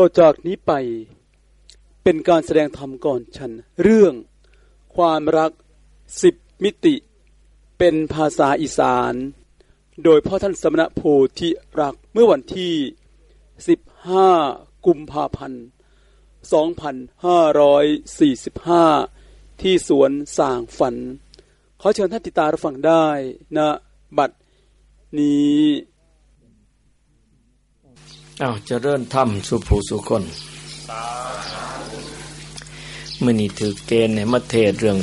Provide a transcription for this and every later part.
ต่อจากนี้ไปเป็นการแสดงธรรมก่อนฉัน เรื่อง ความรักสิบมิติ เป็นภาษาอีสาน โดยพ่อท่านสมณโพธิรักเมื่อวันที่ 15 กุมภาพันธ์ 2545 ที่สวนสางฝัน ขอเชิญท่านติตารับฟังได้นะ บัดนี้ อ้าวเจะเริ่มทำสุภูสุคนเมื่อนี้ถือเกณฑ์ในมาเทศเรื่อง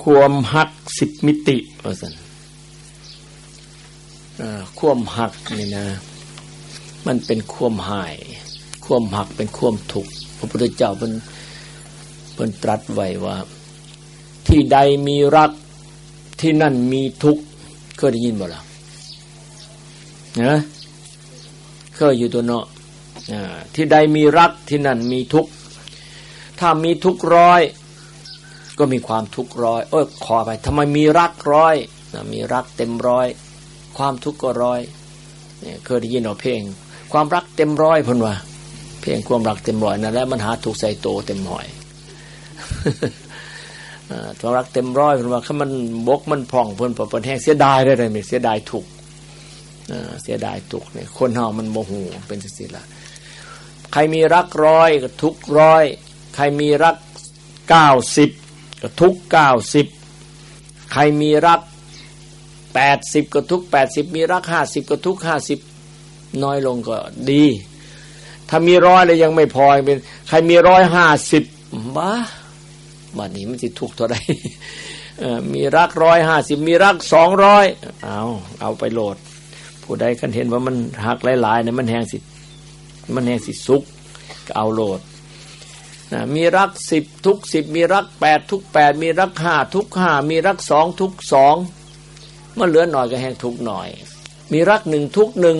ความหักสิบมิติว่าสันความหักนี่นะ มันเป็นความหาย ความหักเป็นความทุกพระพุทธเจ้าเป็นเป็นตรัสไว้ว่า ที่ใดมีรักที่นั่นมีทุกข์เคยได้ยินบ่ล่ะนะ เคยอยู่ตัวเนาะที่ใดมีรักที่นั่นมีทุกข์ถ้ามีทุกร้อย ก็มีความทุกร้อย เออขอไปทำไมมีรักร้อยมีรักเต็มร้อย ความทุกข์ก็ร้อยเนี่ยเคยได้ยินเอาเพลง ความรักเต็มร้อยพนว่าเพลงความรักเต็มร้อยนั่นแหละมันหาถูกใส่โตเต็มหอยความรักเต็มร้อยพนว่าถ้ามันบกมันพ่องเพิ่นปนแห้งเสียดายได้เลยเสียดายถูก เสียดายทุกเนี่ยคนเฮามันโมโหเป็นสิละใครมีรักร้อยก็ทุกร้อยใครมีรักเก้าสิบก็ทุกเก้าสิบใครมีรักแปดสิบก็ทุกแปดสิบมีรักห้าสิบก็ทุกห้าสิบน้อยลงก็ดี ถ้ามีร้อยแล้วยังไม่พอเป็น ใครมีร้อยห้าสิบบ้าบัดนี้มันจะทุกเท่าไรมีรักร้อยห้าสิบมีรักสองร้อยเอาเอาไปโหลด ผู้ใดคันเห็นว่ามันหักหลายๆเนี่ยมันแหงสิ มันแหงสิสุกก็เอาโหลดนะมีรักสิบทุกสิบมีรักแปดทุกแปดมีรักห้าทุกห้ามีรักสองทุกสองเมื่อเหลือหน่อยก็แห้งทุกหน่อย มีรักหนึ่งทุกหนึ่ง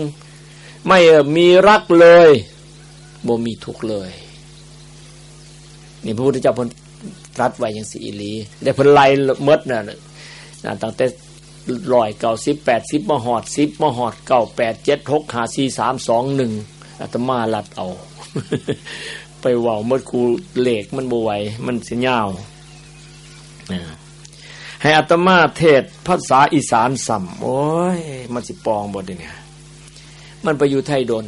ไม่มีรักเลยบ่มีทุกเลยนี่พระพุทธเจ้าพนตรัสไว้ยังสีลีได้พนไล่มดน่ะนะตั้งแต่ ลอยเก่าสิบแปดสิบมหอดสิบมหอดเก่าแปดเจ็ดหกหาสี่สามสองหนึ่งอาตมาลัดเอา ไปว่าเมื่อครูเหล็กมันบวไหวมันเสียยาวให้อัตมาเทศภาษาอีสานสัมโอ้ย มันสิปองบทเนี่ยมันไปอยู่ไทยดน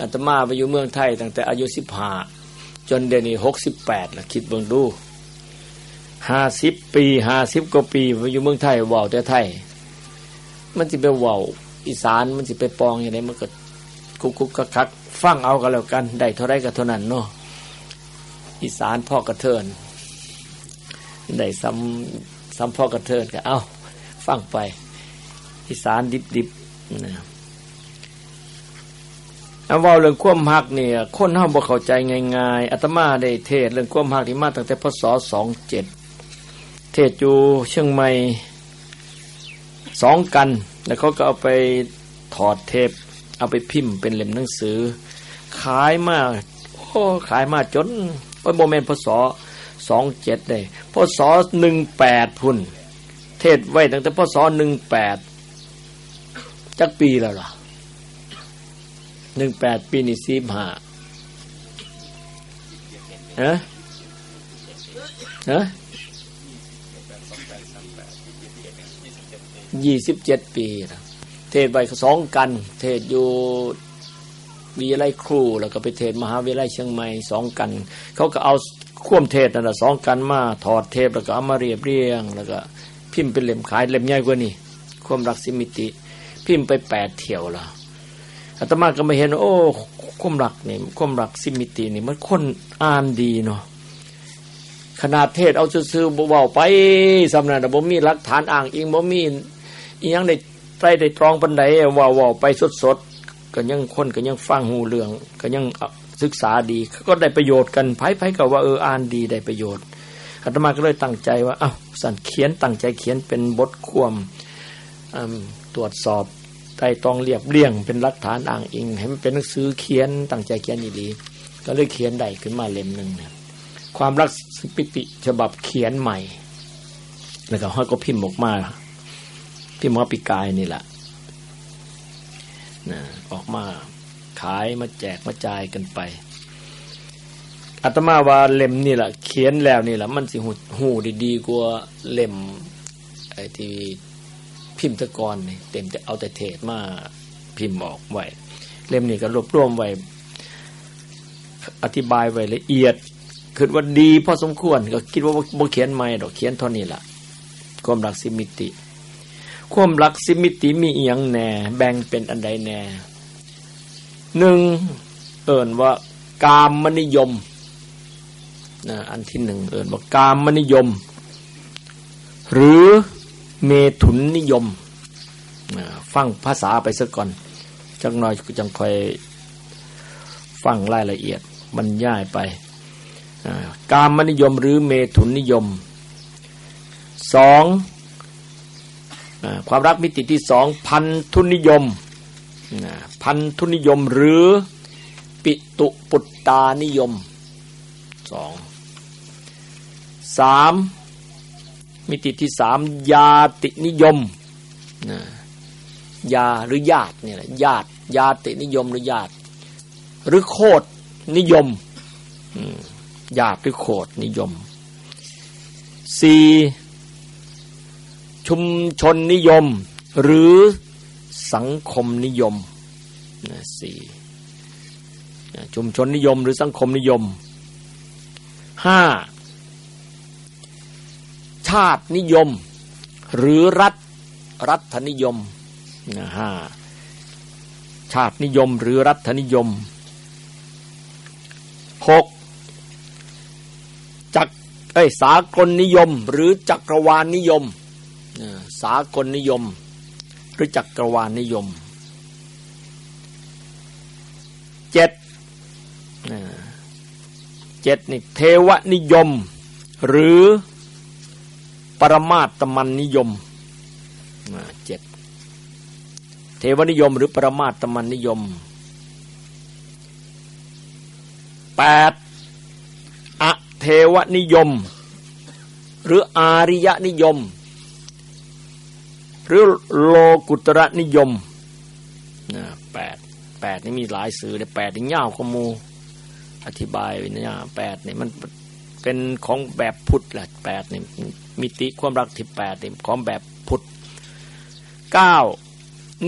อัตมาไปอยู่เมืองไทยตั้งแต่อายุสิบห้าจนเดี๋ยวนี้หกสิบแปดละคิดเบิ่งดู ห้าสิบปีห้าสิบกว่าปีไปอยู่เมืองไทยว่าวแต่ไทย มันจะไปว่าวอีสานมันจะไปปองอย่างไรมันก็คุกคุกคักฟังเอากันแล้วกันได้เท่าไรก็เท่านั้นเนาะอีสานพ่อกระเทินได้ซ้ำซ้ำพ่อกระเทินก็เอาฟังไป อีสานดิบดิบนะเอาว่าเรื่องควมหักเนี่ยคนห้ามบ่เข้าใจง่ายๆอาตมาได้เทศเรื่องควมหักที่มาตั้งแต่พศสองเจ็ด เทศอยู่เชียงใหม่สองกัน แล้วเขาก็เอาไปถอดเทป เอาไปพิมพ์เป็นเล่มหนังสือ ขายมาโอ้ขายมาจนโอ้โมเมนต์พศสองเจ็ดเลยพศหนึ่งแปดพุ่น เทศไว้ตั้งแต่พศหนึ่งแปดจักปีแล้วล่ะหนึ่งแปดปีนี่สีห้าฮะฮะ ยี่สิบเจ็ดปีนะเทศไปสองกัน เทศอยู่วิทยาลัยครู แล้วก็ไปเทศมหาวิทยาลัยเชียงใหม่สองกัน เขาก็เอาข่วมเทศนั่นแหละสองกันมาถอดเทปแล้วก็เอามาเรียบเรียง แล้วก็พิมพ์เป็นเล่มขายเล่มใหญ่กว่านี่ควมรักสิมิติ พิมพ์ไปแปดเที่ยวละอาตมาก็มาเห็น โอ้ควมรักนี่ควมรักสิมิตินี่มันคนอ่านดีเนาะขนาดเทศเอาซื้อๆบ่าไปสำนักบ่มีหลักฐานอ้างอิงบ่มี อียังในไปได้ตรองปันไดว่าว่าไปสดสดก็ยังคนก็ยังฟังหูเรื่อง ก็ยังศึกษาดี ก็ได้ประโยชน์กันไพ่ไพ่กับว่าเอออ่านดีได้ประโยชน์อาตมาก็เลยตั้งใจว่าอ้าวสันเขียนตั้งใจเขียนเป็นบทความตรวจสอบไต่ตองเรียบเรียง เป็นหลักฐานอ้างอิงให้มันเป็นหนังสือเขียนตั้งใจเขียนดีๆก็เลยเขียนได้ขึ้นมาเล่มหนึ่งเนี่ยความรักสปิติฉบับเขียนใหม่ แล้วก็ห้อยก็พิมพ์ออกมา พี่หมอปีกายนี่แหละนะออกมาขายมาแจกมาจ่ายกันไปอาตมาว่าเล่มนี่แหละเขียนแล้วนี่แหละมันสิหูหูดีๆกว่าเล่มไอ้ที่พิมพ์ตะกอนนี่เต็มแต่เอาแต่เทศมาพิมพ์ออกไว้เล่มนี้ก็รวบรวมไว้อธิบายไว้ละเอียดคือว่าดีพอสมควรก็คิดว่าบ่เขียนใหม่ดอกเขียนเท่านี้ล่ะความรักสิมิติ ความรักสิมิติมีเอียงแน่แบ่งเป็นอันใดแน่หนึ่งเอิ่นว่ากามมนิยมนะอันที่หนึ่งเอิ่นว่ากามมนิยม หรือเมถุนนิยมฟังภาษาไปสักก่อน จักหน่อยจังค่อยฟังรายละเอียดบรรยายไป กามนิยมหรือเมถุนนิยมสอง ความรักมิติที่สองพันทุนิยมพันทุนิยมหรือปิตุปุตตานิยมสองสามมิติที่สามยาตินิยมยาหรือญาติเนี่ยแหละญาติญาตินิยมหรือญาติ หรือโคดนิยมญาติหรือโคดนิยมสี่ ชุมชนนิยม หรือสังคมนิยมสี่ชุมชนนิยมหรือสังคมนิยมห้าชาตินิยม หรือรัฐรัฐนิยมห้าชาตินิยมหรือรัฐนิยมหกจักเอ้ยสากลนิยมหรือจักรวาลนิยม สากลนิยม หรือจักรวาลนิยมเจ็ดเจ็ดนี่เทวนิยม หรือปรมาตมันนิยมเจ็ดเทวนิยม หรือปรมาตมันนิยมแปดอเทวนิยม หรืออาริยนิยม หรือโลกุตระนิยมนะแปดแปดนี่มีหลายสื่อเลยแปดนี่ยาวขมูอธิบายเนี่ยแปดนี่มันเป็นของแบบพุทธแหละแปดนี่มิติความรักที่แปดนี่ของแบบพุทธเก้า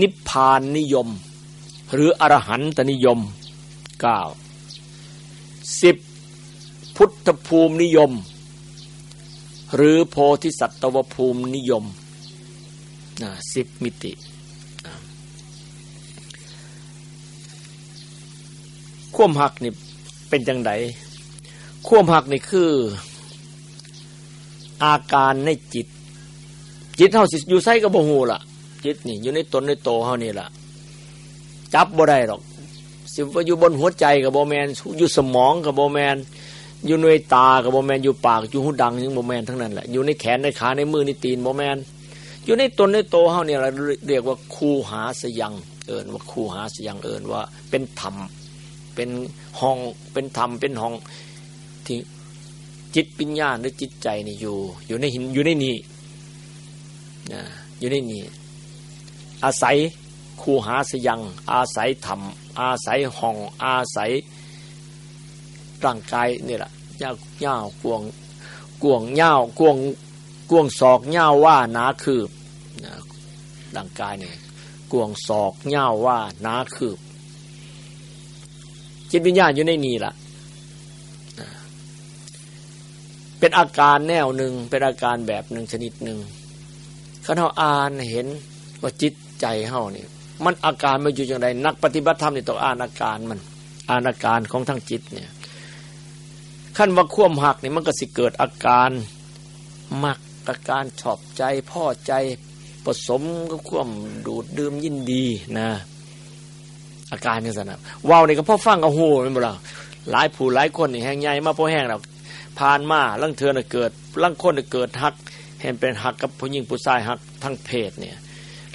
นิพพานนิยม หรืออรหันตนิยมเก้าสิบพุทธภูมินิยม หรือโพธิสัตวภูมินิยม สิบมิติข่วมหักนี่เป็นจังไดข่วมหักนี่คือ อาการในจิต จิตเฮาสิอยู่ไสก็บ่ฮู้ล่ะ จิตนี่อยู่ในตนในโตเฮานี่ล่ะ จับบ่ได้หรอก สิว่าอยู่บนหัวใจกับโบแมนอยู่สมองกับโบแมนอยู่ในตากับโบแมนอยู่ปากอยู่หูดังยังโบแมนทั้งนั้นแหละอยู่ในแขนในขาในมือในตีนโบแมน อยู่ในตนในโตเฮาเนี่ยเราเรียกว่าคูหาสยังเอินว่าคูหาสยังเอินว่า เป็นธรรมเป็นห้องเป็นธรรมเป็นห้องที่จิตปัญญาหรือจิตใจนี่อยู่ อยู่ในหินอยู่ในนี้อยู่ในนี้อาศัยคูหาสยัง อาศัยธรรม อาศัยห้อง อาศัยร่างกายนี่แหละยาวเงากวงกวงเงากวง กวงศอกเงาว่านาคืบร่างกายเนี่ยกวงศอกเงาว่านาคืบ จิตวิญญาณอยู่ในนี่ละเป็นอาการแนวหนึ่งเป็นอาการแบบหนึ่งชนิดหนึ่งข้าเราอ่านเห็นว่าจิตใจเฮานี่มันอาการมันอยู่อย่างไรนักปฏิบัติธรรมนี่ต้องอ่านอาการมันอ่านอาการของทั้งจิตเนี่ยขั้นว่าข่วมหักนี่มันก็สิเกิดอาการมัก อาการชอบใจพ่อใจผสมก็ข่วมดูดดื่มยินดีนะอาการนี่สินะว้าวนี่ก็พอฟังเอาหูไม่หมดหรอหลายผู้หลายคนนี่แห้งใหญ่มาพอแห้งเราผ่านมาลังเธอน่ะเกิดลังคนน่ะเกิดหักเห็นเป็นหักกับผู้หญิงผู้ชายหักทั้งเพศเนี่ย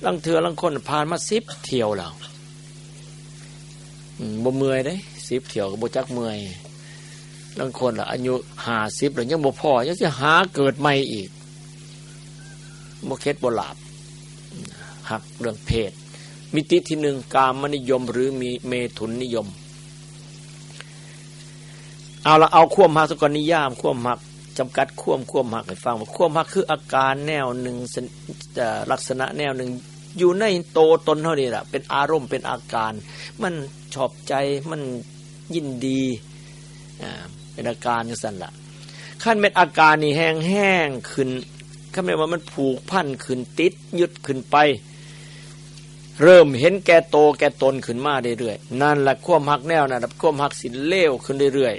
ลังเถือลังคนผ่านมาสิบเที่ยวแล้วบ่เมื่อยได้สิบเที่ยวกับบ่จักเมื่อยลังคนละอายุหาสิบแล้วยังบ่พอยังจะหาเกิดใหม่อีก บ่เคสบ่หลาบหักเรื่องเพศ มิติที่หนึ่งกามนิยมหรือมีเมถุนนิยม เอาละเอาควมหักสกนิยามควมหักจำกัดควมควมหักให้ฟังว่าควมหักคืออาการแนวหนึ่งลักษณะแนวหนึ่งอยู่ในโตตนเท่านี้แหละเป็นอารมณ์เป็นอาการ มันชอบใจมันยินดีเป็นอาการอย่างสั้นละขั้นเป็นอาการนี่แห้งแห้งขึ้น ขั้นเป็นว่ามันผูกพันขึ้นติดยึดขึ้นไป เริ่มเห็นแก่โตแก่ตนขึ้นมาเรื่อยๆนั่นแหละควมหักแนวนะควมหักสินเลวขึ้นเรื่อย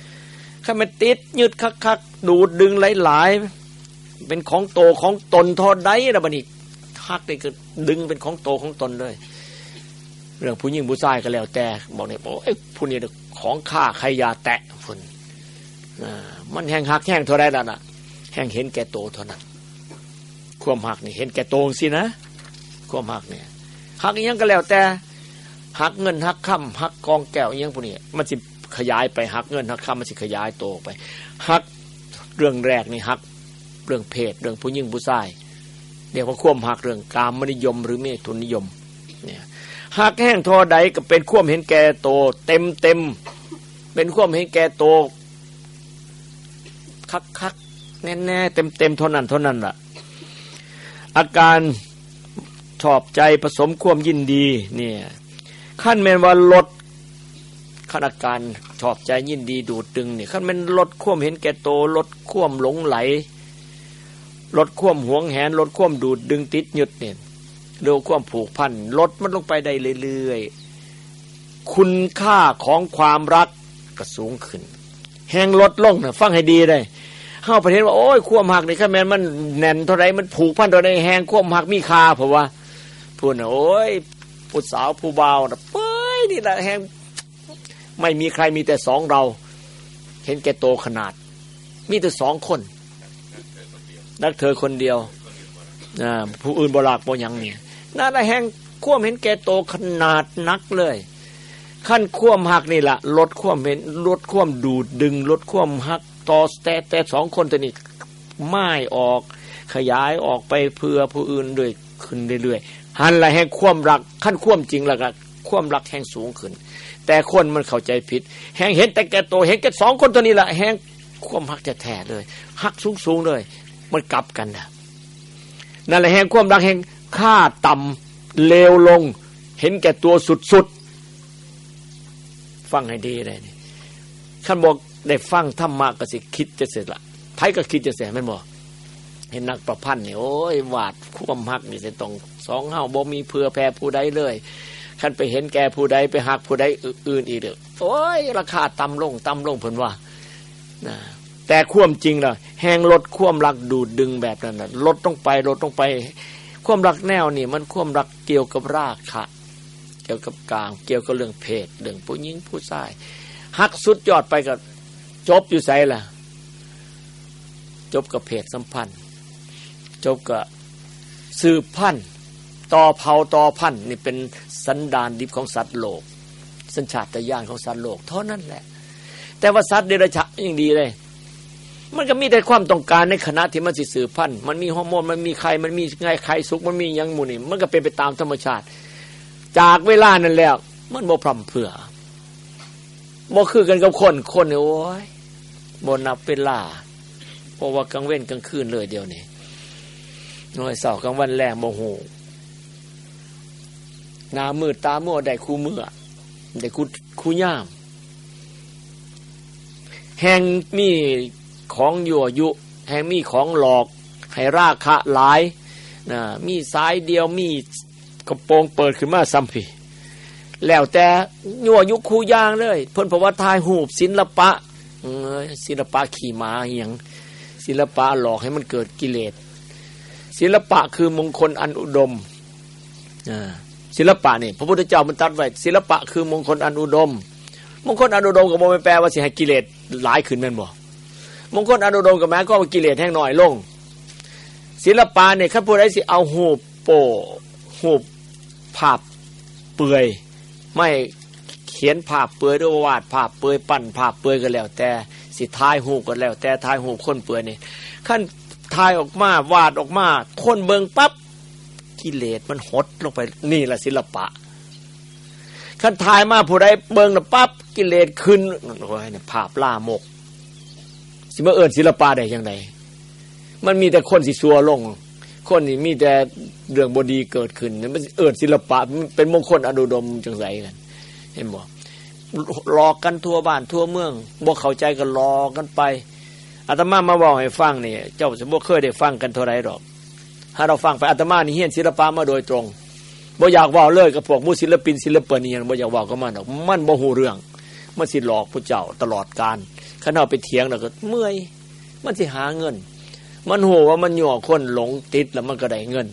ๆขั้นเป็นติดยึดคักๆดูดดึงหลายๆเป็นของโตของตนทอดได้ระบันิหักนี่ก็ดึงเป็นของโตของตนเลย เรื่องผู้หญิงผู้ชายก็แล้วแต่บอกเนี่ยบอกไอ้ผู้นี้ของข้าใครยาแตะพุ่นมันแห้งหักแห้งเท่าไรแล้วน่ะ แห้งเห็นแก่โตเท่านั้นความหักนี่เห็นแก่โตสินะความหักเนี่ยหักยังก็แล้วแต่หักเงินหักคำหักกองแก้วยังพวกนี้มันจะขยายไปหักเงินหักคำมันจะขยายโตไปหักเรื่องแรกนี่หักเรื่องเพศเรื่องผู้หญิงผู้ชายเรียกว่าควมหักเรื่องกามมนิยม หรือเมตุนิยมเนี่ยหักแห้งทอใดก็เป็นควมเห็นแก่โต เต็มเต็มเป็นควมเห็นแก่โตคักคัก แน่แน่เต็มเต็มเท่านั้นเท่านั้นล่ะ อาการชอบใจผสมควมยินดีเนี่ยขั้นแมนว่าลดขั้นอาการชอบใจยินดีดูดดึงเนี่ยขั้นแมนลดควมเห็นแก่โตลดควมหลงไหล ลดความหวงแหน ลดความดูดดึงติดหยุดเนี่ยเร็วความผูกพันลดมันลงไปได้เรื่อยๆคุณค่าของความรักก็สูงขึ้น แห้งลดลงนะฟังให้ดีได้ เข้าประเทศว่าโอ้ยความหักนี่ข้าแมนมันแน่นเท่าไรมันผูกพันเท่าไรแห้งความหักมีค่าเพราะว่าพูดนะโอ้ยผู้สาวผู้บ่าวนะเป้ยนี่แหละแห้งไม่มีใครมีแต่สองเรา เห็นแก่โตขนาด มีแต่สองคนนักเธอคนเดียวผู้อื่นบรากบ่ยังนี่น่าละแหงข่วมเห็นแก่โตขนาดนักเลยขั้นข่วมหักนี่แหละลดข่วมเห็นลดข่วมดูดดึงลดข่วมหัก ต่อแต่แต่สองคนตัวนี้ไม่ออกขยายออกไปเพื่อผู้อื่นด้วยขึ้นเรื่อยๆหันละแห่งข่วมรักขั้นข่วมจริงละก็ข่วมรักแห่งสูงขึ้น แต่คนมันเข้าใจผิด แห่งเห็นแต่แก่โตเห็นแก่สองคนตัวนี้ละแห่งข่วมหักแท้ๆเลยหักสูงๆเลย มันกลับกันนะนั่นแหละแห่งความรักแห่งค่าต่ำเลวลง เห็นแก่ตัวสุดๆฟังให้ดีเลยนี่ท่านบอก ได้ฟังธรรมะก็สิคิดจะเสร็จละไทยก็คิดจะเสร็จไม่บอเห็นนักประพันธ์นี่โอ้ยวาดความหักนี่จะต้องสองเฮาบ่มีเพื่อแพ้ผู้ใดเลยขันไปเห็นแก่ผู้ใดไปหักผู้ใดอื่นอีกเด้อโอ้ยราคาต่ำลงต่ำลงเพิ่นว่านะแต่ควมจริงล่ะแหงลดควมรักดูดดึงแบบนั้นนะลดต้องไปลดต้องไป ควมรักแนวนี่มันควมรักเกี่ยวกับรากค่ะเกี่ยวกับกลาง เกี่ยวกับเรื่องเพศเรื่องผู้หญิงผู้ชายหักสุดยอดไปกับ จบอยู่ไสล่ะ จบกับเพศสัมพันธ์ จบกับสืบพันธ์ต่อเผาต่อพันธ์นี่เป็นสันดานดิบของสัตว์โลก สัญชาตญาณของสัตว์โลก เท่านั้นแหละ แต่ว่าสัตว์เดรัจฉานยังดีเลยมันก็มีแต่ความต้องการในขณะที่มันสิสืบพันธุ์มันมีฮอร์โมนมันมีไข่มันมีไงไข่สุกมันมียังมูนี่มันก็เป็นไปตามธรรมชาติ จากเวลานั้นแล้ว มันโมพร่ำเผื่อโมคือกันกับคนคนเนี่ยโอ้ย โมนับเวลาเพราะว่ากลางเว้นกลางคืนเลยเดียวนี่น้อยเสาร์กลางวันแรงโมโหนามืดตามัวได้คู่เมื่อได้คู่คู่ย่าม แห่งมีของยั่วยุ แห่งมีของหลอก ให้ราคะหลายนะมีสายเดียวมีกระโปรงเปิดขึ้นมาซัมพีแล้วแต่ยั่วยุคูย่างเลย เพิ่นพว่าทายหูบศิลปะ ศิลปะขี่ม้าอย่างศิลปะหลอกให้มันเกิดกิเลสศิลปะคือมงคลอันอุดมศิลปะนี่พระพุทธเจ้ามันตัดไว้ศิลปะคือมงคลอันอุดม มงคลอันอุดมก็บ่แปลว่าสิให้กิเลสหลายขึ้นแม่นบ่มงคลอนุดมกับแม้ก็กิเลสแห้งหน่อยลง ศิลปะเนี่ยข้าพูดได้สิเอาหูโปหูภาพเปื่อยไม่ ขียนภาพเปื่อยด้วยวาดภาพเปื่อยปั้นภาพเปื่อยก็แล้ว แต่สิทายหูก็แล้ว แต่ทายหูคนเปื่อยนี่ขั้นทายออกมาวาดออกมาคนเบิงปั๊บกิเลสมันหดลงไปนี่แหละศิลปะคันทายมาผู้ใดเบิ่งน่ะปั๊บกิเลสขึ้นโอ้ยเนี่ยภาพล่ามก สิมาเอิ้นศิลปะได้ยังไงมันมีแต่คนสิซัวลง คนนี่มีแต่เรื่องบดีเกิดขึ้นมันเอิ้นศิลปะเป็นมงคลอนุดมจังไสกัน เห็นบ่หลอกกันทั่วบ้านทั่วเมืองบ่เข้าใจก็หลอกกันไปอาตมามาบอกให้ฟังนี่เจ้าสมบ่เคยได้ฟังกันเท่าไรหรอก ถ้าเราฟังไปอาตมานี่เฮียนศิลปะมาโดยตรงบ่อยากว่าเลยกับพวกมุศิลปินศิลปินนี่ยังบ่อยากว่าก็มันดอกมันบ่ฮู้เรื่อง มันสิหลอกผู้เจ้าตลอดการคันเอาไปเถียงแล้วก็เมื่อยมันสิหาเงิน มันโหว่ามันหย่อคนหลงติดแล้วมันก็ได้เงิน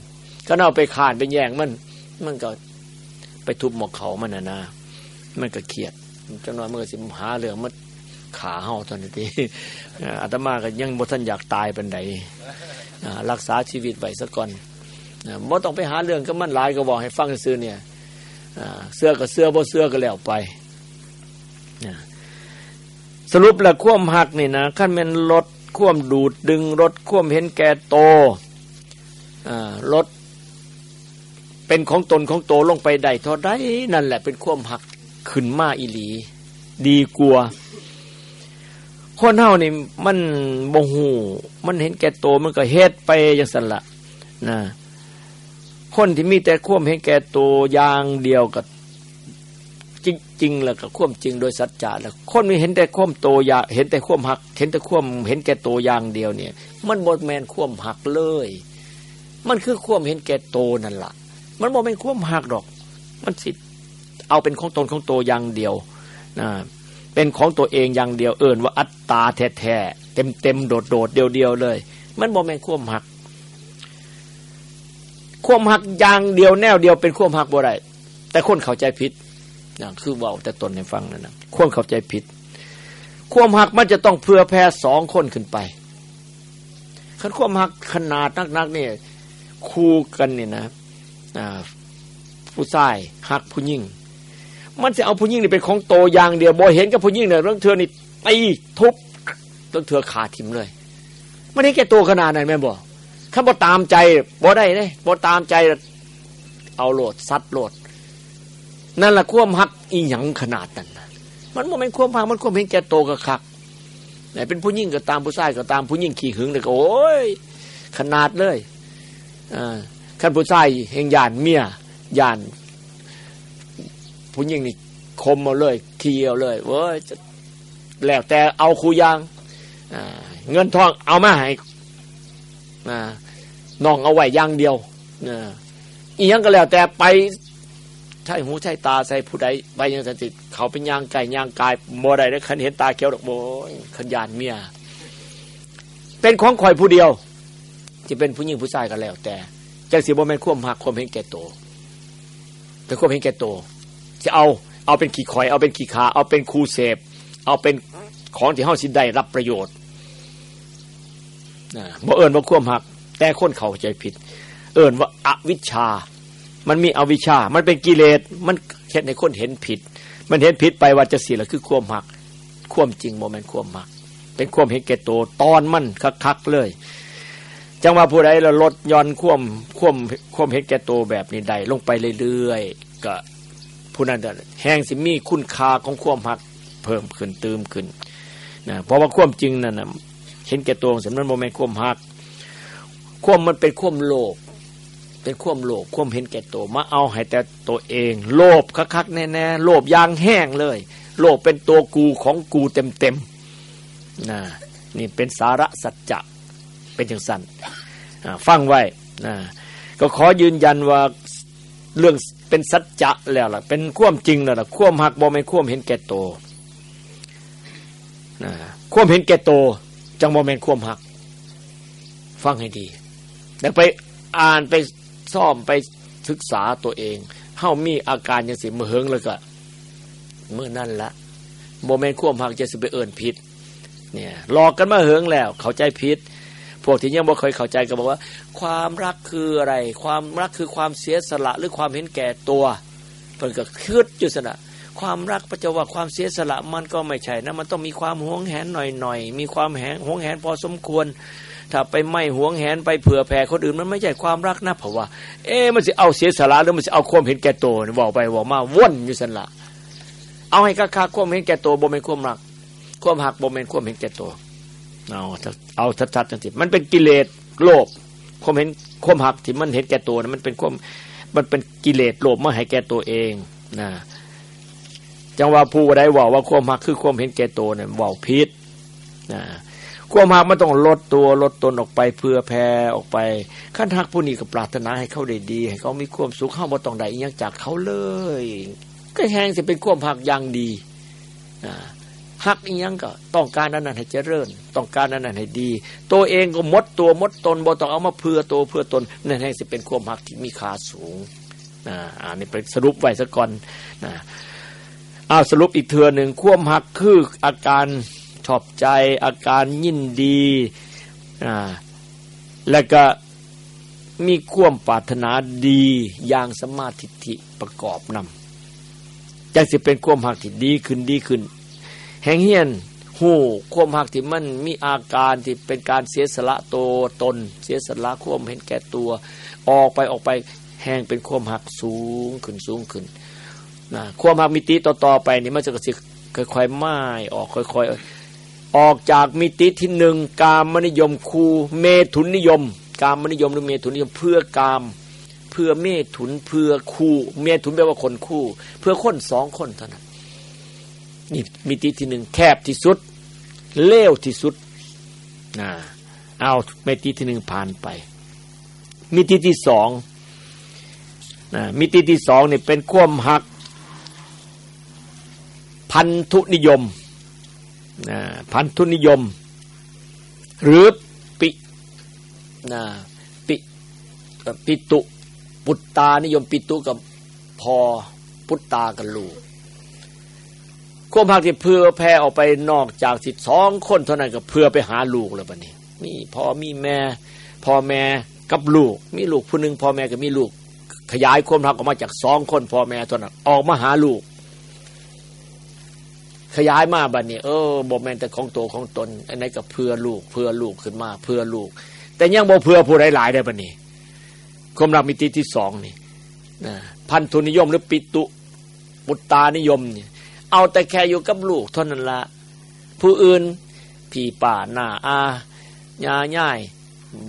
คันเอาไปขานไปแย่งมัน มันก็ไปทุบหมอกเขามันน่ะนะ มันก็เครียดจังน้อยมันก็สิหาเรื่องมันขาเฮาตอนนี้อาตมาก็ยังบ่ทันอยากตายเป็นไดรักษาชีวิตไว้ซะก่อนบ่ต้องไปหาเรื่องก็มันหลายก็บอกให้ฟังซื่อเนี่ยเสื้อก็เสื้อบ่เสื้อก็แล้วไปสรุปแล้วควมหักนี่นะขั้นเป็นลดควมดูดดึงลดควมเห็นแก่โตลดเป็นของตนของโตลงไปได้เท่าใดนั่นแหละเป็นควมหัก ขึ้นมาอีหลี ดีกลัวคนเฮานี่มันบ่หูมันเห็นแก่โตมันก็เฮ็ดไปอย่างสันละนะคนที่มีแต่ควมเห็นแก่โตอย่างเดียวกับจริงๆแล้วก็ควมจริงโดยสัจจะแล้วคนมีเห็นแต่ควมโตอยากเห็นแต่ควมหัก เห็นแต่ควมเห็นแก่โตอย่างเดียวเนี่ย มันบดแมนควมหักเลย มันคือควมเห็นแก่โตนั่นละ่ะ มันบ่เป็นควมหักดอก มันสิ เอาเป็นของตนของโตอย่างเดียวนะเป็นของตัวเองอย่างเดียวเอินว่าอัตตาแท้ๆเต็มเต็มโดดโดดเดียวเดียวเลย มันบ่แม่นควมหักควมหักอย่างเดียวแนวเดียวเป็นควมหักบ่ได้แต่คนเข้าใจผิดอย่างคือเว่าแต่ตนในฟังนั่นนะควมเข้าใจผิด ควมหักมันจะต้องเพื่อแพ้สองคนขึ้นไปขันควมหักขนาดนักๆเนี่ยคู่กันเนี่ยนะผู้ชายหักผู้หญิง มันจะเอาผู้หญิงนี่เป็นของโตอย่างเดียวบ่เห็นกับผู้หญิงเนี่ยเรื่องเธอนี่ตีทุบเรื่องเธอขาดทิมเลยไม่ได้แก่โตขนาดนั้นแม่บอกข้าบ่ตามใจบ่ได้เลยบ่ตามใจเอาโหลดซัดโหลด นั่นแหละควมหักอีหยังขนาดนั้นมันบ่เป็นควมหักมันควมเห็นแก่โตกับคักไหนเป็นผู้หญิงก็ตามผู้ชายก็ตามผู้หญิงขี่หึงเลยก็โอ้ยขนาดเลยอ่าขั้นผู้ชายเฮงยานเมียยาน ผู้หญิงนี่คมมาเลยเคียวเลยเว้ยแล้วแต่เอาคูยางเงินทองเอามาให้น้องเอาไว้ย่างเดียวอีกยังก็แล้วแต่ไปใช่หูใช่ตาใส่ผู้ใดไปยังสติเขาเป็นยางไก่ยางกายโมใดได้คันเห็นตาเขียวดอกโบขันยานเมียเป็นของข่อยผู้เดียวจะเป็นผู้หญิงผู้ชายก็แล้วแต่จังสีบ่แม่นควมหักควมเห็นแก่โตเป็นควมเห็นแก่โต จะเอาเอาเป็นขี่คอยเอาเป็นขี่ขาเอาเป็นคูเสพเอาเป็นของที่เฮาสิได้รับประโยชน์นะบ่เอิญว่าควมหัก แต่คนเข้าใจผิด เอิญว่าอวิชชา มันมีอวิชชา มันเป็นกิเลสมันเห็นในคนเห็นผิด มันเห็นผิดไปว่าจะเสียละคือควมหัก ควมจริงโมเมนควมหัก เป็นควมเห็นแก่ตัวตอนมันคักๆเลยจังว่าผู้ใดเราลดย่อนควมควมควมเห็นแก่ตัวแบบนี้ได้ลงไปเรื่อยๆก็ ผู้นั้นแห้งสิมีคุณค่าของความหัก เพิ่มขึ้นเติมขึ้นนะเพราะว่าความจริงนั่นนะเห็นแก่ตัวสำนักโมเมนต์ความหัก ความมันเป็นความโลภเป็นความโลภความเห็นแก่ตัวมาเอาให้แต่ตัวเอง โลภคักๆแน่ๆโลภยางแห้งเลย โลภเป็นตัวกูของกูเต็มๆนะนี่เป็นสาระสัจจะเป็นอย่างสั้นฟังไว้นะก็ขอยืนยันว่าเรื่อง เป็นสัจจะแล้วล่ะ เป็นข่วมจริงแล้วล่ะข่วมหักบ่ไม่ข่วมเห็นแก่โตนะข่วมเห็นแก่โต จังบ่แม่นข่วมหัก ฟังให้ดี แล้วไปอ่านไปซ่อมไปศึกษาตัวเองเฮามีอาการยังสิมือเฮิงแล้วก็เมื่อนั่นละโมเมนต์ข่วมหักจะสิไปเอิญผิดเนี่ยหลอกกันมาเฮิงแล้ว เข้าใจผิด พวกที่ยังบ่เคยเข้าใจก็บอกว่า ความรักคืออะไร ความรักคือความเสียสละหรือความเห็นแก่ตัวเพิ่นก็คืดอยู่สนะความรักประจว่าความเสียสละมันก็ไม่ใช่นะมันต้องมีความหวงแหนหน่อยๆมีความแหงหวงแหนพอสมควร ถ้าไปไม่หวงแหนไปเผื่อแผ่คนอื่นมันไม่ใช่ความรักนะเพราะว่า เอ๊มันจะเอาเสียสละหรือมันจะเอาความเห็นแก่ตัวบอกไปบอกมาว่นอยู่สันละเอาให้ค่าความเห็นแก่ตัวบ่เป็นความรัก ความหักบ่เป็นความเห็นแก่ตัว เอาเอาชัดๆจังสิมันเป็นกิเลสโลภความเห็นความหักที่มันเห็นแก่ตัวนะมันเป็นความมันเป็นกิเลสโลภมาให้แก่ตัวเองนะจังว่าผู้ใดว่าว่าความหักคือความเห็นแก่ตัวเนี่ยว่าพิษนะความหักมันต้องลดตัวลดตนออกไปเพื่อแผ่ออกไปขั้นหักผู้นี้ก็ปรารถนาให้เขาได้ดีให้เขามีความสุขเข้ามาต้องได้อีกอย่างจากเขาเลย ก็แห้งจะเป็นความหักอย่างดีหัก อีกอย่างก็ ต้องการนั้นให้เจริญ ต้องการนั้นให้ดี ตัวเองก็มดตัวมดตนบ่ต้องเอามาเพื่อตัวเพื่อตนนั่นแห้งจะเป็นความหักที่มีค่าสูงนะอันนี้ไปสรุปไว้ซะก่อนนะเอาสรุปอีกเทือหนึ่งความหักคืออาการชอบใจ อาการยินดีอ่าแล้วก็มีความปรารถนาดีอย่างสมาธิิประกอบนำจังสิเป็นความหักที่ดีขึ้นดีขึ้น แห่งเฮียนหูความหักที่มันมีอาการที่เป็นการเสียสละตัวตน เสียสละความเห็นแก่ตัว ออกไปออกไปแห่งเป็นความหักสูงขึ้นสูงขึ้นนะความหักมิติต่อๆไปนี่มันจะกระสิค่อยๆไม้ออกค่อยๆออกจากมิติที่หนึ่งกามนิยมคูเมถุนนิยม กามนิยมหรือเมถุนนิยม เพื่อกาม เพื่อเมถุนเพื่อคู่ เมถุนแปลว่าคนคู่ เพื่อคนสองคนเท่านั้น นี่มิติที่หนึ่งแคบที่สุด เลวที่สุดนะเอามิติที่หนึ่งผ่านไป มิติที่สองนะมิติที่สองนี่เป็นความหัก พันธุนิยมนะพันธุนิยม หรือปินะปิปิตุ ปุตตานิยม ปิตุกับพอพุตตากับลูก ความหักที่เพื่อแพ่ออกไปนอกจากสิสองคนเท่านั้นก็เพื่อไปหาลูกแล้วบัดนี้ มีพ่อมีแม่พ่อแม่กับลูก มีลูกผู้หนึ่งพ่อแม่ก็มีลูก ขยายความหักออกมาจากสองคนพ่อแม่เท่านั้นออกมาหาลูก ขยายมาบัดนี้ เออบ่แม่นแต่ของตัวของตนอันไหนก็เพื่อลูก เพื่อลูกขึ้นมาเพื่อลูก แต่ยังบ่เพื่อผู้หลายๆได้บัดนี้ความรักมิติที่สองนี่นะพันธุนิยมหรือปิตุปุตตานิยมเนี่ย เอาแต่แค่อยู่กับลูกเท่านั้นละผู้อื่นพี่ป่าหน้าอาญาญ่าย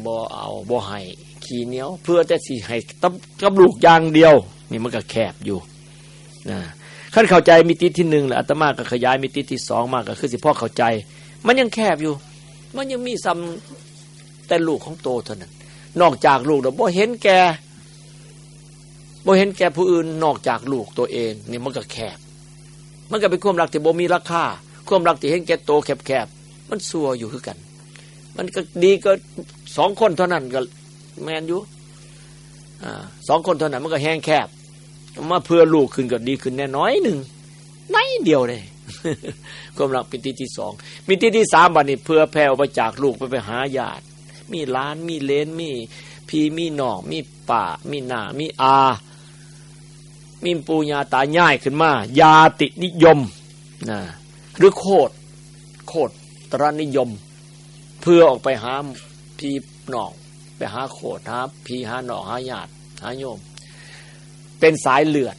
บ่เอาบ่ให้ขี้เหนียว เพื่อแต่สิให้กับลูกอย่างเดียว นี่มันก็แคบอยู่นะขั้นเข้าใจมิติที่หนึ่งแหละอาตมาก็ขยายมิติที่สองมากก็คือสิพ่อเข้าใจ มันยังแคบอยู่ มันยังมีซ้ำแต่ลูกของโตเท่านั้น นอกจากลูกเราบ่เห็นแก่บ่เห็นแก่ผู้อื่นนอกจากลูกตัวเอง นี่มันก็แคบ มันก็เป็นความรักที่บ่มีราคาความรักที่เห็นแก่โตแคบๆมันซัวอยู่คือกัน มันก็ดีก็สองคนเท่านั้นก็แมนอยู่สองคนเท่านั้นมันก็แห้งแคบมาเพื่อลูกขึ้นก็ดีขึ้นแน่น้อยหนึ่งน้อยเดียวเลยความรักมิติที่สองมิติที่สามบัดนี้เพื่อแผ่ออกไปจากลูกไปไปหาญาติมีล้านมีเลนมีพี่มีนองมีป่ามีหนามีอา มีปูญาตาย่ายขึ้นมา ยาตินิยมนะหรือโคดโคดตรนิยม เพื่อออกไปหาพี่น้อง ไปหาโคดหาพี่หาหนองหาญาติหาโยม เป็นสายเลือด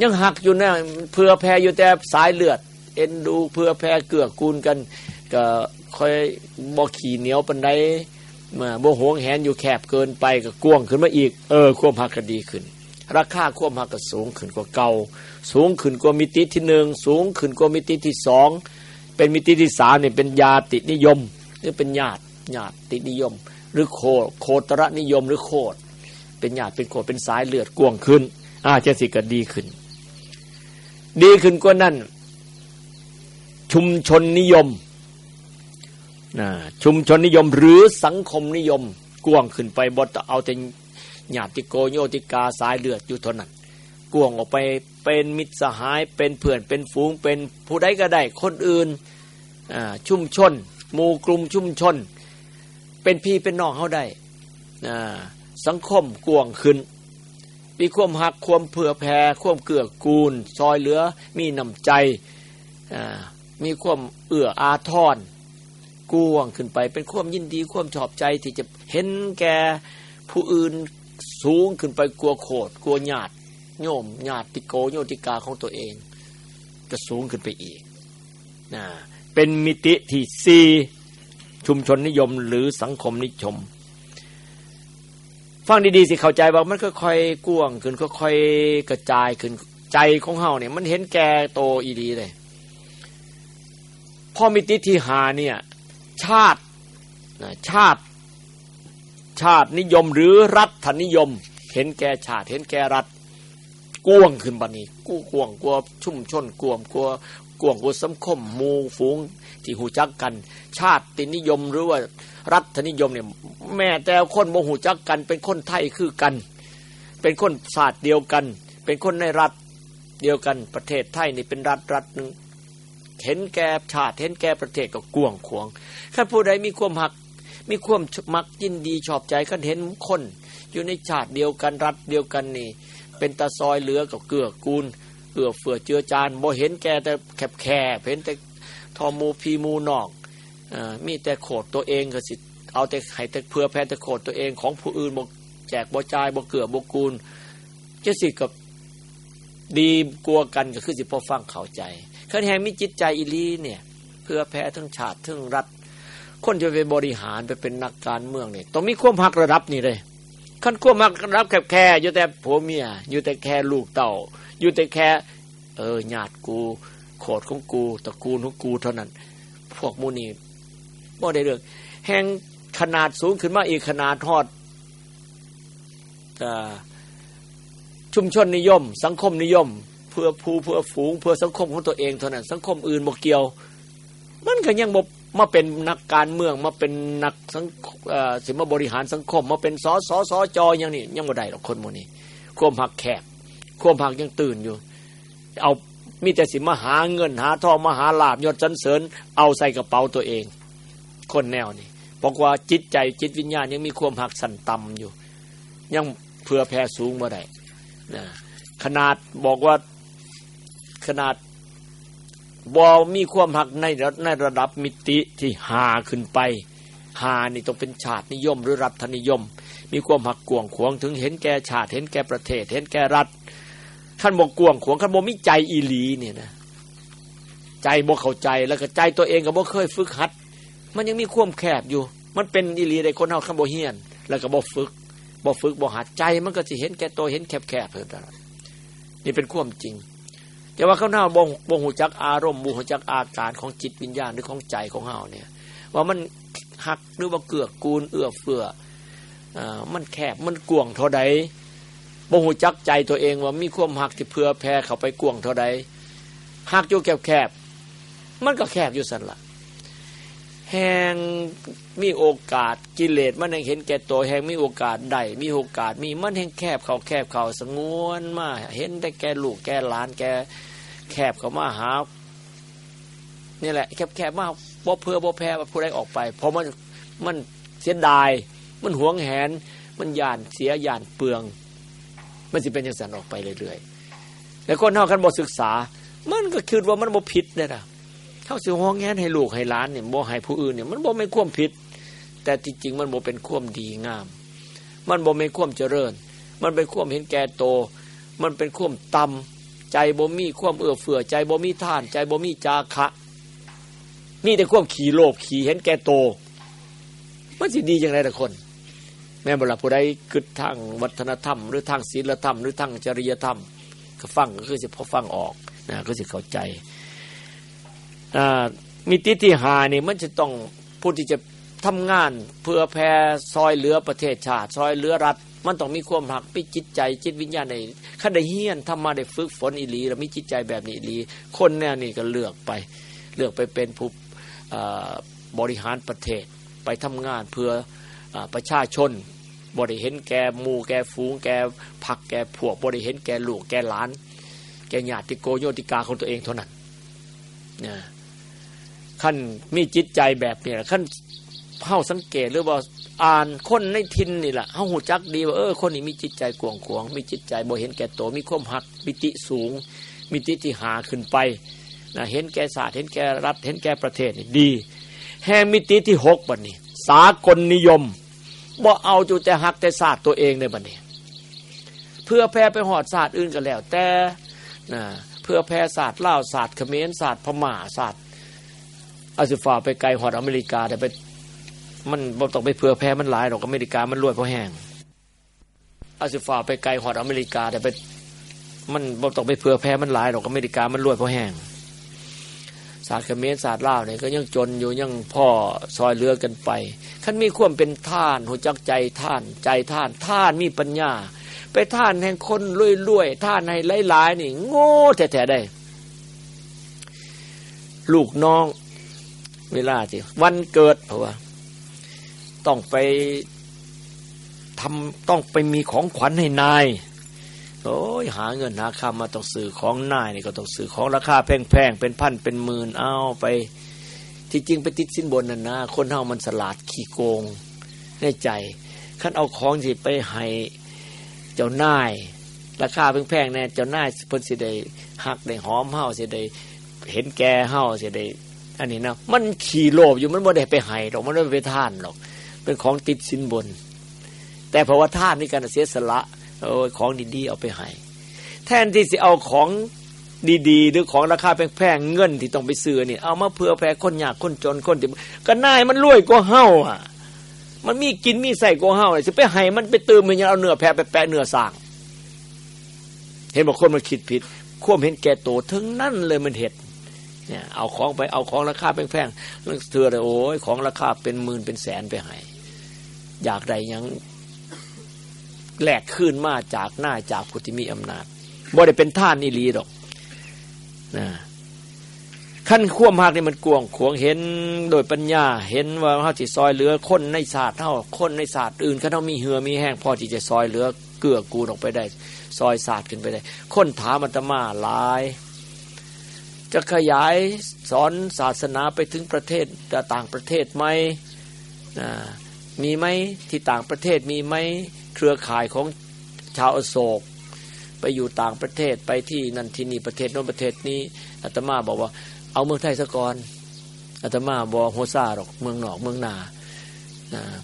ยังหักอยู่นะเพื่อแพ่อยู่แต่สายเลือด เอ็นดูเพื่อแพ่เกือกูลกันก็ค่อยบ่ขี่เหนียวปันไดมาบ่หวงแหนอยู่แคบเกินไปก็กวงขึ้นมาอีก เออ ควมหักก็ดีขึ้น ราคาควบมหักก็สูงขึ้นกว่าเก่า สูงขึ้นกว่ามิติที่หนึ่งสูงขึ้นกว่ามิติที่สองเป็นมิติที่สามเนี่ยเป็นยาตินิยม หรือเป็นญาติญาตินิยม หรือโคโคตรนิยมหรือโคดเป็นญาติเป็นโกดเป็นสายเลือดกวงขึ้นอาเจสิก็ดีขึ้น ดีขึ้นกว่านั้นชุมชนนิยมนะชุมชนนิยมหรือสังคมนิยมกวงขึ้นไปบดเอาแต่ ญาติโกโยติกาสายเลือดอยู่เท่านั้นกวงออกไปเป็นมิตรสหายเป็นเพื่อนเป็นฝูงเป็นผู้ใดก็ได้คนอื่นชุมชนหมู่กลุ่มชุมชน เป็นพี่เป็นน้องเขาได้สังคมกวงขึ้นมีความหักความเผื่อแผ่ความเกื้อกูล ซอยเหลือมีน้ำใจมีความเอื้ออาทรกวงขึ้นไป เป็นความยินดีความชอบใจที่จะเห็นแก่ผู้อื่น สูงขึ้นไปกลัวโคตรกลัวญาติโยมญาติโกโยติกาของตัวเอง จะสูงขึ้นไปอีกนะเป็นมิติที่สี่ชุมชนนิยมหรือสังคมนิยมฟังดีๆสิเข้าใจว่ามันค่อยๆกว้างขึ้นค่อยๆกระจายขึ้นใจของเฮาเนี่ย มันเห็นแก่โตอีดีเลยพอมิติที่หาเนี่ย ชาติชาติ ชาตินิยมหรือรัฐนิยม เห็นแก่ชาติเห็นแก่รัฐกวงขึ้นบันนี้กู้กวงกลัวชุ่มชนกลัวกลัวกวงกลัวสังคมมูฝูงที่หูจักกัน ชาตินิยมหรือว่ารัฐนิยมเนี่ยแม่แต่คนโมหูจักกัน เป็นคนไทยคือกัน เป็นคนศาสตร์เดียวกัน เป็นคนในรัฐเดียวกันประเทศไทยนี่เป็นรัฐรัฐหนึ่งเห็นแก่ชาติเห็นแก่ประเทศก็กวงขวงถ้าผู้ใดมีความหัก มีความมักยินดีชอบใจขันเห็นคนอยู่ในชาติเดียวกันรัฐเดียวกันนี่ เป็นตาซอยเหลือกับเกือกูลเอื้อเฟือเจือจานบ่เห็นแก่แต่แคบแคบเห็นแต่ทอมูพีมูนอกอมีแต่โขดตัวเองก็สิเอาแต่ให้แต่เพื่อแพ้แต่โขดตัวเองของผู้อื่นบ่แจกบ่จ่ายบ่เกือบ่กูลจะสิกับดีกลัวกันก็คือสิพอฟังเข้าใจขันแห่งมีจิตใจอิลีเนี่ย เพื่อแพ้ทั้งชาติทั้งรัฐ คนจะไปบริหารไปเป็นนักการเมืองเนี่ยต้องมีความหักระดับนี่เลยขั้นความหักระดับแคบแค่อยู่แต่ผัวเมียอยู่แต่แค่ลูกเต่า อยู่แต่แค่ เออญาติกูโขดของกูตระกูลของกูเท่านั้น พวกมูนีบ่ได้เรื่องแห่งขนาดสูงขึ้นมาอีกขนาดทอดชุมชนนิยม สังคมนิยม เพื่อผู้เพื่อฝูง เพื่อสังคมของตัวเองเท่านั้น สังคมอื่นบ่เกี่ยว มันก็ยังบ่ มาเป็นนักการเมืองมาเป็นนักสังสิมาบริหารสังคม มาเป็นสอสอสอจออย่างนี้ยังบ่ได้หรอกคนโมนี้ควมหักแขกควมหักยังตื่นอยู่ เอามีแต่สิมาหาเงินหาทองมาหาลาบยศจันเสริญ เอาใส่กระเป๋าตัวเอง คนแนวนี้บอกว่าจิตใจจิตวิญญาณยังมีความหักสั่นต่ำอยู่ ยังเพื่อแพ้สูงบ่ได้นะขนาดบอกว่าขนาด บอมีความหักในในระดับมิติที่หาขึ้นไปหานี่ต้องเป็นชาตินิยมหรือรัฐนิยม มีความหักกวงขวงถึงเห็นแก่ชาติเห็นแก่ประเทศ เห็นแก่รัฐขั้นบอกกวงขวงขั้นบอกมีใจอีหลีเนี่ยนะใจบอกเข้าใจแล้วก็ใจตัวเองก็บอกเคยฝึกหัด มันยังมีความแคบอยู่ มันเป็นอีหลีในคนเฮาขั้นบอกเฮียน แล้วก็บอกฝึกบอกฝึกบอกหัดใจมันก็จะเห็นแก่ตัวเห็นแคบแคบเท่านั้นนี่เป็นความจริง แต่ว่าเขาหน้าบ่งบ่งหูจักอารมณ์บ่งหูจักอาการของจิตวิญญาณหรือของใจของเฮาเนี่ย ว่ามันหักหรือว่าเกือกกูลเอื้อเฟื้ออ่ามันแคบมันกวงเท่าใดบ่งหูจักใจตัวเองว่ามีความหักที่เพื่อแพ้เข้าไปกวงเท่าใดหักอยู่แคบแคบมันก็แคบอยู่สั่นละ แหงมีโอกาสกิเลสมันยังเห็นแก่ตัวแหงมีโอกาสได้มีโอกาสมีมันแห่งแคบเขาแคบเขาสงวนมาเห็นแต่แกลูกแกหลานแกแคบเขามาหานี่แหละแคบแคบมากบ่เพื่อบ่แพ้ผู้ใดออกไปเพราะมันมันเสียดาย มันหวงแหน มันย่านเสียย่านเปลือง มันสิเป็นอย่างสันออกไปเรื่อยๆแล้วคนเท่ากันบ่ศึกษา มันก็คิดว่ามันบ่ผิดเนี่ยนะ เท่าสิห้องแงนให้ลูกให้หลานเนี่ยบ่ให้ผู้อื่นเนี่ยมันบ่ไม่ควมผิด แต่จริงๆมันบ่เป็นควมดีงาม มันบ่ไม่ควมเจริญ มันเป็นควมเห็นแก่โต มันเป็นควมต่ำใจบ่มีควมเอื้อเฟื้อใจบ่มีท่าน ใจบ่มีจาคะมีแต่ควมขี่โลภขี่เห็นแก่โตมันสิดีอย่างไรแต่คน แม่บรผู้ใดกึดทางวัฒนธรรม หรือทางศีลธรรมหรือทางจริยธรรม ก็ฟังก็คือสิพอฟังออกนะก็สิเข้าใจ มิติที่หานี่มันจะต้องผู้ที่จะทำงานเพื่อแพ่ซอยเหลือประเทศชาติ ซอยเหลือรัฐ มันต้องมีความหักมีจิตใจ จิตวิญญาณในขันได้เฮียนทำมาได้ฝึกฝนอิลีแล้วมีจิตใจแบบนี้อิลี คนแน่นี่ก็เลือกไป เลือกไปเป็นผู้บริหารประเทศไปทำงานเพื่ออประชาชนบริเห็นแก่หมู่แก่ฟูงแก่ผักแก่พวกบริเห็นแก่ลูกแก่หลาน แก่ญาติโกโยติกาของตัวเองเท่านั้นนี่ย ขั้นมีจิตใจแบบนี้ขั้นเฮาสังเกตหรือว่าอ่านคนในทินนี่แหละเฮาหูจักดีว่าเออคนนี้มีจิตใจกวงขวง มีจิตใจบ่เห็นแก่ตัวมีความหักมิติสูง มิติที่หาขึ้นไปนะเห็นแก่ศาสตร์เห็นแก่รัฐ เห็นแก่ประเทศนี่ดี แห่งมิติที่หกบัดนี้ สากลนิยมบ่เอาจูแต่หักแต่ศาสตร์ตัวเองในบัดนี้ เพื่อแพร่ไปหอดศาสตร์อื่นก็แล้ว แต่นะเพื่อแพร่ศาสตร์ลาวศาสตร์เขมรศาสตร์พม่าศาสตร์ อาสิฟาไปไกลหอดอเมริกา แต่ไป มันบ่ต้องไปเพื่อแพร่มันหลายหรอกอเมริกามันรวยเพราะแห้งอาสิฟาไปไกลหอดอเมริกา แต่ไป มันบ่ต้องไปเพื่อแพร่มันหลายหรอกอเมริกามันรวยเพราะแห้งศาสตร์เขมรศาสตร์ลาวเนี่ยก็ยังจนอยู่ยังพ่อซอยเรือกันไปขันมีความเป็นท่านหัวจักใจท่านใจท่านท่านมีปัญญา ไปท่านแห่งคนรวยๆท่านให้หลายๆนี่ โง่แท้ๆได้ ลูกน้อง เวลาที่วันเกิดเพราะว่า ต้องไปทำต้องไปมีของขวัญให้นายโอ้ยหาเงินหาคำมาต้องซื้อของนายนี่ก็ต้องซื้อของราคาแพงๆเป็นพันเป็นหมื่นเอาไป ที่จริงไปติดสินบนนั่นนะคนเฮามันสลาดขี้โกงในใจขั้นเอาของสิไปให้เจ้านายราคาแพงๆแน่เจ้านายเพิ่นสิได้หักได้หอมเฮาสิได้เห็นแก่เฮาสิได้ อันนี้นะมันขี่โลภอยู่มันบ่ได้ไปให้หรอกมันไม่ได้ไปท่านหรอก เป็นของติดสินบน แต่เพราะว่าท่านนี่การเสียสละโอ้ยของดีๆเอาไปให้แทนที่จะเอาของดีๆ หรือของราคาแพงๆเงินที่ต้องไปซื้อนี่เอามาเพื่อแผ่คนยากคนจนคนที่ก็นายมันรวยกว่าเฮาอะ มันมีกินมีใส่กว่าเฮาเลยจะไปให้มันไปเติมมันยังเอาเนื้อแพะไปแปะเนื้อสร้าง เห็นบอกคนมันคิดผิด ควมเห็นแก่โตทั้งนั้นเลยมันเห็ด เนี่ยเอาของไปเอาของราคาแพงๆเถื่อเลยโอ้ยของราคาเป็นหมื่นเป็นแสนไปให้อยากใดยังแหลกขึ้นมาจากหน้าจากผู้ที่มีอำนาจบ่ได้เป็นท่านอีหลีดอกนะขั้นขั้วมากนี่มันกวงขวงเห็นโดยปัญญา เห็นว่าเขาจิซอยเหลือคนในศาสตร์เท่าคนในศาสตร์อื่นเขามีเหือมีแห้งพอที่จะซอยเหลือเกื้อกูลออกไปได้ ซอยศาสตร์ขึ้นไปได้ คนถามอัตมาหลาย จะขยายสอนศาสนาไปถึงประเทศต่างประเทศไหมมีไหมที่ต่างประเทศมีไหมเครือข่ายของชาวอโศก ไปอยู่ต่างประเทศไปที่นั่นที่นี่ประเทศโน้นประเทศนี้อาตมาบอกว่าเอาเมืองไทยซะก่อนอาตมาบอกโฮซ่าหรอกเมืองนอกเมืองนา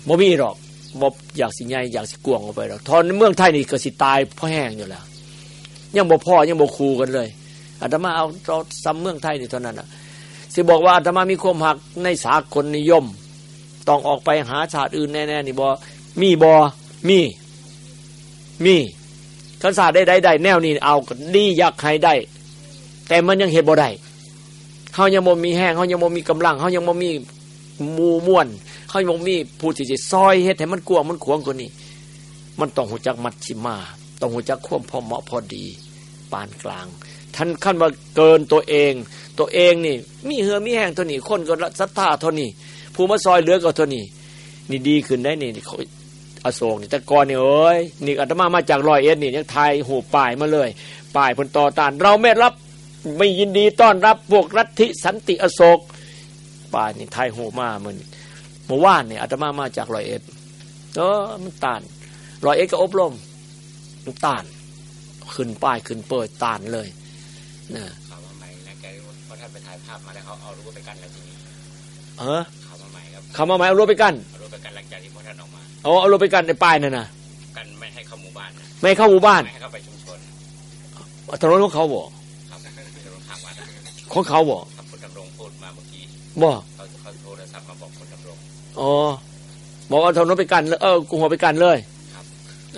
บ่มีหรอกบ่อยากสิใหญ่อยากสิกวงออกไปหรอกทอนเมืองไทยนี่ก็สิตายเพราะแห้งอยู่แล้วยังบ่พ่อยังบ่คูกันเลย อาตมาเอาเราซ้ำเมืองไทยนี่เท่านั้นอะสิบอกว่าอาตมามีความหักในสากลนิยม ต้องออกไปหาชาติอื่นแน่ๆนี่บ่มีบ่มีมีขันศาสตร์ได้ได้ได้แนวนี้เอาดีอยากให้ได้ แต่มันยังเหตุบ่ได้เขายังบ่มีแห้งเขายังบ่มีกำลังเขายังบ่มีมูม่วนเขายังบ่มีผู้ที่จะซอยเฮ็ดให้มันกวงมันขวงกว่านี้ มันต้องหูจักมัดชิมา ต้องหูจักควบพอเหมาะพอดี ปานกลาง ท่านขั้นว่าเกินตัวเอง ตัวเองนี่ มีเหือมีแห้งเท่านี้คนก็ศรัทธาเท่านี้ผู้มาซอยเหลือก็เท่านี้นี่ดีขึ้นได้นี่อโศกนี่แต่ก่อนนี่เอ้ยนี่อาตมามาจากรอยเอ็ดนี่ยังไทยหูป่ายมาเลย ป่ายพลต่อตาน เราไม่รับไม่ยินดีต้อนรับพวกรัฐิสันติอโศกป่ายนี่ไทยหูมาเหมือนเมื่อวานนี่อาตมามาจากรอยเอ็ดเออมันตานรอยเอ็ดก็อบรมมันตานขึ้นป้ายขึ้นเปิดตานเลย นะข่าวมาใหม่นะแกเพราะท่านไปถ่ายภาพมาแล้วเขาเอารูปไปกันแล้วทีนี้เออข่าวมาใหม่ครับข่าวมาใหม่เอารูปไปกันเอารูปไปกันหลังจากที่พ่อท่านออกมาเอาเอารถไปกันในป้ายนั่นนะกันไม่ให้เข้าหมู่บ้านไม่เข้าหมู่บ้านไม่ให้เข้าไปชุมชนถนนของเขาบอกครับถนนข้างวัดของเขาบอกครับคุณดำรงพูดมาเมื่อกี้บอกเขาเขาโทรศัพท์มาบอกคุณดำรงอ๋อบอกว่าถนนไปกันเออกูหัวไปกันเลย ครับ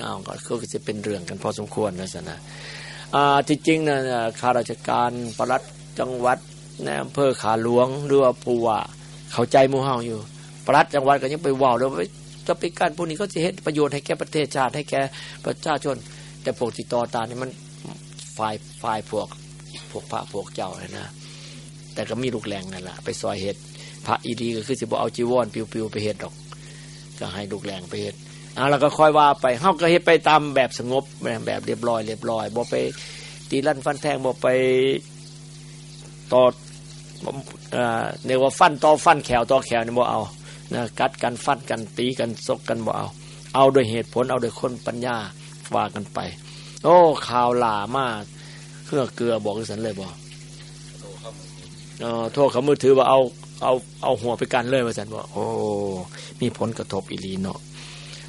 อ้าวก็จะเป็นเรื่องกันพอสมควรนะสนะอ่า ที่จริงนะข้าราชการปลัดจังหวัดในอำเภอขาหลวงหรือว่าผู้ว่าเข้าใจมู่เฮาอยู่ปลัดจังหวัดก็ยังไปว่าวเลยจะไปการพวกนี้ก็จะเห็นประโยชน์ให้แก่ประเทศชาติให้แก่ประชาชน แต่พวกติดต่อตานี่มันฝ่ายฝ่ายพวกพวกพระพวกเจ้าเลยนะ แต่ก็มีลูกแรงนั่นแหละไปซอยเหตุพระอีดีก็คือสิบเอาจีวรปิวๆไปเหตุดอก ก็ให้ลูกแรงไปเห ตุอ่าแล้วก็ค่อยว่าไปเฮาก็เฮ็ดไปตามแบบสงบแบบเรียบร้อยเรียบร้อยบ่ไปตีลั่นฟันแทงบ่ไปต่อเอ่อเรียกว่าฟันต่อฟันแขวต่อแขวนี่บ่เอานะกัดกันฟัดกันตีกันซกกันบ่เอา เอาโดยเหตุผลเอาโดยคนปัญญาว่ากันไป โอ้ข่าวหลามากเครื่องเกลือบอกสันเลยบอกโทรเข้ามืออโทษเขามือถือว่าเอาเอาเอาหัวไปกันเลยว่าสันว่าโอ้มีผลกระทบอีหลีเนาะ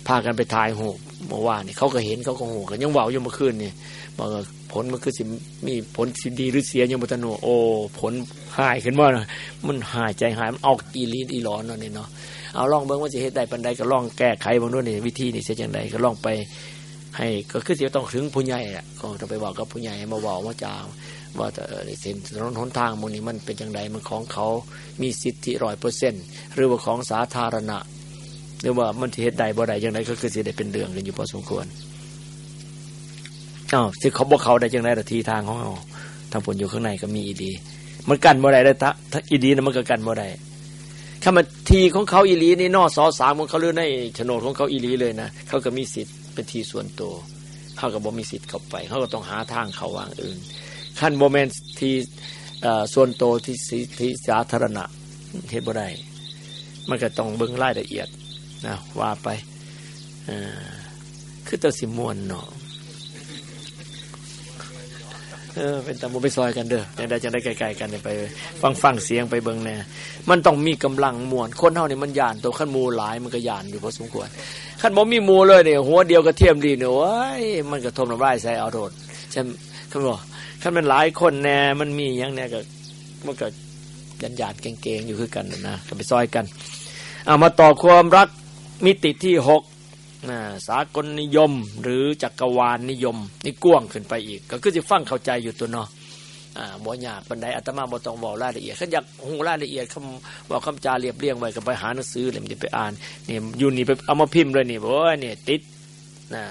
พากันไปทายหูเมื่อวานนี่เขาก็เห็นเขาก็หูกันยังเบาอยู่เมื่อคืนนี่บอกว่าผลมันคือสิมีผลสิดีหรือเสียยังบ่ทันโอ้ผลหายขึ้นมามันหายใจหายมันออกอีลีอีหลอนเนาะนี่เนาะเอาลองเบิ่งว่าสิเฮ็ดได้ปานใดก็ลองแก้ไขเบิ่งด้วยนี่วิธีนี่เสียจังไดก็ลองไป ให้ก็คือสิต้องถึงผู้ใหญ่อะก็ต้องไปบอกกับผู้ใหญ่ให้มาบอกมาจาว่าแต่เอส้นถนนหนทางหมูนี้มันเป็นจังไดมันของเขามีสิทธิร้อยเปอร์เซ็นต์หรือว่าของสาธารณะ หรือว่ามันเฮ็ดได้บ่ได้จังไดก็คือสิได้เป็นเรื่องกันอยู่พอสมควรอ้าวสิเขาบอกเขาได้จังไดแต่ทีทางของเขาทางผลอยู่ข้างในก็มีอีดี มันกันบ่ได้ได้ถ้าถ้าอีดีนะมันก็กันบ่ได้ถ้ามันทีของเขาอีลีนี่นอสอสามของเขาหรือในโฉนดของเขาอีลีเลยนะเขาก็มีสิทธิ์เป็นทีส่วนตัวเขาก็บ่มีสิทธิ์เข้าไปเขาก็ต้องหาทางเขาวางอื่นขั้นโมเมนต์ที่เอ่อส่วนตัวที่สิที่สาธารณะเฮ็ดบ่ได้ มันก็ต้องเบิ่งรายละเอียด นะว่าไปเออคือตัวสิมวนเนาะเออเป็นตะมุไปซอยกันเด้อจังได้จังได้ไกลๆกันเนี่ยไป ฟังฟังเสียงไปเบิ่งแน่มันต้องมีกำลังมวนคนเฮานี่มันย่านตัวขั้นหมูหลายมันก็ย่านอยู่พอสมควรขั้นบ่มีหมูเลยเนี่ยหัวเดียวกระเทียมดีเนี่ยโอ้ยมันก็ทมน้ำลายใส่เอาโดดใช่คันบ่คันมันหลายคนแน่มันมีอย่างแน่ก็มันก็ยันหยาดเก่งๆอยู่คือกันน่ะนะก็ไปซอยกันเอามาต่อความรัก มิติที่หกสากลนิยมหรือจักรวาลนิยม นี่กว้างขึ้นไปอีก ก็คือจะฟังเข้าใจอยู่ตัวเนาะอ่าบ่ยากปานใดอาตมาบ่ต้องบอกรายละเอียดขันอยากหูรายละเอียดคำบอกคำจาเรียบเรียงไว้ก็ไปหาหนังสือเลยมันจะไปอ่านนี่อยู่นี่ไปเอามาพิมพ์เลยนี่โอ้ยนี่ติดนะ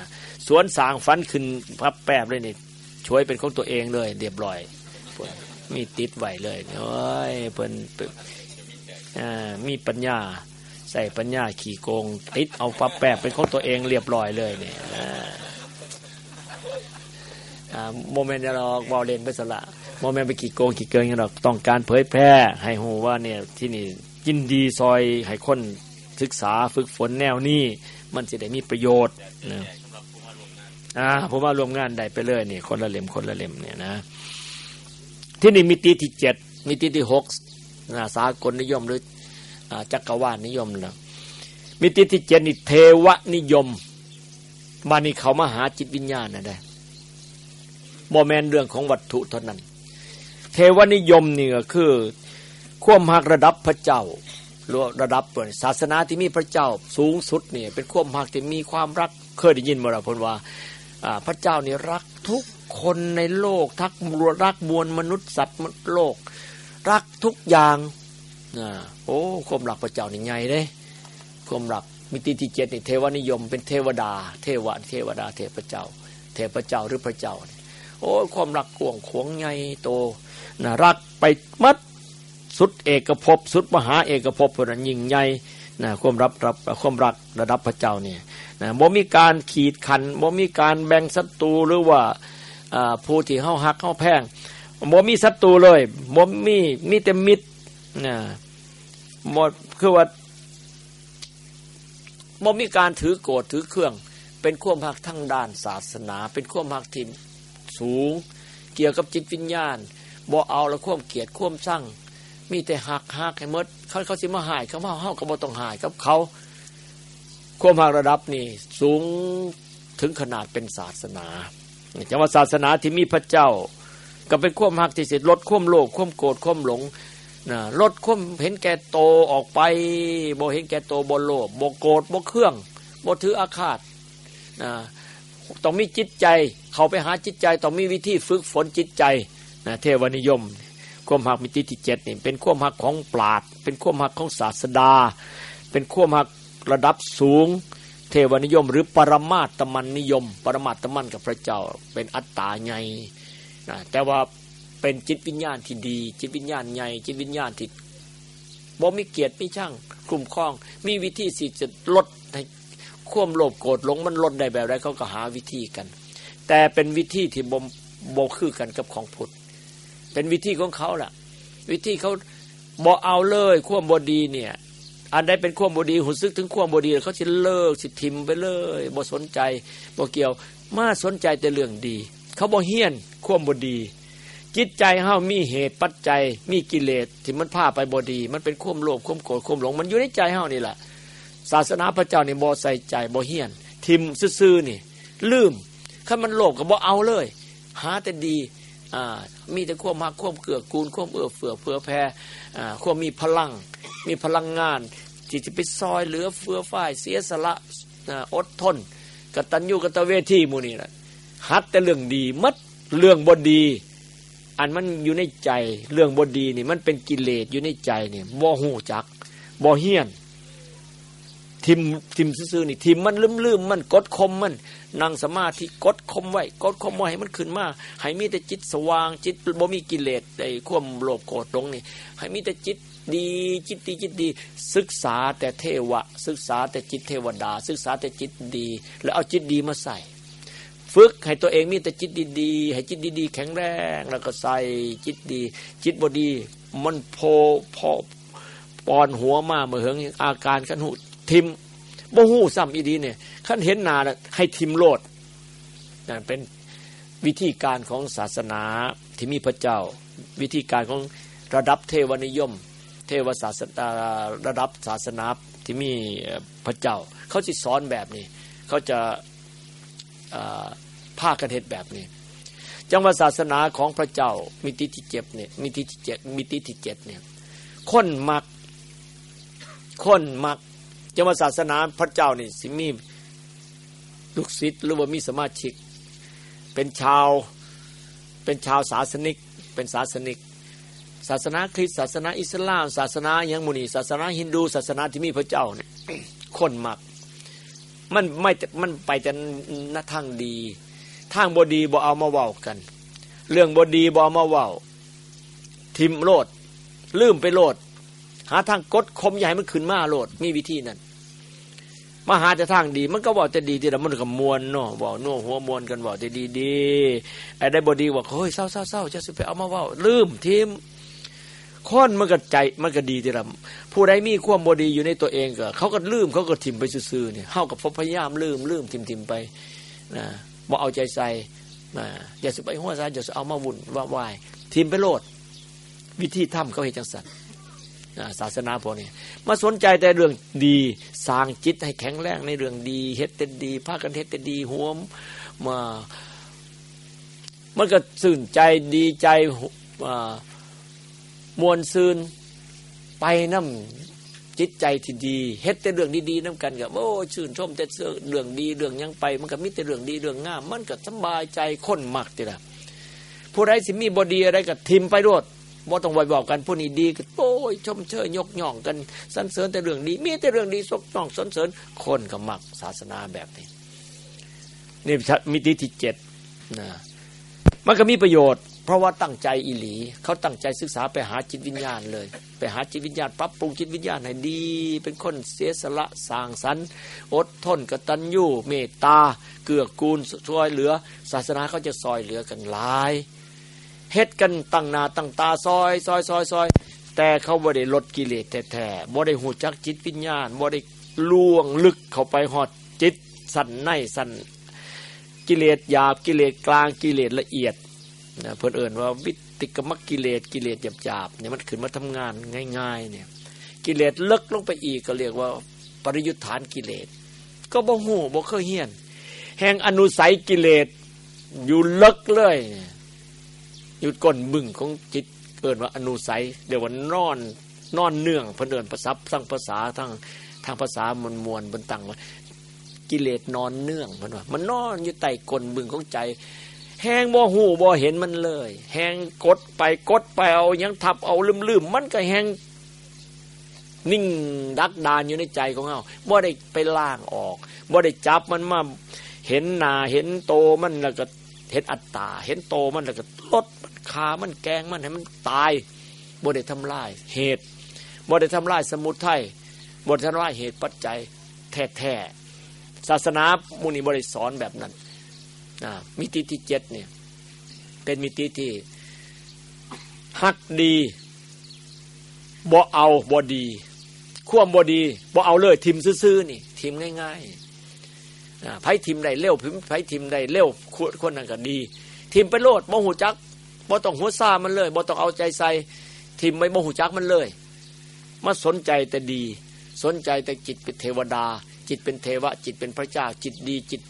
สวนสางฟันขึ้นพับแปบเลยนี่ช่วยเป็นของตัวเองเลยเรียบร้อยมีติดไว้เลยโอ้ยเพิ่นเพิ่นอ่ามีปัญญา ใส่ปัญญาขี่โกง ติดเอาปับแปบเป็นของตัวเองเรียบร้อยเลยเนี่ยอ่าโมเมนต์เราบอลเลนไปสละโมเมนต์ไปขี่โกงขี่เกินกันหรอกต้องการเผยแพร่ให้หูว่าเนี่ยที่นี่ยินดีซอยให้คนศึกษาฝึกฝนแนวนี้มันจะได้มีประโยชน์นะอ่าผมว่ารวมงานได้ไปเลยนี่คนละเล่มคนละเล่มเนี่ยนะ ที่นี่มิติที่เจ็ดมิติที่หกนะสากลนิยมหรือ จักรวาลนิยมแล้วมิติที่เจนี่เทวนิยมมานี่เขามาหาจิตวิญญาณนะได้บอแมนเรื่องของวัตถุเท่านั้น เทวนิยมนี่ก็คือ ควมหักระดับพระเจ้าหรือระดับเปิดศาสนาที่มีพระเจ้าสูงสุดเนี่ยเป็นควมหักที่มีความรัก เคยได้ยินมาแล้วพนว่าพระเจ้านี่รักทุกคนในโลก ทักรักมวลมนุษย์สัตว์โลก รักทุกอย่าง โอ้ความรักพระเจ้านี่ใหญ่เลยความรักมิติที่เจ็ดนี่เทวนิยม เป็นเทวดา เทวะเทวดา เทพเจ้า เทพเจ้าหรือพระเจ้านี่โอ้ความรักกวงขวงใหญ่โตนะรักไปมัดสุดเอกภพสุดมหาเอกภพเพนันยิ่งใหญ่นะความรับรับความรักระดับพระเจ้าเนี่ยนะบ่มีการขีดขันบ่มีการแบ่งศัตรูหรือว่าอ่าผู้ที่เฮาฮักเฮาแพงบ่มีศัตรูเลยบ่มีมีแต่มิตรนะ หมดคือว่าบ่มีการถือโกรธถือเครื่อง เป็นความหักทั้งด้านศาสนา เป็นความหักที่สูง เกี่ยวกับจิตวิญญาณบ่เอาแล้วความเกลียดความสั่งมีแต่หักหักให้หมดเขาเขาสิมาหายเขาว่าเฮาก็บ่ต้องหายกับเขาความหักระดับนี่สูงถึงขนาดเป็นศาสนาจะว่าศาสนาที่มีพระเจ้า ก็เป็นความหักที่สิลดความโลภความโกรธความหลง นะลดความเห็นแก่โตออกไปบ่เห็นแก่โตบ่โลภบ่โกรธบ่เครื่องบ่ถืออาฆาตนะต้องมีจิตใจ เขาไปหาจิตใจต้องมีวิธีฝึกฝนจิตใจนะเทวนิยมความหักมิติที่เจ็ดนี่เป็นความหักของปราดเป็นความหักของศาสดา เป็นความหักระดับสูง เทวนิยม หรือปรมาตมันนิยม ปรมาตมันกับพระเจ้าเป็นอัตตาใหญ่นะแต่ว่า เป็นจิตวิญญาณที่ดี จิตวิญญาณใหญ่จิตวิญญาณที่บ่มีเกียรติมีช่างกลุ่มคล้อง มีวิธีสิจะลดให้ควมโลภโกรธหลงมันลดได้แบบไรเขาก็หาวิธีกัน แต่เป็นวิธีที่บ่มบ่คือกันกับของพุทธเป็นวิธีของเขาล่ะ วิธีเขาบ่เอาเลยควมบดีเนี่ยอันใดเป็นควมบดีหุ่นซึกถึงควมบดีเขาจะเลิกสิทิมไปเลยบ่สนใจบ่เกี่ยว มาสนใจแต่เรื่องดี เขาบ่เฮี้ยนควมบดี จิตใจเฮามีเหตุปัจจัย มีกิเลสที่มันพาไปบดี มันเป็นข่มโลภข่มโกรธข่มหลง มันอยู่ในใจเฮานี่แหละ ศาสนาพระเจ้านี่บ่ใส่ใจบ่เฮียน ทิมซื่อๆนี่ ลืมถ้ามันโลภก็บ่เอาเลย หาแต่ดีอ่ามีแต่ความหักความเกื้อกูลความเอื้อเฟื้อเผื่อแผ่อ่าความมีพลัง มีพลังงานที่จะไปซอยเหลือเฟือฝ่ายเสียสละอดทนกตัญญูกตเวทีมูนี่แหละฮัดแต่เรื่องดีมัดเรื่องบดี อันมันอยู่ในใจเรื่องบดีนี่มันเป็นกิเลสอยู่ในใจนี่บ่หูจักบ่เฮียน ทิมทิมซื่อๆนี่ทิมมันลืมลืมมันกดคมมันนั่งสมาธิกดคมไว้กดคมไว้ให้มันขึ้นมาให้มีแต่จิตสว่าง จิตบ่มีกิเลสไอ้ความโลภโกรธหลงนี่ให้มีแต่จิตดีจิตดีจิตดี ศึกษาแต่เทวะ ศึกษาแต่จิตเทวดา ศึกษาแต่จิตดี แล้วเอาจิตดีมาใส่ ฝึกให้ตัวเองมีแต่จิตดีๆ ให้จิตดีๆ แข็งแรง แล้วก็ใส่จิตดี จิตบดี มันโพพอปอนหัวมาเมื่อเหิงอาการขันหูทิมบ่หูซ้ำอีดีเนี่ยขั้นเห็นนาให้ทิมโลดนั่นเป็นวิธีการของศาสนาที่มีพระเจ้า วิธีการของระดับเทวนิยม เทวศาสนาระดับศาสนาที่มีพระเจ้า เขาจะสอนแบบนี้ เขาจะ ภาคกันเหตุแบบนี้จังหวะศาสนาของพระเจ้ามิติที่เจ็ดเนี่ยมิติที่เจ็ดมิติที่เจ็ดเนี่ยคนมักคนมักจังหวะศาสนาพระเจ้านี่สิมีลูกศิษย์หรือว่ามีสมาชิก เป็นชาวเป็นชาวศาสนิก เป็นศาสนิก ศาสนาคริสต์ศาสนาอิสลาม ศาสนายังมุนีศาสนาฮินดู ศาสนาที่มีพระเจ้าเนี่ยคนมัก มันไม่มันไปแต่นทางดี ทางบดีบ่เอามาเว้ากัน เรื่องบดีบ่เอามาเว้าทิมโลดลืมไปโลด หาทางกดคมใหญ่มันขึ้นมาโลด มีวิธีนั้นมาหาแต่ทางดี มันก็บอกจะดีที่เรามันก็มวนเนาะบอกโน่หัวมวนกันบอกจะดีดีไอ้ได้บดีบอกเฮ้ยเศร้าเศร้าเศร้าจะสิไปเอามาว่าลืมทิมค้อนมันก็ใจมันก็ดีที่เราผู้ใดมีความบดีอยู่ในตัวเองก็เขาก็ลืมเขาก็ทิมไปซื่อๆเนี่ยเข้ากับพยายามลืมลืมทิมทิมไปนะ บอกเอาใจใส่นะอย่าสิไปหัวซาอย่าเอามาวุ่นว่าวายทิมไปโลด วิธีทำเขาเห็นจังสันศาสนาพวกนี้มาสนใจแต่เรื่องดีสร้างจิตให้แข็งแรงในเรื่องดีเฮ็ดเต็ดีพากันเฮ็ดเต็ดีหัวมามันก็สื่นใจดีใจมวลซืนไปน้ำ จิตใจที่ดีเฮ็ดแต่เรื่องดีๆน้ำกันกับโอ้ชื่นชมแต่เรื่องดีเรื่องยังไป มันก็มีแต่เรื่องดีเรื่องงามมันก็สบายใจคนมักทีละผู้ใดสิมีบดีอะไรก็ทิมไปรวดบ่ต้องไว้บอกกันผู้นี้ดีก็โอ้ยชมเชยยกย่องกันสรรเสริญแต่เรื่องดีมีแต่เรื่องดีสกย่องสรรเสริญคนก็มักศาสนาแบบนี้นี่มิติที่เจ็ดนะมันก็มีประโยชน์ เพราะว่าตั้งใจอิหลี เขาตั้งใจศึกษาไปหาจิตวิญญาณเลย ไปหาจิตวิญญาณปรับปรุงจิตวิญญาณให้ดี เป็นคนเสียสละสร้างสรรค์อดทนกตัญญูเมตตา เกื้อกูลช่วยเหลือ ศาสนาเขาจะซอยเหลือกันหลายเฮ็ดกันตั้งนาตั้งตาซอยซอยซอยซอยแต่เขาบ่ได้ลดกิเลสแท้ๆบ่ได้หูจักจิตวิญญาณบ่ได้ล่วงลึกเข้าไปหอดจิตสั่นในสั่นกิเลสหยาบกิเลสกลางกิเลสละเอียด นะเพื่อนเอ่นว่าวิติกมักกิเลสกิเลสหยาบๆเนี่ยมันขึ้นมาทำงานง่าย ๆ เนี่ย กิเลสเลึกลงไปอีกก็เรียกว่า ปริยุทธานกิเลส ก็บ่หูบ่เคยเฮียน แห่งอนุสัยกิเลสอยู่เลึกเลยเนี่ยอยู่ก้นบึ้งของจิตเกิดว่าอนุสัยเดี๋ยวว่านอนนอนเนื่องเพื่นเดินภาษาสร้างภาษาทั้งทางภาษามวลมวลบนตังว่ากิเลสนอนเนื่องมันว่ามันนอนอยู่ใต้ก้นบึ้งของใจ แหงบ่หูบ่เห็นมันเลย แหงกดไปกดไปเอายังทับเอาลืมลืมมันก็แหงนิ่งดักดานอยู่ในใจของเราบ่ได้ไปล่างออกบ่ได้จับมันมาเห็นหนาเห็นโตมันแล้วก็เห็นอัตตา เห็นโตมันแล้วก็ลดขามันแกงมันให้มันตายบ่ได้ทำลายเหตุบ่ได้ทำลายสมุทัยบ่ได้ทำลายเหตุปัจจัยแท้ๆศาสนามุนีบริสอนแบบนั้น มิติที่เจ็ดเนี่ย เป็นมิติที่ฮักดีบ่เอาบ่ดีข่วมบ่ดีบ่เอาเลยทิมซื่อๆนี่ทิมง่ายๆไพ่ทิมได้เร็วไพ่ทิมได้เร็วคนนั้นก็ดี ทิมไปโลดโมหูจักบ่ต้องหัวซ่ามันเลยบ่ต้องเอาใจใส่ทิมไม่บ่หูจักมันเลยมาสนใจแต่ดี สนใจแต่จิตเป็นเทวดา จิตเป็นเทวะ จิตเป็นพระเจ้า จิตดีจิต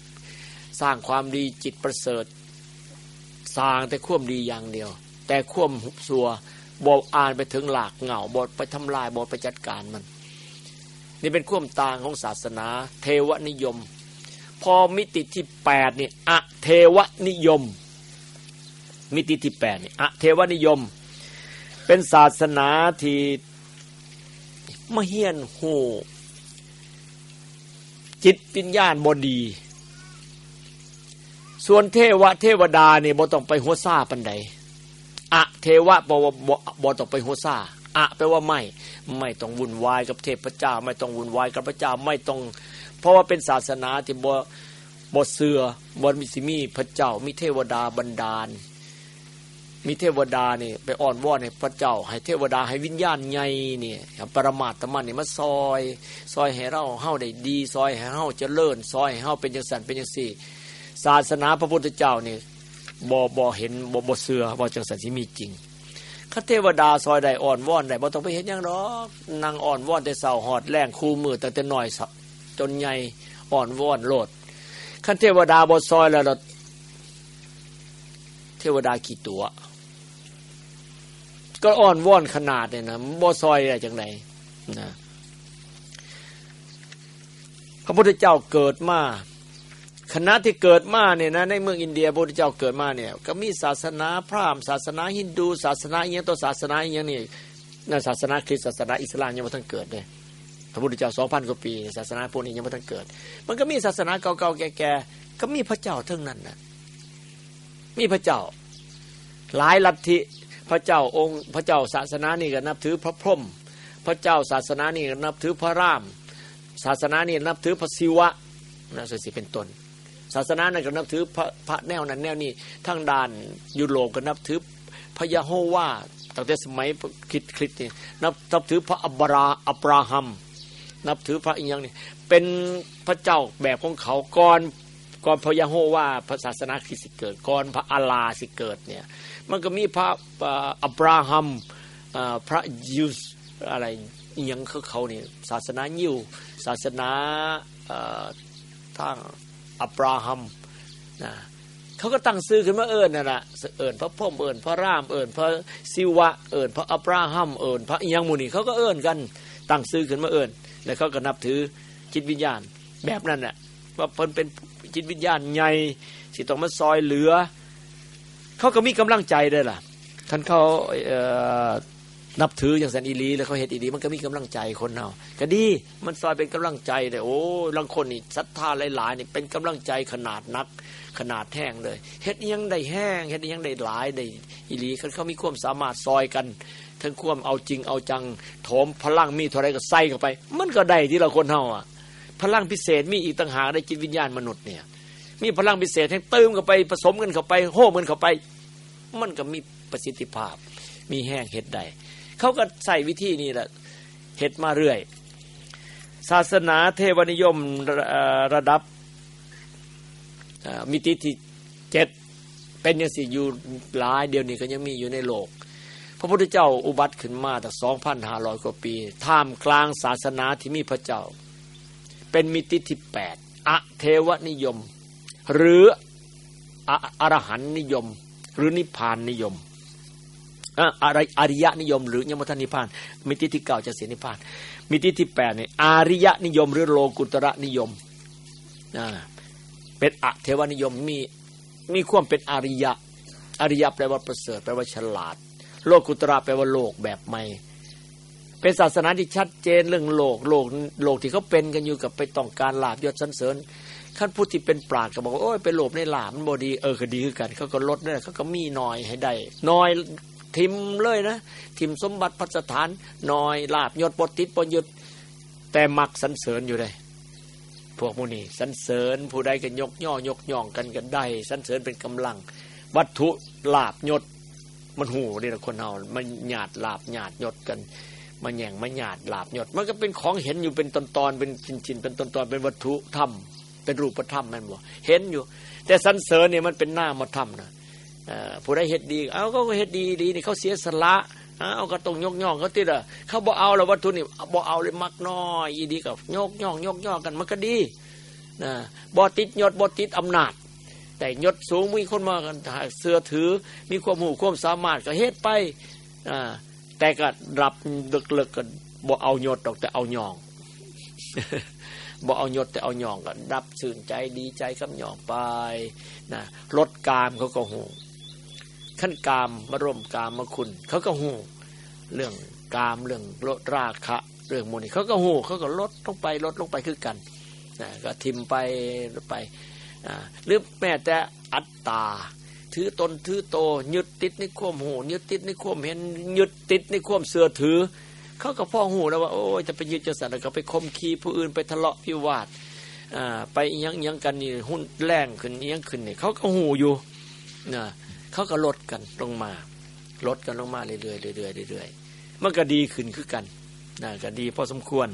สร้างความดีจิตประเสริฐ สร้างแต่ควมดีอย่างเดียว แต่ควมหุบสัวบออ่านไปถึงหลากเหงาบอไปทำลายบอไปจัดการมัน นี่เป็นควมต่างของศาสนา เทวนิยม พอมิติที่แปดนี่อะเทวนิยม มิติที่แปดนี่อะเทวนิยม เป็นศาสนาที่มเฮียนหูจิตวิญญาณบดี ส่วนเทวะเทวดาเนี่ยบ่ต้องไปหัวซาปันใดอะเทวะบ่บ่บ่ต้องไปหัวซาอะแปลว่าไม่ ไม่ต้องวุ่นวายกับเทพเจ้า ไม่ต้องวุ่นวายกับพระเจ้าไม่ต้อง เพราะว่าเป็นศาสนาที่บ่บ่เสือบนมิสิมีพระเจ้า มีเทวดาบันดาล มีเทวดานี่ไปอ่อนวอนให้พระเจ้า ให้เทวดาให้วิญญาณใหญ่นี่ปรมาตมันนี่มาซอย ซอยให้เราเฮาได้ดี ซอยให้เฮาเจริญ ซอยให้เฮาเป็นจังสันเป็นจังสี่ ศาสนาพระพุทธเจ้านี่บ่บ่เห็นบ่บ่เสือบ่จังสันที่มีจริงข้าเทวดาซอยใดอ่อนว่อนได้บ่ต้องไปเห็นหยังดอกนางอ่อนว่อนแต่เสาหอดแรงคู่มือตั้งแต่น้อยจนใหญ่อ่อนว่อนโลดข้าเทวดาบ่ซอยแล้วเทวดากี่ตัว ก็อ่อนว่อนขนาดเนี่ยนะบ่ซอยอะไรจังไหนนะพระพุทธเจ้าเกิดมา คณะที่เกิดมาเนี่ยนะในเมืองอินเดียพระพุทธเจ้าเกิดมาเนี่ย ก็มีศาสนาพราหมณ์ศาสนาฮินดู ศาสนาอย่างตัวศาสนาอย่างนี่นะศาสนาคริสต์ศาสนาอิสลามยังไม่ทันเกิดเลยพระพุทธเจ้าสองพันกว่าปี ศาสนาพวกนี้ยังไม่ทันเกิด มันก็มีศาสนาเก่าๆแก่ๆก็มีพระเจ้าทั้งนั้นนะมีพระเจ้า หลายลัทธิพระเจ้าองค์พระเจ้าศาสนานี่ก็นับถือพระพรหมพระเจ้าศาสนานี่ก็นับถือพระราม ศาสนานี่นับถือพระศิวะนะสิเป็นต้น ศาสนานั้นก็นับถือพระพระแนวนั้นแนวนี้ทั้งด้านยุโรปก็นับถือพระยะโฮวาตั้งแต่สมัยคริสคริสนี่นับนับถือพระอับราอับราฮัม นับถือพระอีกอย่างนี่เป็นพระเจ้าแบบของเขาก่อนก่อนพระยะโฮวาพระศาสนาคริสต์เกิดก่อนพระอัลลาสิเกิดเนี่ยมันก็มีพระอับราฮัมพระยูสอะไรอย่างเขาเขาเนี่ยศาสนายิวศาสนาทาง อับราฮัมนะเขาก็ตั้งซื้อขึ้นมาเอิญนั่นแหละเอิญพระพ่อมเอิญพระรามเอิญพระซิวะเอิญพระอับราฮัมเอิญพระอิยังมูนีเขาก็เอิญกันตั้งซื้อขึ้นมาเอิญแล้วเขาก็นับถือจิตวิญญาณแบบนั้นแหละว่าเพิ่นเป็นจิตวิญญาณใหญ่สิต้องมาซอยเหลือ เขาก็มีกำลังใจด้วยล่ะท่านเขา นับถืออย่างสันอีลีแล้วเขาเห็นอีลีมันก็มีกำลังใจคนเนาก็ดีมันซอยเป็นกำลังใจเลยโอ้ลังคนนี่ศรัทธาหลายๆนี่เป็นกำลังใจขนาดนัก ขนาดแห้งเลยเฮ็ดยังได้แห้งเฮ็ดยังได้หลายได้อีลีเขาเขามีความสามารถซอยกันทั้งความเอาจริงเอาจังโถมพลังมีเท่าไรก็ใส่เข้าไป มันก็ได้ที่เราคนเฮาอะพลังพิเศษมีอีกต่างหากได้จิตวิญญาณมนุษย์เนี่ย มีพลังพิเศษให้เติมเข้าไปผสมกันเข้าไปโห่มันเข้าไป มันก็มีประสิทธิภาพ มีแห้งเฮ็ดได้ เขาก็ใส่วิธีนี้แหละเห็ดมาเรื่อย ศาสนาเทวนิยมระดับมิติที่เจ็ดเป็นยังสิอยู่หลายเดียวนี้ก็ยังมีอยู่ในโลก พระพุทธเจ้าอุบัติขึ้นมาตั้งสองพันห้าร้อยกว่าปี ท่ามกลางศาสนาที่มีพระเจ้า เป็นมิติที่แปดอะเทวนิยม หรืออรหันนิยม หรือนิพพานนิยม อะไรอริยนิยม หรือยังมัทนิพาน มิติที่เก่าจะเสียนิพาน มิติที่แปดเนี่ยอาริยนิยม หรือโลกุตระนิยมเป็นอะเทวนิยมมีมีความเป็นอริยะอริยะแปลว่าประเสริฐแปลว่าฉลาด โลกุตระแปลว่าโลกแบบใหม่เป็นศาสนาที่ชัดเจนเรื่องโลกโลกโลกที่เขาเป็นกันอยู่กับไปต้องการลาบยศสันเสริญขั้นผู้ที่เป็นปราดก็บอกว่าโอ้ยเป็นโลภในลาบมันบดีเออคดีคือกัน เขาก็ลดเนี่ยเขาก็มีน้อยให้ได้น้อย ทิมเลยนะ ทิมสมบัติพัสถานน้อยลาบยศปติดปยุดแต่มักสันเสริญอยู่เลยพวกมูนี่สันเสริญผู้ใดกันยกย่อยกย่องกันกันได้สันเสริญเป็นกำลัง วัตถุลาบยศมันหูนี่ละคนเฮามันหยาดลาบหยาดยศกันมันแย่งมันหยาดลาบยศมันก็เป็นของเห็นอยู่เป็นตอนตอนเป็นชิ้นชิ้นเป็นตอนตอนเป็นวัตถุธรรมเป็นรูปธรรมมันบ่เห็นอยู่ แต่สันเสริญเนี่ยมันเป็นหน้ามาธรรมนะ ผู้ใดเฮ็ดดี เอาก็เฮ็ดดีดีนี่เขาเสียสละเอาก็ต้องยกย่องเขาติดอะเขาบ่เอาแล้ววัตถุนี่บ่เอาเลยมักน้อยอีดีกับยกย่องยกย่องกันมันก็ดีนะบ่ติดยศบ่ติดอำนาจ แต่ยศสูงมีคนมากันเสื้อถือ มีความหูความสามารถก็เฮ็ดไปแต่ก็รับเลิกๆก็บ่เอายศดอกแต่เอาย่องบ่เอายศแต่เอาย่องก็รับสื่นใจดีใจกับย่องไปนะลดกามเขาก็หู ขั้นกามมารมกามมาคุณ เขาก็หูเรื่องกามเรื่องลดราคะ เรื่องมูนี่เขาก็หูเขาก็ลดลงไปลดลงไปคือกันนะก็ทิมไปไปหรือแม้แต่อัตตา ถือตนถือโตยึดติดในข่มหูยึดติดในข่มเห็นยึดติดในข่มเสือถือ เขาก็พ่อหูแล้วว่าโอ้ยจะไปยึดจะสัตว์แล้วก็ไปคมขีผู้อื่นไปทะเลาะพิวาทไปยังยังกันนี่หุ้นแรงขึ้นยังขึ้นนี่เขาก็หูอยู่นะ เขาก็ลดกันลงมา ลดกันลงมาเรื่อยๆเรื่อยๆเรื่อยๆมันก็ดีขึ้นคือกันนะก็ดีพอสมควร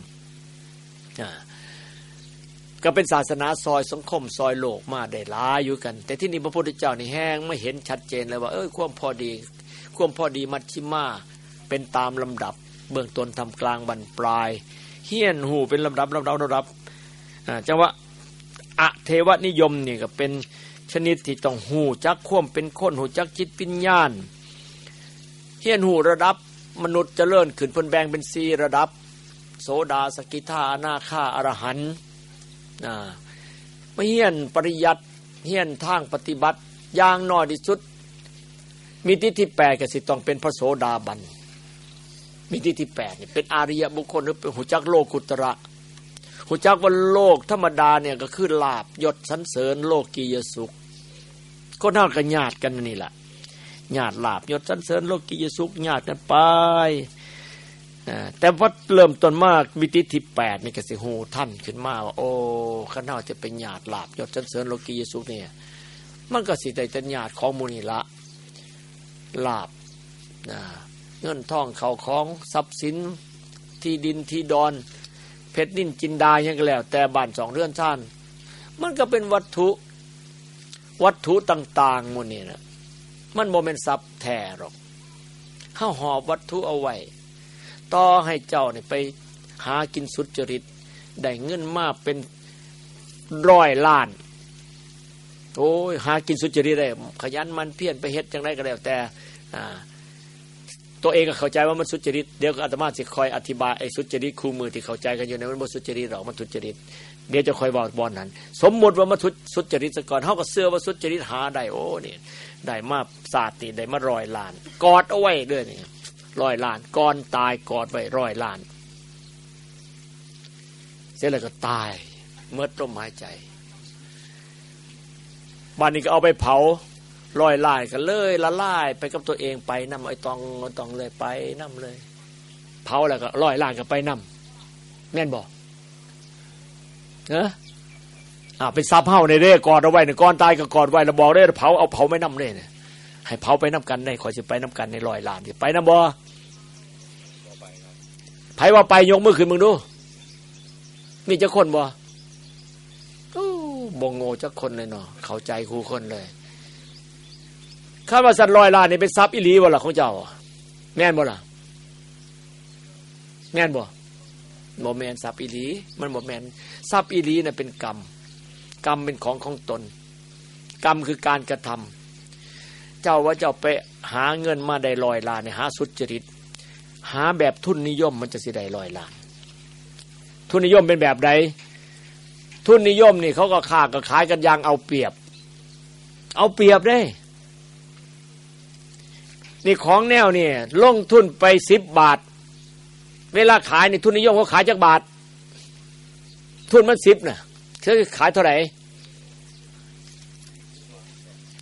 นะก็เป็นศาสนาซอยสังคมซอยโลกมาได้ลายอยู่กัน แต่ที่นี่พระพุทธเจ้านี่แห้งไม่เห็นชัดเจนเลยว่าเออความพอดี ความพอดีมัชชิมาเป็นตามลำดับ เบื้องต้นทำกลางบรรปลาย เฮี้ยนหูเป็นลำดับลำดับลำดับจังว่าอะเทวนิยมนี่ก็เป็น ชนิดที่ต้องหูจักข่วมเป็นคนหูจักจิตปิญญาณเฮียนหูระดับมนุษย์จเจริญขึ้นเพิ่นแบ่งเป็นสีระดับ โสดาสกิทาอนาคาอรหันนะม่เฮียนปริยัติเฮียนทางปฏิบัติอย่างน้อยที่สุด มีที่ที่แปดก็สิต้องเป็นพระโสดาบันมีที่ที่แปดนี่เป็นอาริยบุคคลหรือเป็นหูจักโลกุตระหูจักว่าโลกธรรมดาเนี่ยก็คือลาบยศสันเสริญโลกียสุข ก็น่ากันญาติกันนี่แหละญาติลาบยศสันเสริญโลกียสุขญาติกันไปแต่วัดเริ่มต้นมากวิธีที่แปดนี่ก็สิหูท่านขึ้นมาว่าโอ้ข้าเน้าจะเป็นญาติลาบยศสันเสริญโลกียสุขเนี่ย มันก็สิได้เป็นญาติของมูนีละลาบเงินทองเขาของทรัพย์สินที่ดินที่ดอน เพชรนินจินดายังก็แล้ว แต่บ้านสองเรือนชาน มันก็เป็นวัตถุ วัตถุต่างๆมูนี่นะมันโมเมนทรัพย์แท้หรอกเข้าหอบวัตถุเอาไว้ต่อให้เจ้าเนี่ยไปหากินสุจริต ได้เงินมากเป็นร้อยล้าน โอ้ยหากินสุจริตได้ขยันมันเพี้ยนไปเฮ็ดจังไรก็แล้วแต่ตัวเองก็เข้าใจว่ามันสุจริตเดี๋ยวอาตมาจะคอยอธิบายไอ้สุจริตคู่มือที่เข้าใจกันอยู่ในมันบ่สุจริตหรอกมันทุจริต เดี๋ยวจะคอยบอกบอลนั้น สมมติว่ามาทุสุจริตก่อนเขาก็เสื้อว่าสุจริตหาได้โอ้นี่ได้มาศาสตร์นี่ได้มารอยล้าน กอดเอาไว้ด้วยนี่ร้อยล้านก่อนตายกอดไว้ร้อยล้าน เสร็จแล้วก็ตายเมื่อลมหายใจบ้านนี้ก็เอาไปเผาลอยลายกันเลยละลายไปกับตัวเองไปนำไอ้ตองตองเลยไปนำเลย เผาแล้วก็ลอยลายกันไปนำแม่นบอก นอะอ่าเป็นซับเฮาในเร่กอดเอาไว้ในก้อนตายก็กอดไว้แล้วบอกเร่เผาเอาเผาไม่นำเลยเนี่ยให้เผาไปน้ากันได้ขอจะไปน้ากันในลอยลานที่ไปน้ำบ่ไผว่าไปยกมือขึ้นมึงดูมีจะคนบ่บงโง่จะคนเลยเนาะเข้าใจครูคนเลยข้าว่าสัตว์ลอยลานนี่เป็นทรัพย์อิลีบ่ล่ะของเจ้าแม่นบ่ล่ะแม่นบ่ บ่แมนทรัพย์อิลี มันบ่แมนทรัพย์อิลีน่ะเป็นกรรม กรรมเป็นของของตน กรรมคือการกระทำเจ้าว่าเจ้าไปหาเงินมาได้ลอยล้านเนี่ยหาสุดจริต หาแบบทุนนิยมมันจะสิได้ลอยล้าน ทุนนิยมเป็นแบบใดทุนนิยมนี่เขาก็ค้าก็ขายกันยางเอาเปรียบ เอาเปรียบได้ นี่ของแนวนี่ลงทุนไปสิบบาท เวลาขายนี่ทุนนิยมเขาขายจากบาท ทุนมันสิบนะเขาขายเท่าไหร่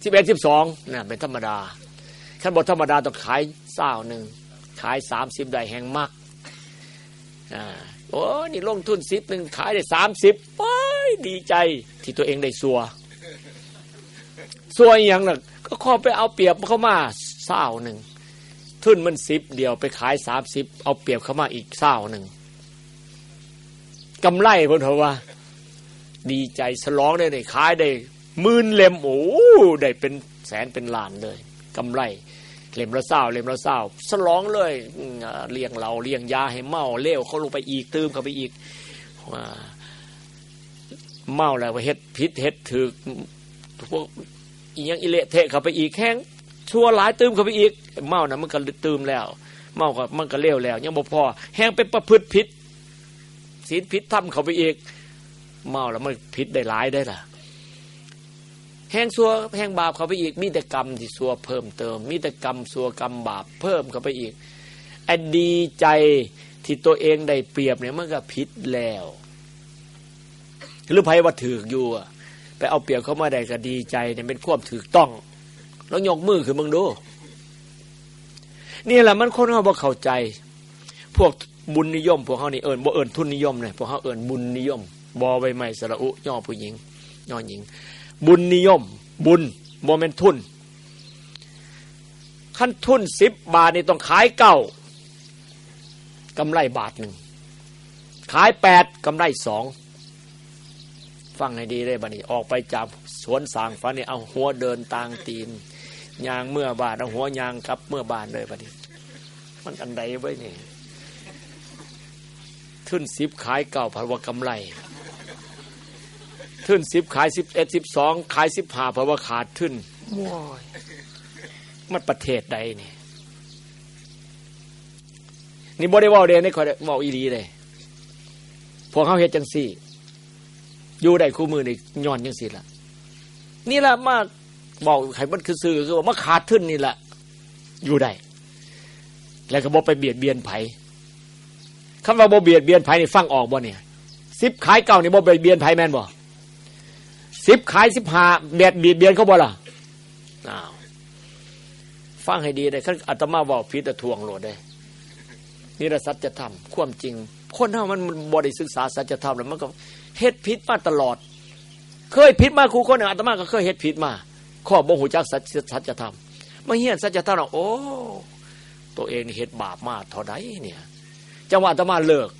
สิบเอ็ดสิบสองนะเป็นธรรมดาขั้นบทธรรมดาต้องขายเศร้าหนึ่งขายสามสิบได้แห่งมากอ่าโอ้นี่ลงทุนสิบหนึ่งขายได้สามสิบดีใจ ที่ตัวเองได้สัวสัวอย่างน่ะก็ข้อไปเอาเปรียบเข้ามาเศร้าหนึ่ง ทุนมันสิบเดียวไปขายสามสิบเอาเปรียบเข้ามาอีกเศร้าหนึ่งกำไรเพื่นเขาว่า ดีใจฉลองได้ได้ขายได้มื่นเล่มโอ้ได้เป็นแสนเป็นล้านเลยกำไรเล่มละเศร้าเล่มละเศร้าสลองเลยเลี้ยงเราเลี้ยงยาให้เมาเลี้ยวเขาลงไปอีกตืมเขาไปอีกเมาแล้วเฮ็ดพิษเฮ็ดถือพวกอียังอิเละเทะเขาไปอีกแข้ง ชั่วหลายตืมเข้าไปอีก เมานะมันก็ตืมแล้ว เมาก็มันก็เลี้ยวแล้ว ยังบ่พอแห้งไปประพฤติพิษศีลพิษทำเข้าไปอีก เมาแล้วมันพิษได้หลายได้ล่ะแห้งซัวแห้งบาปเข้าไปอีก มีแต่กรรมที่ซัวเพิ่มเติม มีแต่กรรมซัวกรรมบาปเพิ่มเข้าไปอีกไอ้ดีใจที่ตัวเองได้เปรียบเนี่ยมันก็พิษแล้วหรือไพ่ว่าถืออยู่ไปเอาเปรียบเขามาได้ก็ดีใจเนี่ยเป็นควบถือต้อง แล้วยกมือคือมึงดู นี่แหละมันคนเขาบอกเข้าใจ พวกบุญนิยม พวกเขานี่เอิญบ่เอิญทุนนิยมเลยพวกเขาเอิญบุญนิยมบอใบไม้สระอุย่อผู้หญิงย่อหญิง บุญนิยม บุญโมเมนทุนขั้นทุนสิบบาทนี่ต้องขายเก้ากำไรบาทหนึ่งขายแปดกำไรสองฟังให้ดีเลยบัดนี้ออกไปจากสวนสางฟ้านี่เอาหัวเดินตางตีน ยางเมื่อบาทเอาหัวยางกับเมื่อบานเลยบัดนี้ มันอันใดไว้นี่ทุนสิบขายเก่าพันว่ากำไรทึนสิบขายสิบเอ็ดสิบสองขายสิบห้าเพราะว่าขาดทึนว้ยมันประเทศใดนี่นี่บ่ได้ว่าเดนนี่คอยบอกอีดีเลยพวกเขาเฮ็ดจังสี่ อยู่ได้คู่มือนี่ย้อนจังสี่ละนี่แหละมา บอกไขมันคือสื่อคือว่ามาขาดทึนนี่แหละอยู่ได้แล้วก็บอกไปเบียดเบียนไผคำว่าบ่เบียดเบียนไผนี่ฟังออกบ่เนี่ยสิบขายเก่านี่บ่ไปเบียนไผแม่นบ่สิบขายสิบหาเบียดเบียดเบียนเขาบ่ล่ะอ้าวฟังให้ดีเลยขั้นอาตมาบอกพิษทวงโหลดได้นี่ระสัจธรรมความจริง คนเท่ามันบริศึกษาสัจธรรมแล้วมันก็เฮ็ดพิษมาตลอด เคยพิษมาครูคนหนึ่งอาตมาก็เคยเฮ็ดพิษมา ข้อบ่หูจักสัจสัจธรรมมาเฮียนสัจธรรมโอ้ ตัวเองเฮ็ดบาปมาเท่าไดเนี่ยจังหวะอาตมาเลิก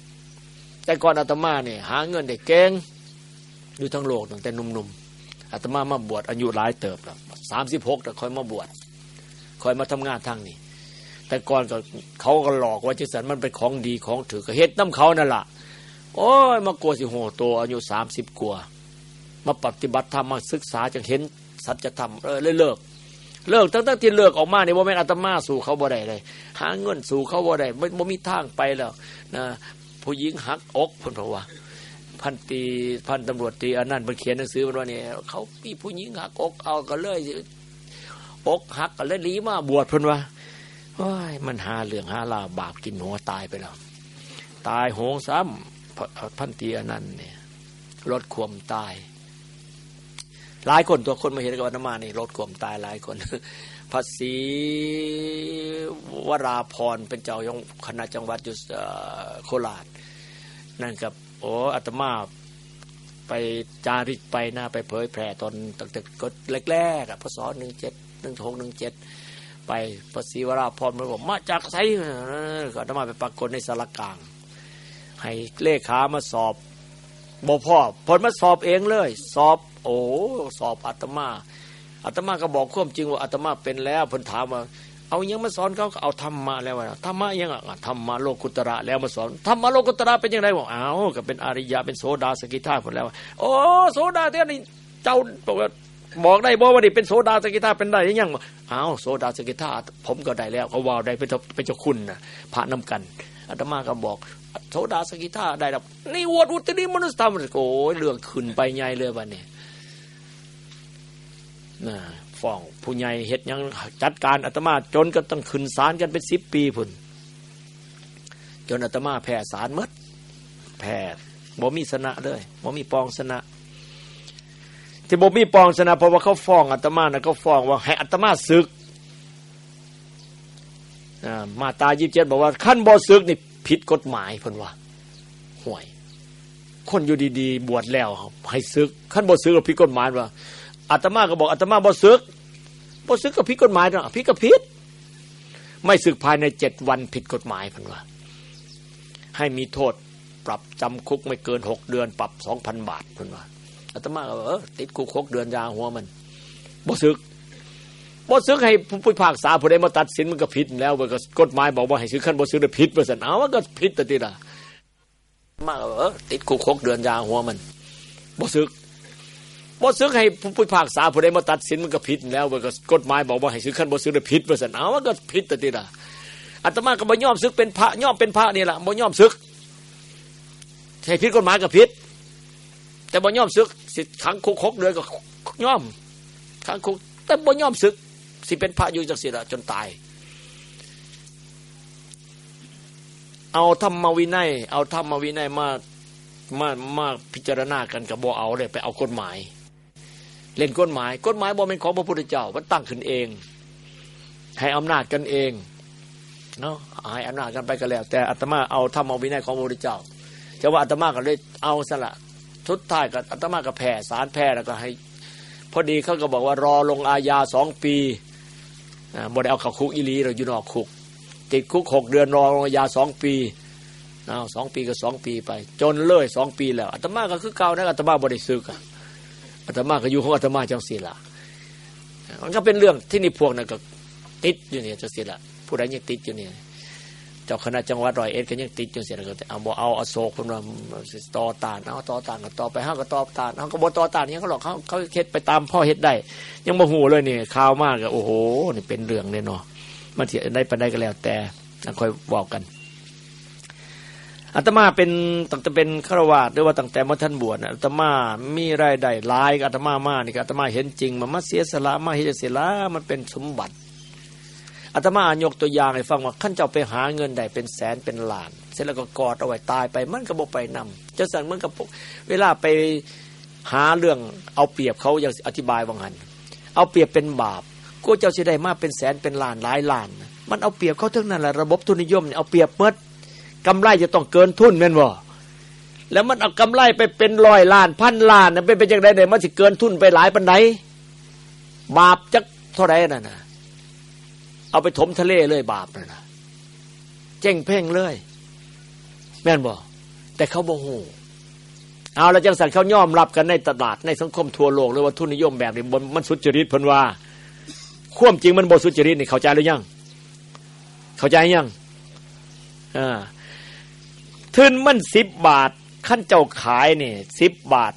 แต่ก่อนอาตมาเนี่ยหาเงินได้เก่งอยู่ทั้งโลกตั้งแต่หนุ่มๆอาตมามาบวชอายุหลายเติบแล้วสามสิบหกแต่คอยมาบวชคอยมาทำงานทางนี้แต่ก่อนก็เขาก็หลอกว่าจิสันมันเป็นของดีของถือก็เฮ็ดน้ำเขานั่นแหละโอ้ยมากลัวสิโหตัวอายุสามสิบกว่ามาปฏิบัติธรรมมาศึกษาจึงเห็น สัจธรรมเออเลยเลิก เลิกตั้งแต่ที่เลิกออกมาเนี่ยว่าแม่อาตมาสู่เขาบ่ได้เลย หาเงินสู่เขาบ่ได้ไม่บ่มีทางไปแล้วนะผู้หญิงหักอกคนเพราะว่าพันตีพันตำรวจตีอันนั้นมันเขียนหนังสือมันว่าเนี่ยเขาพี่ผู้หญิงหักอกเอาก็เลยอกหักก็เลยลีมาบวชเพิ่นว่าว้ายมันหาเรื่องหาลาบาปกินหัวตายไปแล้วตายโหงซ้ำพันตีอันนั้นเนี่ยลดความตาย หลายคนตัวคนมาเห็นกับวันมานี่ลดความตายหลายคนภาษีวราพรเป็นเจ้ายงคณะจังหวัดอยู่โคราช นั่นกับโอ้อาตมาไปจาริกไปนะไปเผยแผ่ตอนตั้งแต่ก็แรกๆอะพศหนึ่งเจ็ดหนึ่งหกหนึ่งเจ็ดไปพระศรีวราพรมันบอกมาจากไสก็อาตมาไปปรากฏในสารกลาง ให้เลขามาสอบบ่พ่อผลมาสอบเองเลย สอบ โอ้สอบอาตมาอาตมาก็บอกความจริงว่าอาตมาเป็นแล้วผลถามว่าเอายังมาสอนเขาเอาธรรมะแล้วธรรมะยังธรรมะโลกุตระแล้วมาสอนธรรมะโลกุตระเป็นยังไงบอกอ้าวก็เป็นอริยะเป็นโสดาสกิทาคนแล้ว โอ้โสดาเนี่ยนี่เจ้าบอกว่าบอกได้บอกว่านี่เป็นโสดาสกิทาเป็นได้ยังอ้าวโสดาสกิทาผมก็ได้แล้วเขาว่าได้เป็นเป็นเจ้าคุณนะพระนำกันอาตมาก็บอกโสดาสกิทาได้แล้วนี่วดอุตริมนุสธรรมโอ้ยเรื่องขึ้นไปใหญ่เลยวันนี้ ฟ้องผู้ใหญ่เฮ็ดยังจัดการอาตมาจนก็ต้องขึ้นศาลกันเป็นสิบปีพุ่นจนอาตมาแผ่ศาลมดแผ่บ่มีสนะเลยบ่มีปองสนะที่บ่มีปองสนะเพราะว่าเขาฟ้องอาตมานะเขาฟ้องว่าให้อาตมาศึกมาตายิบเจ็ดบอกว่าขั้นบ่ศึกนี่ผิดกฎหมายเพิ่นว่าห่วย คนอยู่ดีๆ บวชแล้วให้ศึกขั้นบ่ศึกผิดกฎหมายว่า อาตมาก็บอกอาตมาบ่ซึกบ่ซึกก็ผิดกฎหมายนะผิดก็ผิดไม่สึกภายในเจ็ดวันผิดกฎหมายพันว่า ให้มีโทษปรับจำคุกไม่เกินหกเดือน ปรับสองพันบาทพันว่าอาตมาก็เออติดคุกหกเดือนยาหัวมันบ่ซึกบ่ซึกให้ผู้พิพากษาผู้ใดมาตัดสินมันก็ผิดแล้วมันก็กฎหมายบอกว่าให้ซื้อขั้นบ่ซื้อได้ผิดว่าซั่นเอามันก็ผิดแต่ติล่ะมาเออติดคุกหกเดือนยาหัวมันบ่ซึก บ่ซึกให้ผู้พิพากษาผู้ใดมาตัดสินมันก็ผิดแล้วมันก็กฎหมายบอกว่าให้ซื้อขั้นบ่ซื้อได้ผิดว่าซั่นเอามันก็ผิดแต่ติล่ะอาตมาก็บ่ยอมซึกเป็นพระยอมเป็นพระนี่ล่ะบ่ยอมซึกให้ผิดกฎหมายก็ผิด แต่บ่ยอมซึกสิขังคุกหกเดือนก็ยอมขังคุกแต่บ่ยอมซึก สิเป็นพระอยู่จังสิละจนตาย เอาธรรมวินัย เอาธรรมวินัยมามามาพิจารณากันกับบ่เอาเลยไปเอากฎหมาย เล่นกฎหมายกฎหมายบ่เป็นของพระพุทธเจ้ามันตั้งขึ้นเอง ให้อำนาจกันเองเนาะให้อำนาจกันไปกันแล้ว แต่อาตมาเอาธรรมวินัยของพระพุทธเจ้าจะว่าอาตมาก็เลยเอาสละทุดท้ายกับอาตมาก็แผ่สารแผ่แล้วก็ให้ พอดีเขาก็บอกว่ารอลงอาญาสองปีบ่ได้เอาเข้าคุกอีลีเราอยู่นอกคุก ติดคุกหกเดือนรอลงอาญาสองปีเอาสองปีก็สองปีไป จนเลยสองปีแล้วอาตมาก็คือเก่านะอาตมาบ่ได้ซึกอะ อาตมาก็อยู่ของอาตมาจังสีละมันก็เป็นเรื่องที่นี่พวกนั้นก็ติดอยู่เนี่ยจังสีละผู้ใดยังติดอยู่เนี่ยเจ้าคณะจังหวัดร้อยเอ็ดก็ยังติดอยู่เสียแล้วก็เอาบ่เอาอโศกคนว่าต่อตานเอาต่อตานก็ต่อไปห้าก็ต่อตานเขาก็บ่ต่อตานยังเขาหรอกเขาเขาเฮ็ดไปตามพ่อเฮ็ดได้ ยังบ่หูเลยเนี่ยข่าวมากก็โอ้โหนี่เป็นเรื่องเลยเนาะมันสิได้ปานใดก็แล้วแต่ค่อยบอกกัน อาตมาเป็นตั้งแต่เป็นฆราวาสหรือว่าตั้งแต่เมาท่านบวชอาตมามีรายได้หลายอาตมามานี่อาตมาเห็นจริงมันมาเสียสละมาเฮ็ดเสียละมันเป็นสมบัติอาตมายกตัวอย่างให้ฟังว่าขั้นเจ้าไปหาเงินได้เป็นแสนเป็นล้าน เสร็จแล้วก็กอดเอาไว้ตายไปมันก็บอกไปนำจะสั่งมันก็เวลาไปหาเรื่องเอาเปรียบเขาอย่างอธิบายว่างันเอาเปรียบเป็นบาปกูเจ้าสิได้มาเป็นแสนเป็นล้านหลายล้าน มันเอาเปรียบเขาทั้งนั้นแหละระบบทุนนิยมเนี่ยเอาเปรียบเมื่ กำไรจะต้องเกินทุนแม่นบ่แล้วมันเอากำไรไปเป็นร้อยล้านพันล้านเป็นไปจากไหนเนี่ยมันสิเกินทุนไปหลายปันไหนบาปจักเท่าไรนั่นนะเอาไปถมทะเลเลยบาปนั่นนะเจ้งเพ่งเลย แม่นบ่แต่เขาโมโหเอาแล้วจังสันเขายอมรับกันในตลาดในสังคมทั่วโลกเลยว่าทุนนิยมแบบนี้มันสุจริตพันว่าควมจริงมันบสุจริตนี่เข้าใจหรือยัง เข้าใจยังอ่า ทุนมันสิบบาท ขั้นเจ้าขายนี่สิบบาท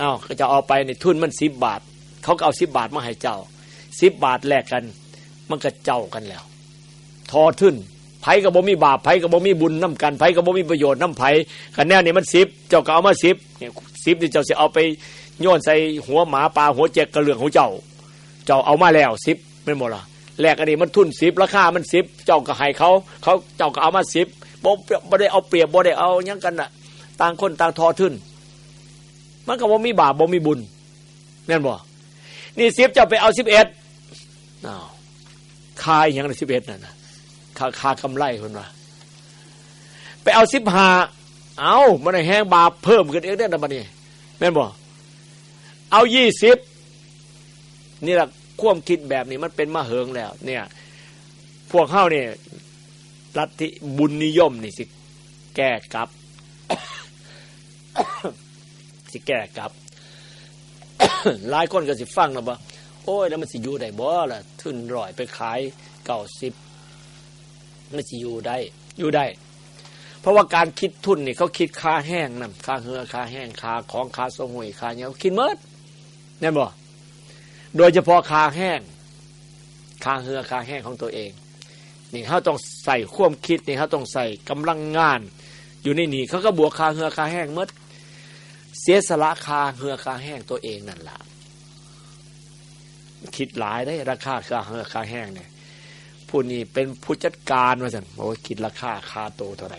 อ้าวจะเอาไปนี่ทุนมันสิบบาท เขาก็เอาสิบบาทมาให้เจ้าสิบบาทแลกกัน มันก็เจ้ากันแล้ว ทอทึนไผกับบ่มีบาปไผกับบ่มีบุญน้ากันไผกับบ่มีประโยชน์น้ำไผกันแน่นี่มันสิบเจ้าก็เอามาสิบเนี่ยสิบนี่เจ้าสิเอาไปโยนใส่หัวหมาปลาหัวเจ็กกระเหลืองของเจ้า เจ้าเอามาแล้วสิบไม่หมดละแลกอันนี้มันทุนสิบราคามันสิบเจ้าก็ให้เขาเขาเจ้าก็เอามาสิบ บ่บ่ได้เอาเปรียบบ่ได้เอายังกันน่ะ ต่างคนต่างทอทึ่นมันก็บ่มีบาปบ่มีบุญแม่นบ่นี่สิบจ้าไปเอาสิบเอ็ดอ้าวคายอย่างในสิบเอ็ดนั่นนะคาคากำไรคนว่าไปเอาสิบหาเอามันแห้งบาปเพิ่มขึ้นเองได้นะบันนี้แม่นบอกเอายี่สิบนี่แหละความคิดแบบนี้มันเป็นมาเหิงแล้ว เนี่ย พวกเข้าเนี่ย ลัทธิบุญนิยมนี่สิแก้กลับ สิแก้กลับหลายคนก็สิฟังนะบ่โอ้ยแล้วมันสิอยู่ได้บ่ล่ะทุนร่อยไปขายเก่าสิบมันสิอยู่ได้ อยู่ได้ เพราะว่าการคิดทุนนี่เขาคิดค่าแห้งนั่นค่าเหือค่าแห้งค่าของค่าสงวยค่าเนี้ยคิดเมิดแน่บ่โดยเฉพาะค่าแห้งค่าเหือค่าแห้งของตัวเอง นี่เขาต้องใส่ควมคิดนี่เขาต้องใส่กำลังงาน อยู่ในนี่เขาก็บวกค่าเหือค่าแห้งเมิดเสียสละค่าเหือค่าแห้งตัวเองนั่นแหละคิดหลายได้ราคาค่าราคาแห้งเนี่ยผู้นี้เป็นผู้จัดการมาสั่งบอกว่าคิดราคาคาโตเท่าไหร่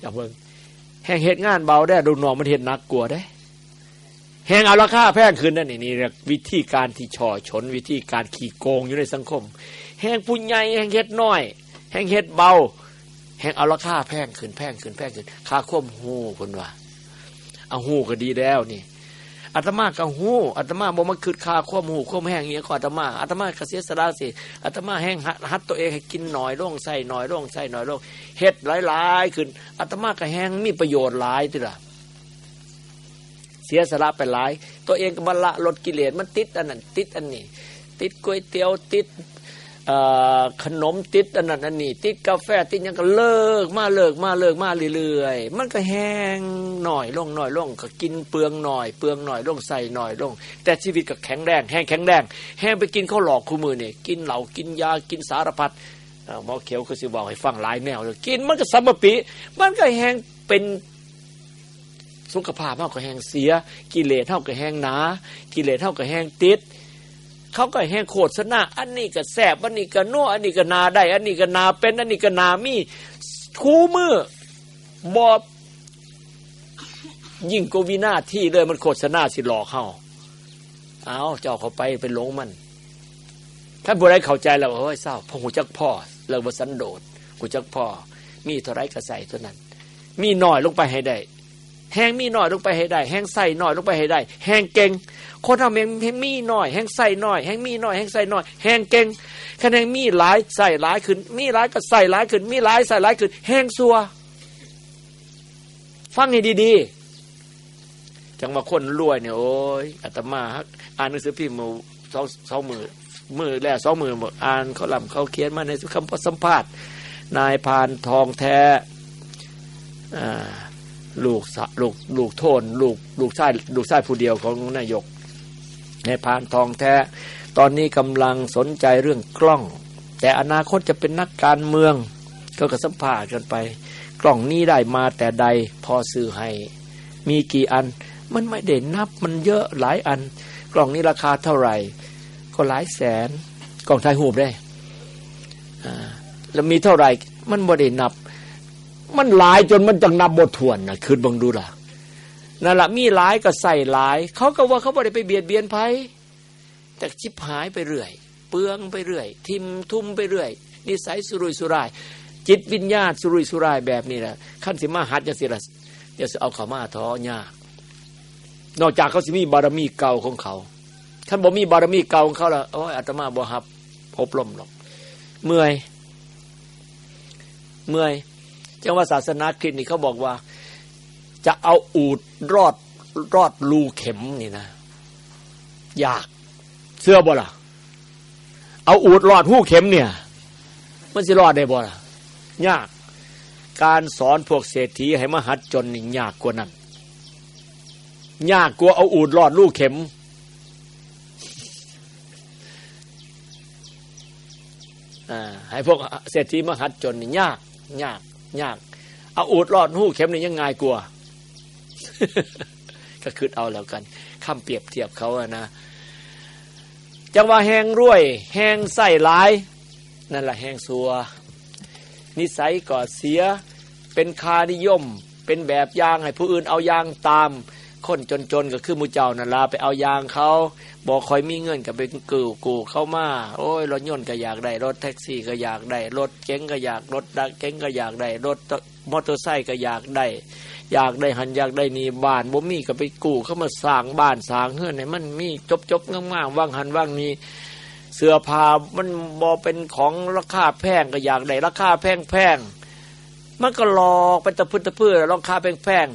อย่าเพิ่งแห้งเหตุงานเบาได้ดูนองมันเห็นนักกลัวได้แห้งเอาราคาแพงขึ้นนั่นนี่นี่วิธีการที่ช่อชน วิธีการขี่โกงอยู่ในสังคม แห้งผู้ใหญ่แห้งเฮ็ดน้อย แห้งเฮ็ดเบา แห้งเอาราคาแพงขึ้นแพงขึ้นแพงขึ้นค่าควบหูคนว่าเอาหูก็ดีแล้วนี่อาตมาก็หูอาตมาบ่มาคืดคาควมหูควมแห้งอย่างนี้ก็อาตมาอาตมาก็เสียสละสิอาตมาแห้งหัดตัวเองให้กินหน่อยร่องใส่หน่อยร่องใส่หน่อยร่องเฮ็ดหลายๆขึ้นอาตมาก็แห้งมีประโยชน์หลายทีละเสียสละไปหลาย ตัวเองก็บรรละลดกิเลสมันติดอันนั้นติดอันนี้ ติดก๋วยเตี๋ยวติด ขนมติดอันนั้นอันนี้ติดกาแฟติดยังก็เลิกมาเลิกมาเลิกมาเรื่อยๆมันก็แห้งหน่อยลงหน่อยลงก็กินเปลืองหน่อยเปลืองหน่อยลงใส่หน่อยลง แต่ชีวิตก็แข็งแรงแห้งแข็งแรงแห้งไปกินข้าวหลอกคู่มือเนี่ยกินเหล้ากินยากินสารพัดหมอเขียวก็สิบอกให้ฟังหลายแนวเลยกินมันก็สมปี มันก็แห้งเป็นสุขภาพเท่ากับแห้งเสีย กิเลสเท่ากับแห้งหนา กิเลสเท่ากับแห้งติด เขาก็แห้งโคตรสนาอันนี้ก็แสบอันนี้ก็นัวอันนี้ก็นาได้ อันนี้ก็นาเป็นอันนี้ก็นามีคูมือบอบยิ่งกวินาที่เลยมันโคตรสนาสิหลอกเขาเอาเจ้าเขาไปไปหลงมันท่านบุไรเข้าใจแล้วเฮ้ยเศร้าพอหูจักพ่อเลิกมาสันโดษหูจักพ่อ มีเท่าไรก็ใส่เท่านั้น มีหน่อยลงไปให้ได้ แห้งมีหน่อยลงไปให้ได้ แห้งใส่หน่อยลงไปให้ได้ แห้งเก่ง คนทำแห้งแหงมีหน่อย แห้งใส่หน่อย แห้งมีหน่อย แห้งใส่หน่อย แห้งเก่งคะแนนมีหลายใส่หลายขึ้น มีหลายก็ใส่หลายขึ้น มีหลายใส่หลายขึ้น แห้งซัว ฟังให้ดีๆ จังว่าคนรวยเนี่ยโอ้ยอาตมาอ่านหนังสือพิมพ์มือสองสองมือมือแล้วสองมือหมดอ่านเขาลำเขาเขียนมาในคำสัมภาษณ์ นายพานทองแท้อ่า ลูกลูกลูกโทนลูกลูกชายลูกชายผู้เดียวของนายก ในพานทองแท้ ตอนนี้กำลังสนใจเรื่องกล้อง แต่อนาคตจะเป็นนักการเมือง ก็กระสัมภาษณ์กันไป กล้องนี้ได้มาแต่ใดพอซื้อให้ มีกี่อัน มันไม่ได้นับมันเยอะหลายอัน กล่องนี้ราคาเท่าไหร่ ก็หลายแสน กล่องไทยหูบได้แล้วมีเท่าไหร่ มันบ่ได้นับ มันหลายจนมันจังนับบททวนนะคืนบังดูล่ะนั่นแหละมีหลายก็ใส่หลาย เขาก็ว่าเขาไม่ได้ไปเบียดเบียนไผแต่ชิบหายไปเรื่อย เปลืองไปเรื่อย ทิมทุ่มไปเรื่อย นิสัยสุรุยสุราย จิตวิญญาณสุรุยสุรายแบบนี้แหละขั้นสิมาหัดจะสิละจะเอาเขามาท้อยากนอกจากเขาสิมีบารมีเก่าของเขาท่านบอกมีบารมีเก่าของเขาแล้วโอ้ยอาตมาบ่ฮับอบรมหรอก เมื่อย เมื่อย จังว่าศาสนาคริสต์นี่เขาบอกว่า จะเอาอูดรอดรอดรูเข็มนี่นะยากเสื้อบ่ล่ะ เอาอูดรอดหู้เข็มเนี่ย มันจะรอดได้บ่ล่ะยาก การสอนพวกเศรษฐีให้มหัดจนนี่ยากกว่านั้นยากกว่าเอาอูดรอดลูกเข็ม ให้พวกเศรษฐีมหัดจนนี่ยากยาก ยาก เอาอูดรอดหู้เข็มนี่ยังง่ายกว่าก็คือเอาแล้วกันคำเปรียบเทียบเขาอะนะจังว่าแหงรวย แหงใส่หลาย นั่นแหละแหงซัว นิสัยก่อเสีย เป็นคานิยม เป็นแบบอย่างให้ผู้อื่นเอายางตาม คนจนๆก็คือมูเจ้านั่นละไปเอายางเขาบอกคอยมีเงินกับเป็นกูกูเข้ามาโอ้ยรถยนต์ก็อยากได้รถแท็กซี่ก็อยากได้รถเก๋งก็อยากรถดักเก๋งก็อยากได้รถมอเตอร์ไซค์ก็อยากได้อยากได้หันอยากได้นี่บ้านบ่มีก็ไปกู้เข้ามาสร้างบ้านสร้างเฮือนให้มันมีจบจบงามๆว่างหันว่างนี้เสื้อผ้ามันบ่เป็นของราคาแพงก็อยากได้ราคาแพงแพงมันก็หลอกไปตะพื้นตะพื้นราคาแพงแพง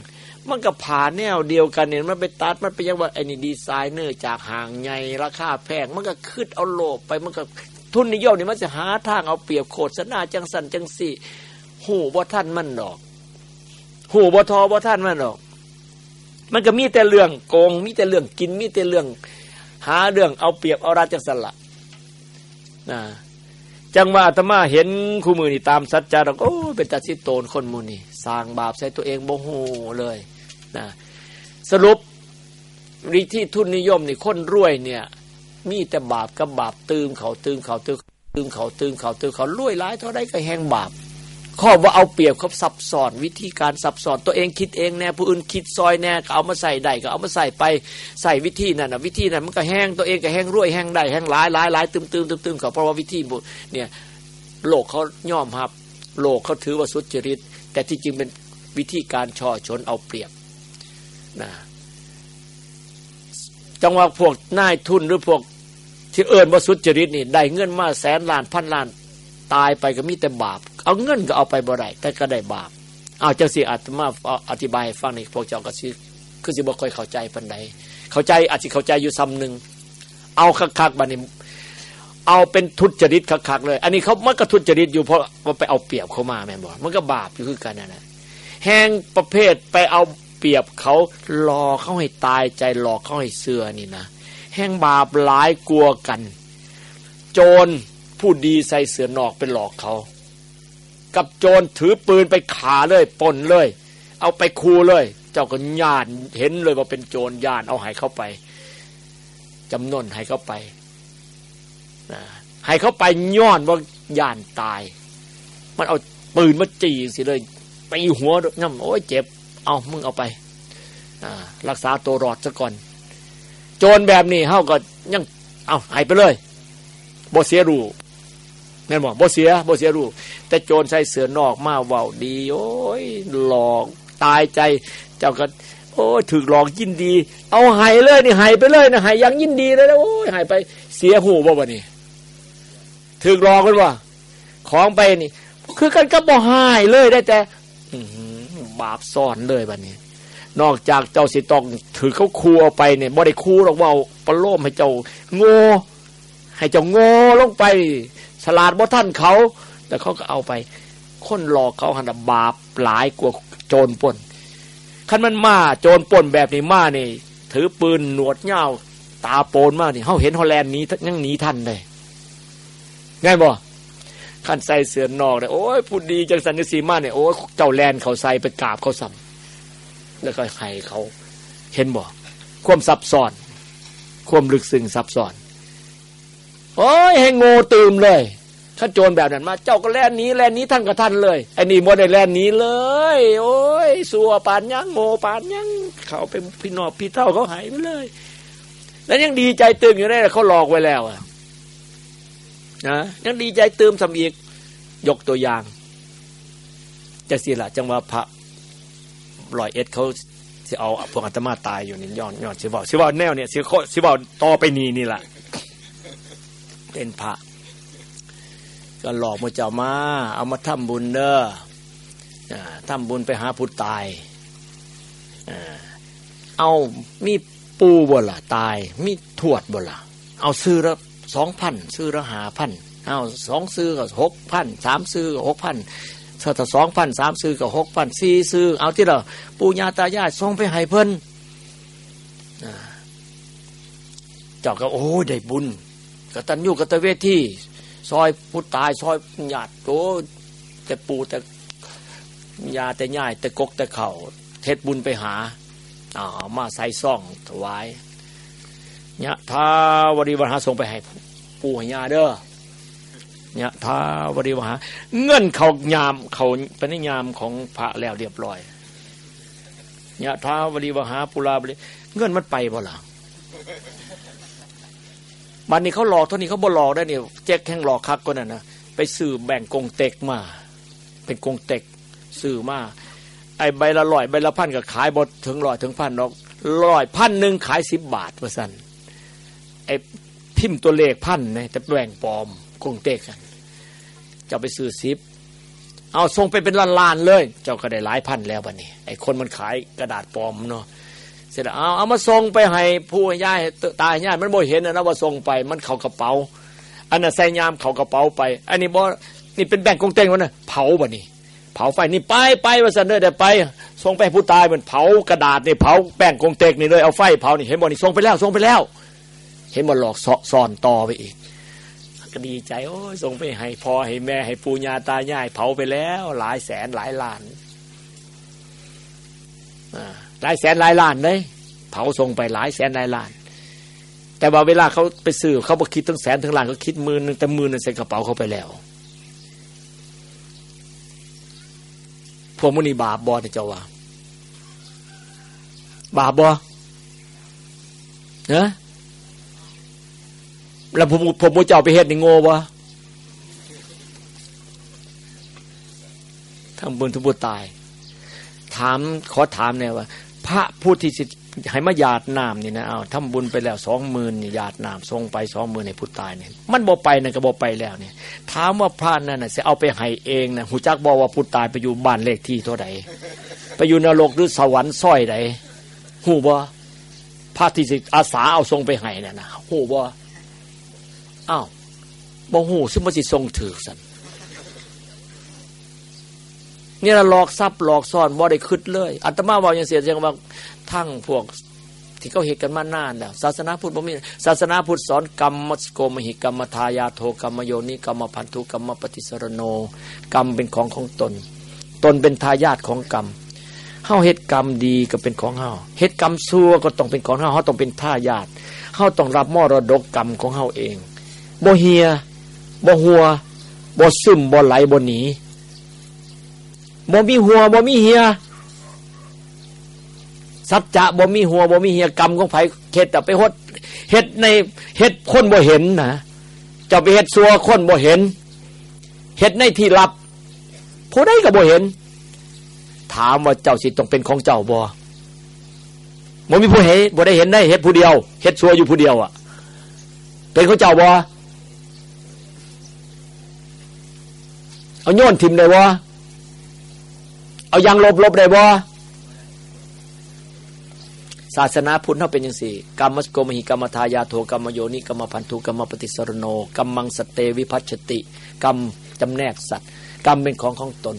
มันก็ผ่านแนวเดียวกันเนี่ยมันไปตัดมันไปยังว่าไอ้นี่ดีไซเนอร์จากห่างใหญ่ราคาแพงมันก็ขึ้นเอาโลบไปมันก็ทุนนิยมนี่มันจะหาทางเอาเปรียบโคตรสนาจังสันจังสี่ หูบ่ท่านมันดอก หูบ่ทอบ่ท่านมันดอก มันก็มีแต่เรื่องโกง มีแต่เรื่องกิน มีแต่เรื่อง หาเรื่องเอาเปรียบเอาราจังสละนะจังว่าธรรมาเห็นคู่มือนี่ตามสัจจะเราโอ้เป็นจัดสิโตนคนมูนี่สร้างบาปใส่ตัวเองโมโหเลย นะสรุปริที่ทุนนิยมนี่คนรวยเนี่ย มีแต่บาปกับบาปตืมเขาตืมเขาตืมตืมเขาตืมเขาตืมเขารวยร้ายเท่าไรก็แหงบาป ข้อว่าเอาเปรียบเขาซับซ้อนวิธีการซับซ้อนตัวเองคิดเองแน่ผู้อื่นคิดซอยแน่ก็เอามาใส่ได้ก็เอามาใส่ไปใส่วิธีนั่นนะวิธีนั้นมันก็แห้งตัวเองก็แห้งรวยแห้งได้แห้งหลายหลายหลายตึมตึมตึมตึมเขาเพราะว่าวิธีเนี่ยโลกเขาย่อมรับ โลกเขาถือว่าสุจริตแต่ที่จริงเป็นวิธีการช่อชนเอาเปรียบ นะจังหวะพวกนายทุนหรือพวกที่เอิญว่าสุจริตนี่ได้เงินมาแสนล้านพันล้าน ตายไปก็มีแต่บาป เอาเงินก็เอาไปบ่ได้แต่ก็ได้บาปเอาจังสิอาตมาอธิบายให้ฟังนี่พวกเจ้าก็สิคือสิบ่ค่อยเข้าใจปันใดเข้าใจอาจจะเข้าใจอยู่ซ้ำหนึ่งเอาคักๆบัดนี้เอาเป็นทุจริตคักๆเลย อันนี้เขามันก็ทุจริตอยู่เพราะมันไปเอาเปรียบเขามาแม่นบอกมันก็บาปอยู่คือกันนั่นแหละแห่งประเภทไปเอา เปรียบเขาหลอกเขาให้ตายใจหลอกเขาให้เสื่อนี่นะแห่งบาปหลายกลัวกัน โจรผู้ดีใส่เสือนอกไปหลอกเขา กับโจรถือปืนไปขาเลยปนเลย เอาไปคูเลย เจ้าก็ญาติเห็นเลยว่าเป็นโจรญาติเอาใหายเข้าไปจำนวนให้เข้าไปนะให้เข้าไปย้อนว่าย่านตาย มันเอาปืนมาจี้สิเลยตีหัวน้ำโอ้ยเจ็บ เอามึงเอาไปรักษาตัวรอดซะก่อน โจรแบบนี้เฮาก็ยังเอาให้ไปเลยบ่เสียรู้แม่นบอกบ่เสียบ่เสียรู้แต่โจรใส่เสือนอกมาเว้าดี โอ้ยหลอกตายใจ เจ้าก็ โอ้ยถึกหลอกยินดี เอาให้เลยนี่ให้ไปเลยนะห้ยังยินดีเลยนะโอ้ยให้ไปเสียหูบ่บ่นี่ถึกหลอกกันว่าของไปนี่ คือกันก็บ่ให้เลยได้แต่ บาปซ่อนเลยบัดนี้ นอกจากเจ้าสิต้องถือเขาคูเอาไปเนี่ยบ่ได้คูหรอกว่าปลโลมให้เจ้าโง่ให้เจ้าโง่ลงไป ฉลาดบ่ท่านเขาแต่เขาก็เอาไป คนหลอกเขาหันบาปหลายกว่าโจรป่นคันมันมาโจรป่นแบบนี้มานี่ ถือปืนหนวดเงาตาโปนมากนี่เขาเห็นฮอลแลนด์นี้ยังหนีทันเลยง่ายบ่ ขันใส่เสื้อนอกเลยโอ้ยพูดดีจังสันนิสีมาเนี่ยโอ้ยเจ้าแลนเขาใส่ไปกราบเขาซ้ำแล้วก็ไข่เขาเห็นบ่ความซับซ้อน ความลึกซึ้งซับซ้อนโอ้ยให้โง่ตื่มเลยถ้าโจรแบบนั้นมา เจ้าก็แล่นนี้แล่นนี้ท่านกับท่านเลยไอ้นี่มดได้แล่นนี้เลย โอ้ยสัวปานยังโง่ปานยังเขาเป็นพี่นอบพี่เท่าเขาหายไปเลย แล้วยังดีใจตื่มอยู่ได้เขาหลอกไว้แล้วอะ นะยังดีใจเติมสำอีก ยกตัวอย่างจะสิละจังว่าพระลอยเอ็ดเขาสิเอาพวกอาตมาตายอยู่นี่ย้อนย้อนสิบอกสิบอกแนวเนี่ยสิสิบอกต่อไปนี่นี่แหละเป็นพระ ก็หลอกมาเจ้ามา เอามาทำบุญเด้อทำบุญไปหาผู้ตายเอามีปูบ่ล่ะตาย มีทวดบ่ล่ะเอาซื้อแล้ว สองพันซื้อละหาพันเอาสองซื้อก็หกพันสามซื้อก็หกพันถ้าสองพันสามซื้อก็หกพันสี่ซื้อเอาที่เราปู่ย่าตายายส่งไปให้เพิ่นเจ้าก็โอ้ได้บุญกตัญญูกตเวทีซอยผู้ตายซอยญาติโตแต่ปู่แต่ยาแต่ย่ายแต่กกแต่เข่าเทศบุญไปหาอ่ามาใส่ซ่องถวาย เนี่ยท้าวริวหาส่งไปให้ปู่หญาเด้อเนี่ยท้าวริวหา เงินเขายามเขาเป็นยามของพระแล้วเรียบร้อยเนี่ยท้าวริวหาปุราบริเงินมันไปบ่หล่ะบันนี้เขาหลอกเท่านี้เขาบ่หลอกได้เนี่ยแจ็คแข่งหลอกคักก็นั่นนะไปซื้อแบ่งกงเต็กมา เป็นกงเต็กซื้อมาไอใบละร้อยใบละพันก็ขายบดถึงร้อยถึงพันดอกร้อยพันหนึ่งขายสิบบาทเปอร์เซ็นต์ ไอ้พิมพ์ตัวเลขพันเนี่ยแต่แบ่งปลอมกงเตกกันจะไปซื้อซิปเอาส่งไปเป็นล้านๆเลย เจ้าก็ได้หลายพันแล้วบัดนี้ ไอ้คนมันขายกระดาษปลอมเนาะเสร็จแล้วเอาเอามาส่งไปให้ผู้ย่ายตายย่ายมันบ่เห็นนะว่าส่งไปมันเข้ากระเป๋า อันนั้นใส่ยามเข้ากระเป๋าไป อันนี้บ่นี่เป็นแบ่งกงเต็งวะนะเผาบัดนี้ เผาไฟนี่ไปไปว่าสันเด้อแต่ไปส่งไปผู้ตายมันเผากระดาษนี่เผาแป้งกงเต็กนี่เลยเอาไฟเผานี่เห็นบ่นี่ส่งไปแล้วส่งไปแล้ว เห็นบ่หลอกซ่อนต่อไปอีก ก็ดีใจ โอ้ยส่งไปให้พ่อให้แม่ให้ปู่ย่าตายายเผาไปแล้ว หลายแสนหลายล้านหลายแสนหลายล้านเลยเผาส่งไปหลายแสนหลายล้าน แต่ว่าเวลาเขาไปซื้อเขาบอกคิดตั้งแสนถึงล้านเขาคิดมือนึงแต่มือนึงใส่กระเป๋าเขาไปแล้วพวกมุนีบาปบอที่เจ้าว่า บาปบอเนะ แล้วผมผมมูเจ้าไปเฮ็ดนี่โง่วะทำบุญทุบุตาย ถามขอถามเนี่ยว่า พระผู้ที่สิให้มาหยาดน้ำนี่นะเอาทำบุญไปแล้วสองหมื่นหยาดน้ำทรงไปสองหมื่นในผู้ตายเนี่ยมันบ่ไปนะก็บ่ไปแล้วเนี่ย ถามว่าพระนั่นน่ะจะเอาไปให้เองนะหูจักบอกว่าผู้ตายไปอยู่บ้านเลขที่เท่าใดไปอยู่นรกหรือสวรรค์ส้อยใดหูบ่พระที่สิอาสาเอาทรงไปให้น่ะนะหูบ่ อ้าวบ่หูซึ่งมันสิทรงถือสันนี่ละหลอกทรัพย์หลอกซ่อนบ่ได้คืดเลยอัตมาว่าอย่างเสียจังว่าทั้งพวกที่เขาเหตุกันมานานแล้ว ศาสนาพุทธบ่มีศาสนาพุทธสอนกรรมมสโกมหิกรรมทายาโทกรรมโยนิกรรมพันธุกรรมปฏิสรโน กรรมเป็นของของตน ตนเป็นทายาทของกรรมเฮาเหตุกรรมดีก็เป็นของเฮาเหตุกรรมชั่วก็ต้องเป็นของเฮาเฮาต้องเป็นทายาทเฮาต้องรับมรดกกรรมของเฮาเอง บ่เฮียบ่หัวบ่ซึมบ่ไหลบ่หนีบ่มีหัวบ่มีเฮียสัจจะบ่มีหัวบ่มีเฮียกรรมของไผเฮ็ดแต่ไปหดเฮ็ดในเฮ็ดคนบ่เห็นนะจ้าไปเฮ็ดซัวคนบ่เห็นเฮ็ดในที่ลับ ผู้ใดก็บ่เห็น ถามว่าเจ้าสิต้องเป็นของเจ้าบ่บ่มีผู้เห็นบ่ได้เห็นได้เฮ็ดผู้เดียวเฮ็ดซัวอยู่ผู้เดียวอะ เป็นของเจ้าบ่ เอาโยนทิมได้บ่เอายังลบลบได้บ่ศาสนาพุทธเขาเป็นยังสี่กรรมสโกมหิกรรมทายาโทกรรมโยนิกรรมพันธุกรรมปฏิสรโนกรรมังสเตวิพัชติ กรรมจำแนกสัตว์ กรรมเป็นของของตน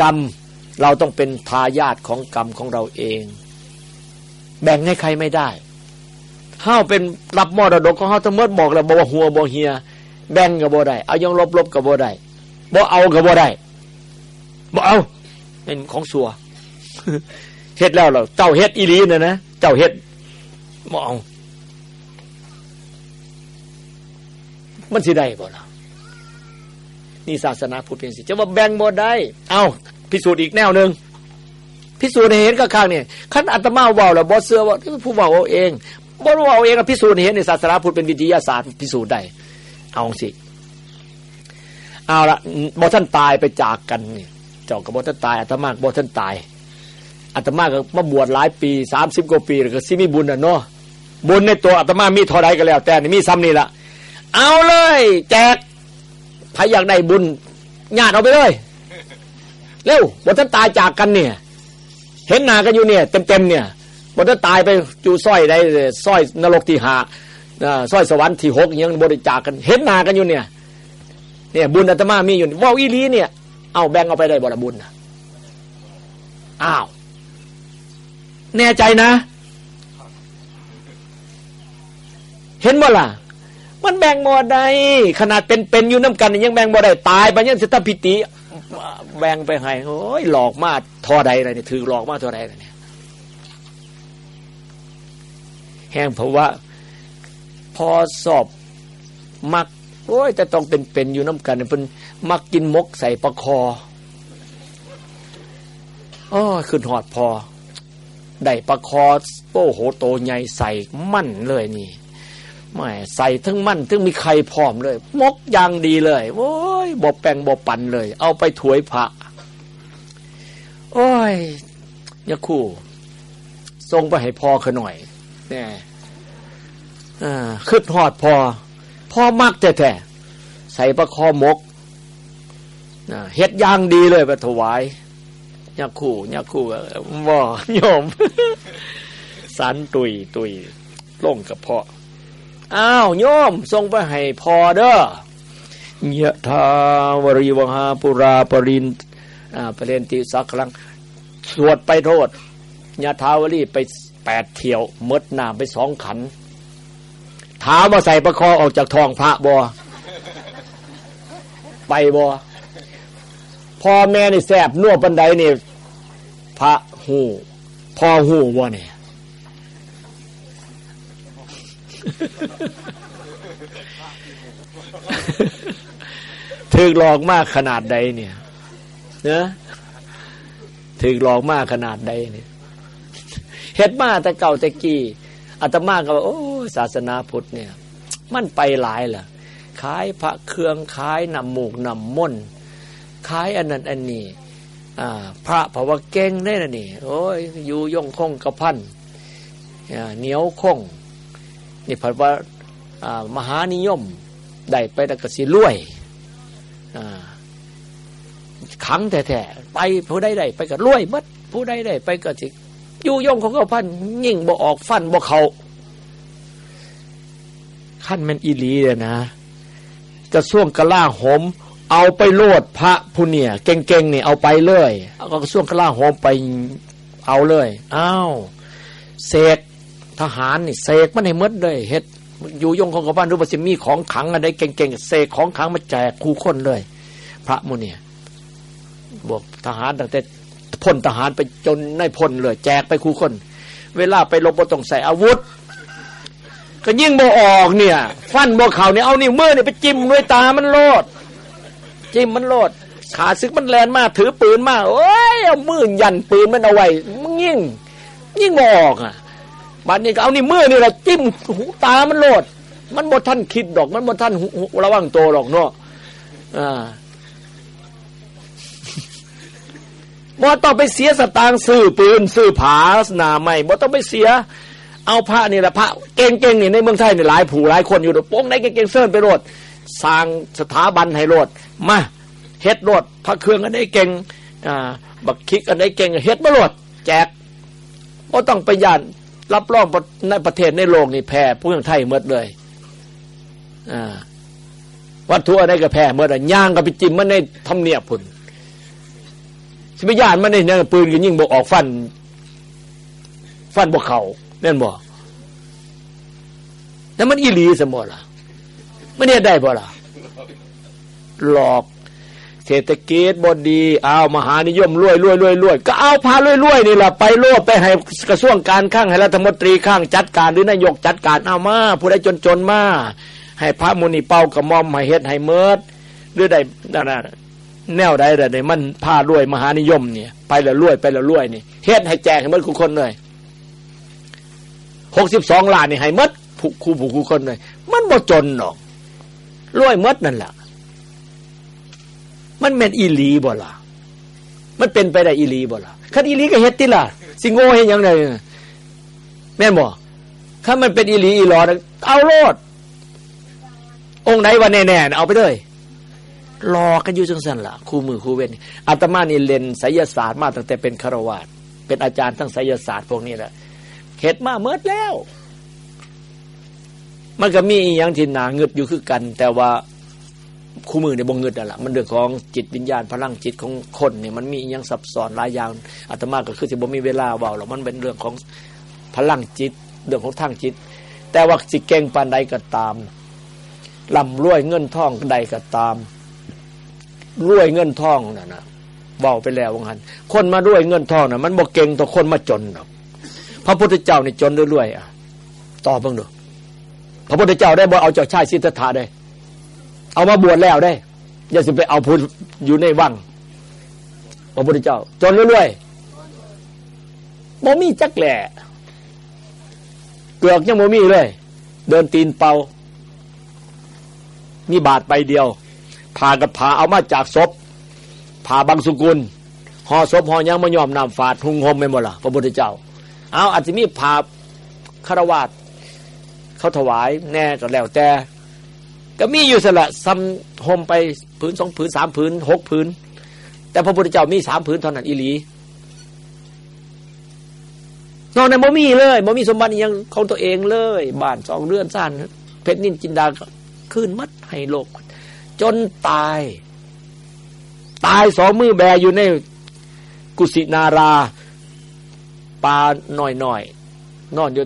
กรรมเราต้องเป็นทายาทของกรรมของเราเอง แบ่งให้ใครไม่ได้เฮาเป็นรับมรดกของเฮาทั้งหมดบอกแล้วบอกว่าหัวบ่เฮีย แบ่งกับบ่ได้เอายังลบลบกับบ่ได้ บ่เอากับบ่ได้บ่เอาเป็นของสัวเฮ็ดแล้วเราเจ้าเฮ็ดอีลีนะนะเจ้าเฮ็ดบ่เอามันสิได้บ่ล่ะนี่ศาสนาพุทธเป็นสิจะว่าแบ่งบ่ได้ เอาพิสูจน์อีกแนวหนึ่งพิสูจน์เห็นก็ข้างนี่ขันอาตมาว่าแล้วบ่เสือว่าผู้ว่าเอาเองบ่รู้เอาเองพิสูจน์เห็นในศาสนาพุทธเป็นวิทยาศาสตร์พิสูจน์ได้เอาสิ เอาละบ่ท่านตายไปจากกันนี่เจ้ากับบ่ท่านตายอาตมาบ่ท่านตายอาตมาก็มาบวชหลายปีสามสิบกว่าปีแล้วก็สิมีบุญอะเนาะบุญในตัวอาตมามีเท่าไรก็แล้ว แต่นี่มีซ้ำนี่ละเอาเลย แจกใครอยากได้บุญญาติเอาไปเลยเร็วบนท่านตายจากกันเนี่ย เห็นหน้ากันอยู่เนี่ย เต็มๆเนี่ยบนท่านตายไปจูสร้อยได้สร้อยนรกที่หาสร้อยสวรรค์ที่หกยังบริจาคกัน เห็นหน้ากันอยู่เนี่ย เนี่ย บุญอาตมามีอยู่ว่าอีลีเนี่ย เอาแบ่งเอาไปได้บรบุญอ้าว แน่ใจนะ เห็นบ่ล่ะ มันแบ่งบ่ได้ขนาดเป็นเป็นอยู่น้ำกันยังแบ่งบ่ได้ตายไปยังสิตพิติแบ่งไปให้โอ้ยหลอกมาทอใดอะไรเนี่ยถือหลอกมาทอใดอะไรเนี่ยแห้งเพราะว่า พอสอบมัก โอ้ยแต่ต้องเป็นเป็นอยู่น้ำกันเป็นมักกินมกใส่ปลาคออ๋อขึ้นหอดพอ ได้ประคอโป้โหโตใหญ่ใส่มั่นเลยนี่ไม่ใส่ทั้งมั่นทั้งมีใครพร้อมเลย มกอย่างดีเลยโอ้ยบอแปงบอปันเลย เอาไปถวยพระโอ้ยยาคู่ทรงไปให้พอขหน่อยเนี่ยขึ้นหอดพอ พอมักแท้ๆใส่ประคอมกเฮ็ดย่างดีเลยไปถวายยักคู่ยักคู่บ่โยมสันตุยตุยลงกับพ่ออ้าวโยมทรงไปให้พอเด้อยะทาวริวหาปุราปรินอ่าปรนติสักครั้งสวดไปโทษยะทาวรีไปแปดเที่ยวมดน้ำไปสองขัน ถามมาใส่ประคอออกจากทองพระบอไปบอพ่อแม่นี่แสบนวบันไดนี่ พระหูพ่อหูบ่เนี่ยถึกหลอกมากขนาดใดเนี่ยเนะถึกหลอกมากขนาดใดเนี่ยเฮ็ดมาแต่เก่าแต่กี้อาตมาก็ว่าโอ้ ศาสนาพุทธเนี่ย มันไปหลายล่ะขายพระเครื่องขายนำหมูกนำม่นขายอันนั้นอันนี้พระภาวะเก่งได้ละนี่ โอ้ยอยู่ย่องคงกระพันเหนียวคง นี่ผัดว่ามหานิยมได้ไปแต่กสิรวยขังแท้ๆไปผู้ใดได้ไปก็รวยมัดผู้ใดได้ไปก็สิอยู่ย่องของกระพันยิ่งบ่ออกฟันบ่เขา ขั้นมันอีลีเลยนะกระทรวงกลาโหม เอาไปโลดพระผู้เนี่ยเก่งๆเนี่ยเอาไปเลยเอากระทรวงกลาโหมไปเอาเลยอ้าวเสกทหารนี่เสกมันให้หมดเลยเฮ็ดอยู่ยงของกับบ้านรู้ว่าสิมีของขังอะไรเก่งๆเสกของขังมาแจกคู่คนเลย พระมุเนี่ยบอกทหารตั้งแต่พลทหารไปจนในพลเลย แจกไปคู่คน เวลาไปลบบ่ต้องใส่อาวุธ ก็ยิ่งบ่ออกเนี่ย ฟันบ่เข่าเนี่ยเอานิ้วมือเนี่ยไปจิ้มด้วยตามันโลด จิ้มมันโลด ขาซึกมันแลนมากถือปืนมากโอ้ยเอามือยันปืนมันเอาไว้มึงยิ่ง ยิ่งบ่ออกอะบัดนี้ก็เอานี่มือนี่แหละจิ้มหูตามันโลด มันบ่ท่านคิดดอก มันบ่ท่านระวังตัวดอกเนาะอ่าบ่ต้องไปเสียสตางค์ซื้อปืนซื้อผาสนาไม่บ่ต้องไปเสีย เอาพระนี่แหละพระเก่งๆนี่ในเมืองไทยนี่หลายผู้หลายคนอยู่โป้งไหนเก่งๆเซิร์นไปโรดสร้างสถาบันให้โรดมาเฮ็ดโรดพระเครื่องอันไหนเก่งอ่าบักคิกอันไหนเก่งเฮ็ดมาโรดแจกบ่ต้องไปย่านรับรองในประเทศในโลกนี่แพ้ผู้ยังไทยหมดเลยอ่าวัตถุอะไรก็แพ้หมดอะย่างก็ไปจิ้มมันในทำเนียบพุ่นสิไปย่านมันในเนี่ยปืนก็ยิงบ่ออกฟัน ฟันบ่เขา แน่นบ่แต่มันอีหลีสมบ่ล่ะมันเนี่ยได้บ่ล่ะหลอกเศรษฐกิจบดีเอามหานิยมรวยรวยรวยรวยก็เอาพารวยรวยนี่แหละไปโลดไปให้กระทรวงการข้างให้รัฐมนตรีข้างจัดการหรือนายกจัดการเอามาผู้ใดจนจนมาให้พระมุนีเป้ากระมอมให้เฮ็ดให้เมิดหรือใดนั่นน่ะแนวใดแต่มันพารวยมหานิยมเนี่ย ไปแล้วรวยไปแล้วรวยนี่เฮ็ดให้แจกให้หมดทุกคนเลย หกสิบสองล้านนี่ให้มดผู้คู่ผู้คู่คนเลยมันบ่จนหรอกรวยมดนั่นแหละมันเป็นอีหลีบ่ล่ะมันเป็นไปได้อีหลีบ่ล่ะคันอีหลีก็เฮ็ดติล่ะสิโง่เฮ็ดยังไงแม่นบ่ถ้ามันเป็นอีหลีอีหลอเอาโลด องค์ไหนว่าแน่ๆเอาไปเลยรอกันอยู่จังซั่นล่ะคู่มือคู่เว้นอาตมานี่เรียนไสยศาสตร์มาตั้งแต่เป็นคารวาสเป็นอาจารย์ทั้งไสยศาสตร์พวกนี้แหละ เฮ็ดมาเมิดแล้ว มันก็มีอย่างที่นาเงึดอยู่คือกัน แต่ว่าคู่มือเนี่ยบ่เงึดนั่นแหละมันเรื่องของจิตวิญญาณพลังจิตของคนเนี่ยมันมีอย่างซับซ้อนหลายอย่างอาตมาก็คือสิบ่มีเวลาเว้าหรอกมันเป็นเรื่องของพลังจิต เรื่องของทางจิต แต่ว่าสิเก่งปานใดก็ตามร่ำรวยเงินทองใดก็ตามรวยเงินทองน่ะนะเว้าไปแล้วว่างั้นคนมารวยเงินทองน่ะ มันบ่เก่งต่อคนมาจนหรอก พระพุทธเจ้านี่จนเรวยๆอะต่อเบิ่งดูพระพุทธเจ้าได้บ่เอาเจ้าชายสิทธัตถะได้ เอามาบวชแล้วได้ อย่าสิไปเอาพูดอยู่ในวังพระพุทธเจ้า จนเรวยๆบ่มีจักแหล่เกือกยังบ่มีเลย เดินตีนเปามีบาทใบเดียวผ่ากับผ่าเอามาจากศพผ่าบางสุกุลห่อศพห่อยังมายอมนำฝาดหุงหมไม่หมดล่ะพระพุทธเจ้า เอาอาจจะมีผ่าคารวาสเขาถวายแน่ก็แล้วแต่ ก็มีอยู่สละซ้ำห่มไปผืนสองผืนสามผืนหกผืนแต่พระพุทธเจ้ามีสามผืนเท่านั้นอีหลีนอกนั้นบ่มีเลยบ่มีสมบัติยังของตัวเองเลยบ้านสองเรือนซ่านเพชรนินจินดาขึ้นมัดให้โลก จนตาย ตายสองมือแบอยู่ในกุสินารา ปลาหน่อยหน่อยนอนอยู่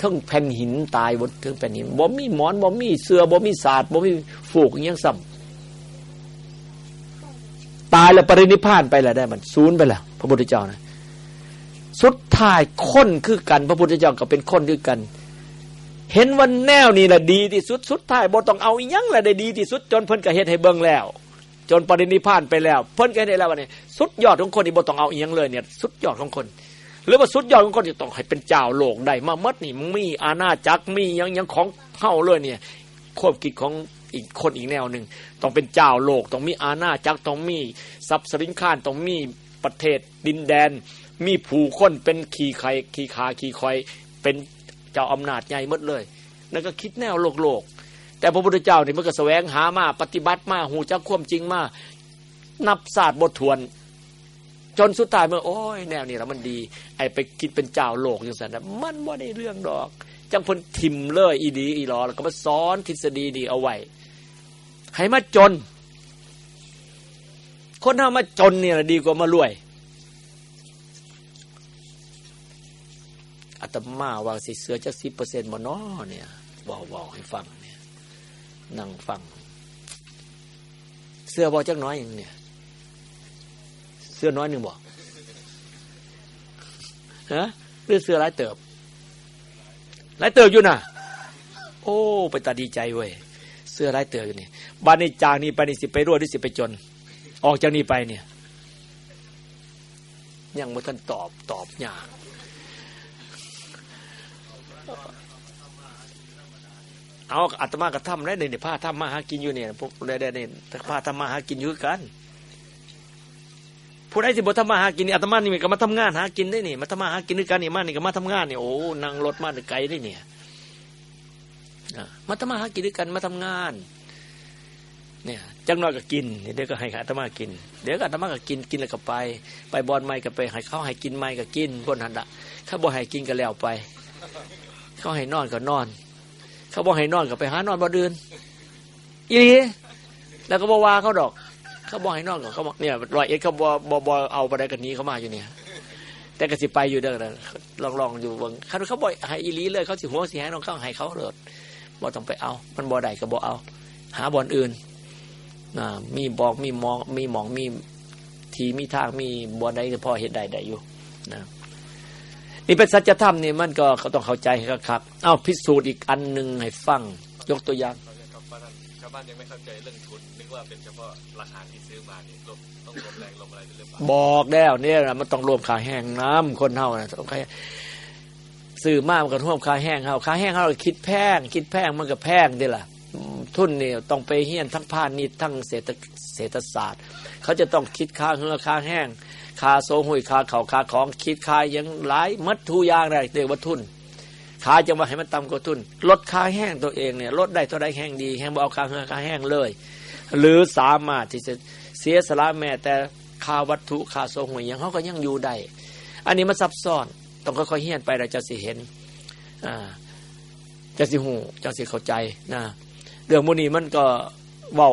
ทั้งแผ่นหินตายบนทั้งแผ่นหินบ่มีหมอนบ่มีเสือบ่มีศาสตร์บ่มีฝูกยังซ้ำตายแล้วปรินิพานไปแล้วได้มันศูนย์ไปแล้วพระพุทธเจ้านะสุดท้ายคนคือกัน พระพุทธเจ้าก็เป็นคนคือกัน เห็นวันแนวนี่แหละดีที่สุดสุดท้ายบ่ต้องเอาอีหยังแหละได้ดีที่สุด จนเพิ่นก็เฮ็ดให้เบิ่งแล้ว จนปรินิพานไปแล้ว เพิ่นก็ได้แล้ววันนี้สุดยอดของคนที่บ่ต้องเอาอีหยังเลยเนี่ย สุดยอดของคน หรือว่าสุดยอดของคนที่ต้องให้เป็นเจ้าโลกได้มามัดนี่มึงมีอาณาจักรมียังยังของเฮาเลยเนี่ยควบคิดของอีกคนอีกแนวหนึ่งต้องเป็นเจ้าโลกต้องมีอาณาจักรต้องมีทรัพย์สินข้านต้องมีประเทศดินแดน มีผู้คนเป็นขี่ไข่ขี่ขาขี่คอยเป็นเจ้าอำนาจใหญ่หมดเลยนั่นก็คิดแนวโลกโลก แต่พระพุทธเจ้านี่มันก็แสวงหามาปฏิบัติมาหูจักความจริงมานับศาสตร์บททวน จนสุดท้ายเมื่อโอ้ยแนวนี้แล้วมันดี ไอ้ไปคิดเป็นเจ้าโลกอย่างนั้นมันว่าได้เรื่องดอก จังพนทิมเลยอีดีอีหลอแล้วก็มาสอนทฤษฎีดีเอาไว้ให้มาจน คนทำมาจนเนี่ยดีกว่ามารวยอาตมาว่าสิเสือจักสิบเปอร์เซ็นต์มานอเนี่ยบอกบอกให้ฟังเนี่ยนั่งฟัง เสื้อบอกจักน้อยอย่างเนี่ย สื้อน้อยหนึ่งบอกฮะหรือเสื้อหลายเติบหลายเติบอยู่น่ะ โอ้ไปตาดีใจเว้ยเสื้อหลายเติบอยู่นี่บ้านนี้จากนี้ไปนี่สิไปรวหรือสิไปจน ออกจากนี้ไปเนี่ยยังไม่ท่านตอบตอบยากเอาอาตมากระทำได้ในผ้าทำมาหากินอยู่เนี่ยพวกได้ได้เนี่ยผ้าทำมาหากินอยู่กัน ผู้ใดสิบทำมาหากินนี่อาตมานี่ก็มาทำงานหากินได้นี่มาทำมาหากินด้วยกันนี่มานี่ก็มาทำงานนี่โอ้นั่งรถมาไกลได้เนี่ยมาทำมาหากินด้วยกันมาทำงาน เนี่ยจังน้อยก็กินเดี๋ยวก็ให้อาตมากิน เดี๋ยวก็อาตมาก็กินกินแล้วก็ไป ไปบอลไม้ก็ไปให้เขาให้กินไม้ก็กินพวกนั้นละถ้าบ่ให้กินก็แล้วไป เขาให้นอนก็นอน เขาบอกให้นอนก็ไปหานอนบ่เดือนอีหลีแล้วก็บอกว่าเขาดอก เขาบอกให้นอนก็เขาบอกเนี่ยรอยเอ็ดเขาบอบอบอเอาไปได้กันนี้เขามาอยู่เนี่ย แต่ก็สิไปอยู่เด้อลองลองอยู่บิ่งเขาเขาบอกให้อีลีเลยเขาสิหัวสิให้น้องเขาให้เขาเลยบ่ต้องไปเอา มันบ่ได้ก็บ่เอา หาบ่อนอื่นนะมีบอกมีมอง มีมองมีทีมีทางมีบ่อนใดพอเห็นได้ได้อยู่นะนี่เป็นสัจธรรมนี่มันก็เขาต้องเข้าใจครับเอาพิสูจน์อีกอันหนึ่งให้ฟังยกตัวอย่างชาวบ้านยังไม่เข้าใจเรื่องทุน ว่าเป็นเฉพาะราคาที่ซื้อมาเนี่ยลมต้องลมแรงลมอะไรหรือเปล่าบอกแล้วเนี่ยนะมันต้องรวมขาแห้งน้ำคนเท่านะต้องใครสื่อมากมันก็ท่วมขาแห้งเฮาขาแห้งเฮาคิดแพงคิดแพงมันก็แพงดิล่ะทุนนี่ต้องไปเฮี้ยนทั้งพาณิชย์ทั้งเศรษฐเศรษฐศาสตร์ เขาจะต้องคิดค่าเฮือค่าแห้งค่าโซหุยค่าเข่าค่าของคิดค่ายังหลายมัดทุยางเลยเรียกว่าทุนค่าจะมาให้มันต่ำกว่าทุนลดค่าแห้งตัวเองเนี่ยลดได้เท่าใดแห้งดีแห้งบ่เอาค่าเฮือค่าแห้งเลย หรือสามารถที่จะเสียสละแม้แต่ค่าวัตถุค่าโซหุยยังเขาก็ยังอยู่ได้ อันนี้มันซับซ้อน ต้องค่อยๆเฮียนไปเราจะสิเห็นอ่าจะสิหูจะสิเข้าใจนะเรื่องมูนีมันก็เบา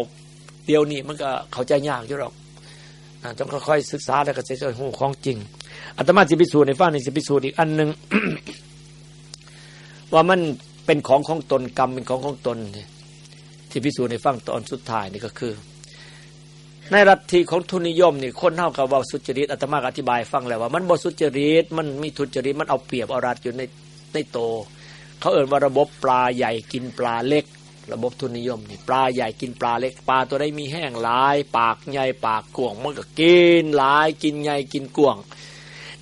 เดียวนี้มันก็เข้าใจยากอยู่หรอกต้องค่อยๆศึกษาแล้วก็จะหูของจริงอาตมาสิพิสูจน์ในฟ้านี่สิพิสูจน์อีกอันหนึ่งว่ามันเป็นของของตนกรรมเป็นของของตน ที่พิสูจน์ในฟังตอนสุดท้ายนี่ก็คือ ในรัฐที่ของทุนนิยมนี่คนเท่ากับว่าสุจริตอาตมาอธิบายฟังแล้วว่า มันบ่สุจริตมันมีทุจริตมันเอาเปรียบเอารัดอยู่ในในโต เขาเอ่นว่าระบบปลาใหญ่กินปลาเล็ก ระบบทุนนิยมนี่ปลาใหญ่กินปลาเล็กปลาตัวได้มีแห้งหลาย ปากใหญ่ปากกวงมันก็กินหลายกินใหญ่กินกวง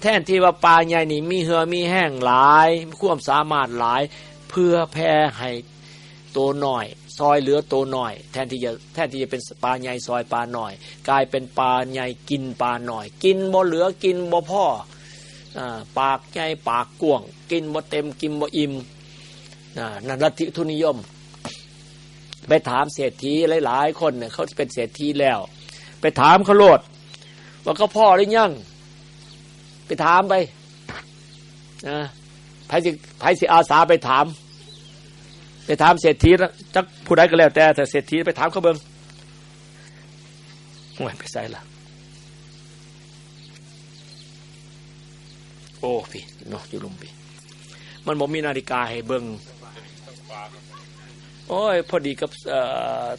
แทนที่ว่าปลาใหญ่นี่มีเหือมีแห้งหลาย ความสามารถหลายเพื่อแพ่ให้ตัวหน่อย ซอยเหลือตัวหน่อย แทนที่จะแทนที่จะเป็นปลาใหญ่ซอยปลาหน่อย กลายเป็นปลาใหญ่กินปลาหน่อย กินบ่เหลือกินบ่พ่อปากใหญ่ปากกวง กินบ่เต็มกินบ่อิ่มนั่นลัทธิทุนิยม ไปถามเศรษฐีหลาย ๆ คนเนี่ยเขาเป็นเศรษฐีแล้ว ไปถามเขาโลดว่าเขาพ่อหรือยังไปถามไปนะไผสิไผสิอาสาไปถาม ไปถามเศรษฐีจักผู้ใดก็แล้วแต่แต่เศรษฐีไปถามเขาเบิงห่วยไปใส่ละโอ้พี่เนาะอยู่ลุมพี่มันบอกมีนาฬิกาให้เบิงโอ้ย พอดีกับ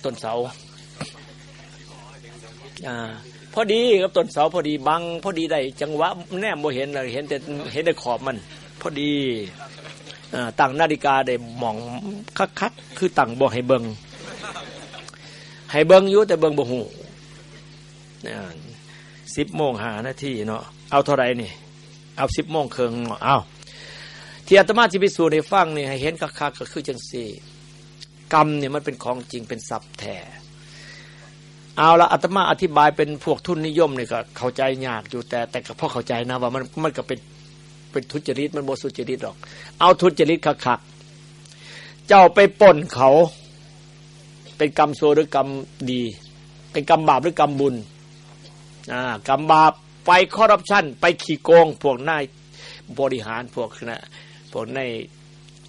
ต้นเสาอ่าพอดีกับต้นเสาพอดีบัง พอดีได้จังหวะแนมบ่เห็นเลยเห็นแต่เห็นแต่ขอบมัน พอดี ตั้งนาฬิกาได้มองคักๆคือตั้งบ่ให้เบิงให้เบิงอยู่แต่เบิงบ่หูสิบโมงหานาทีเนาะเอาเท่าไรนี่ เอาสิบโมงเคืองเอาที่อาตมาจิพิสูจน์ในฟังนี่ให้เห็นคักๆก็คือจังสี่กรรมเนี่ยมันเป็นของจริงเป็นสัพแท้เอาละอาตมาอธิบายเป็นพวกทุนนิยมเนี่ยก็เข้าใจยากอยู่แต่แต่ก็พอเข้าใจนะว่ามันมันก็เป็น เป็นทุจริตมันโมสุจริตหรอก เอาทุจริตคักๆเจ้าไปป่นเขา เป็นกรรมโซหรือกรรมดี เป็นกรรมบาปหรือกรรมบุญอ่ากรรมบาปไปคอร์รัปชันไปขี่โกงพวกนายบริหารพวกนะพวกใน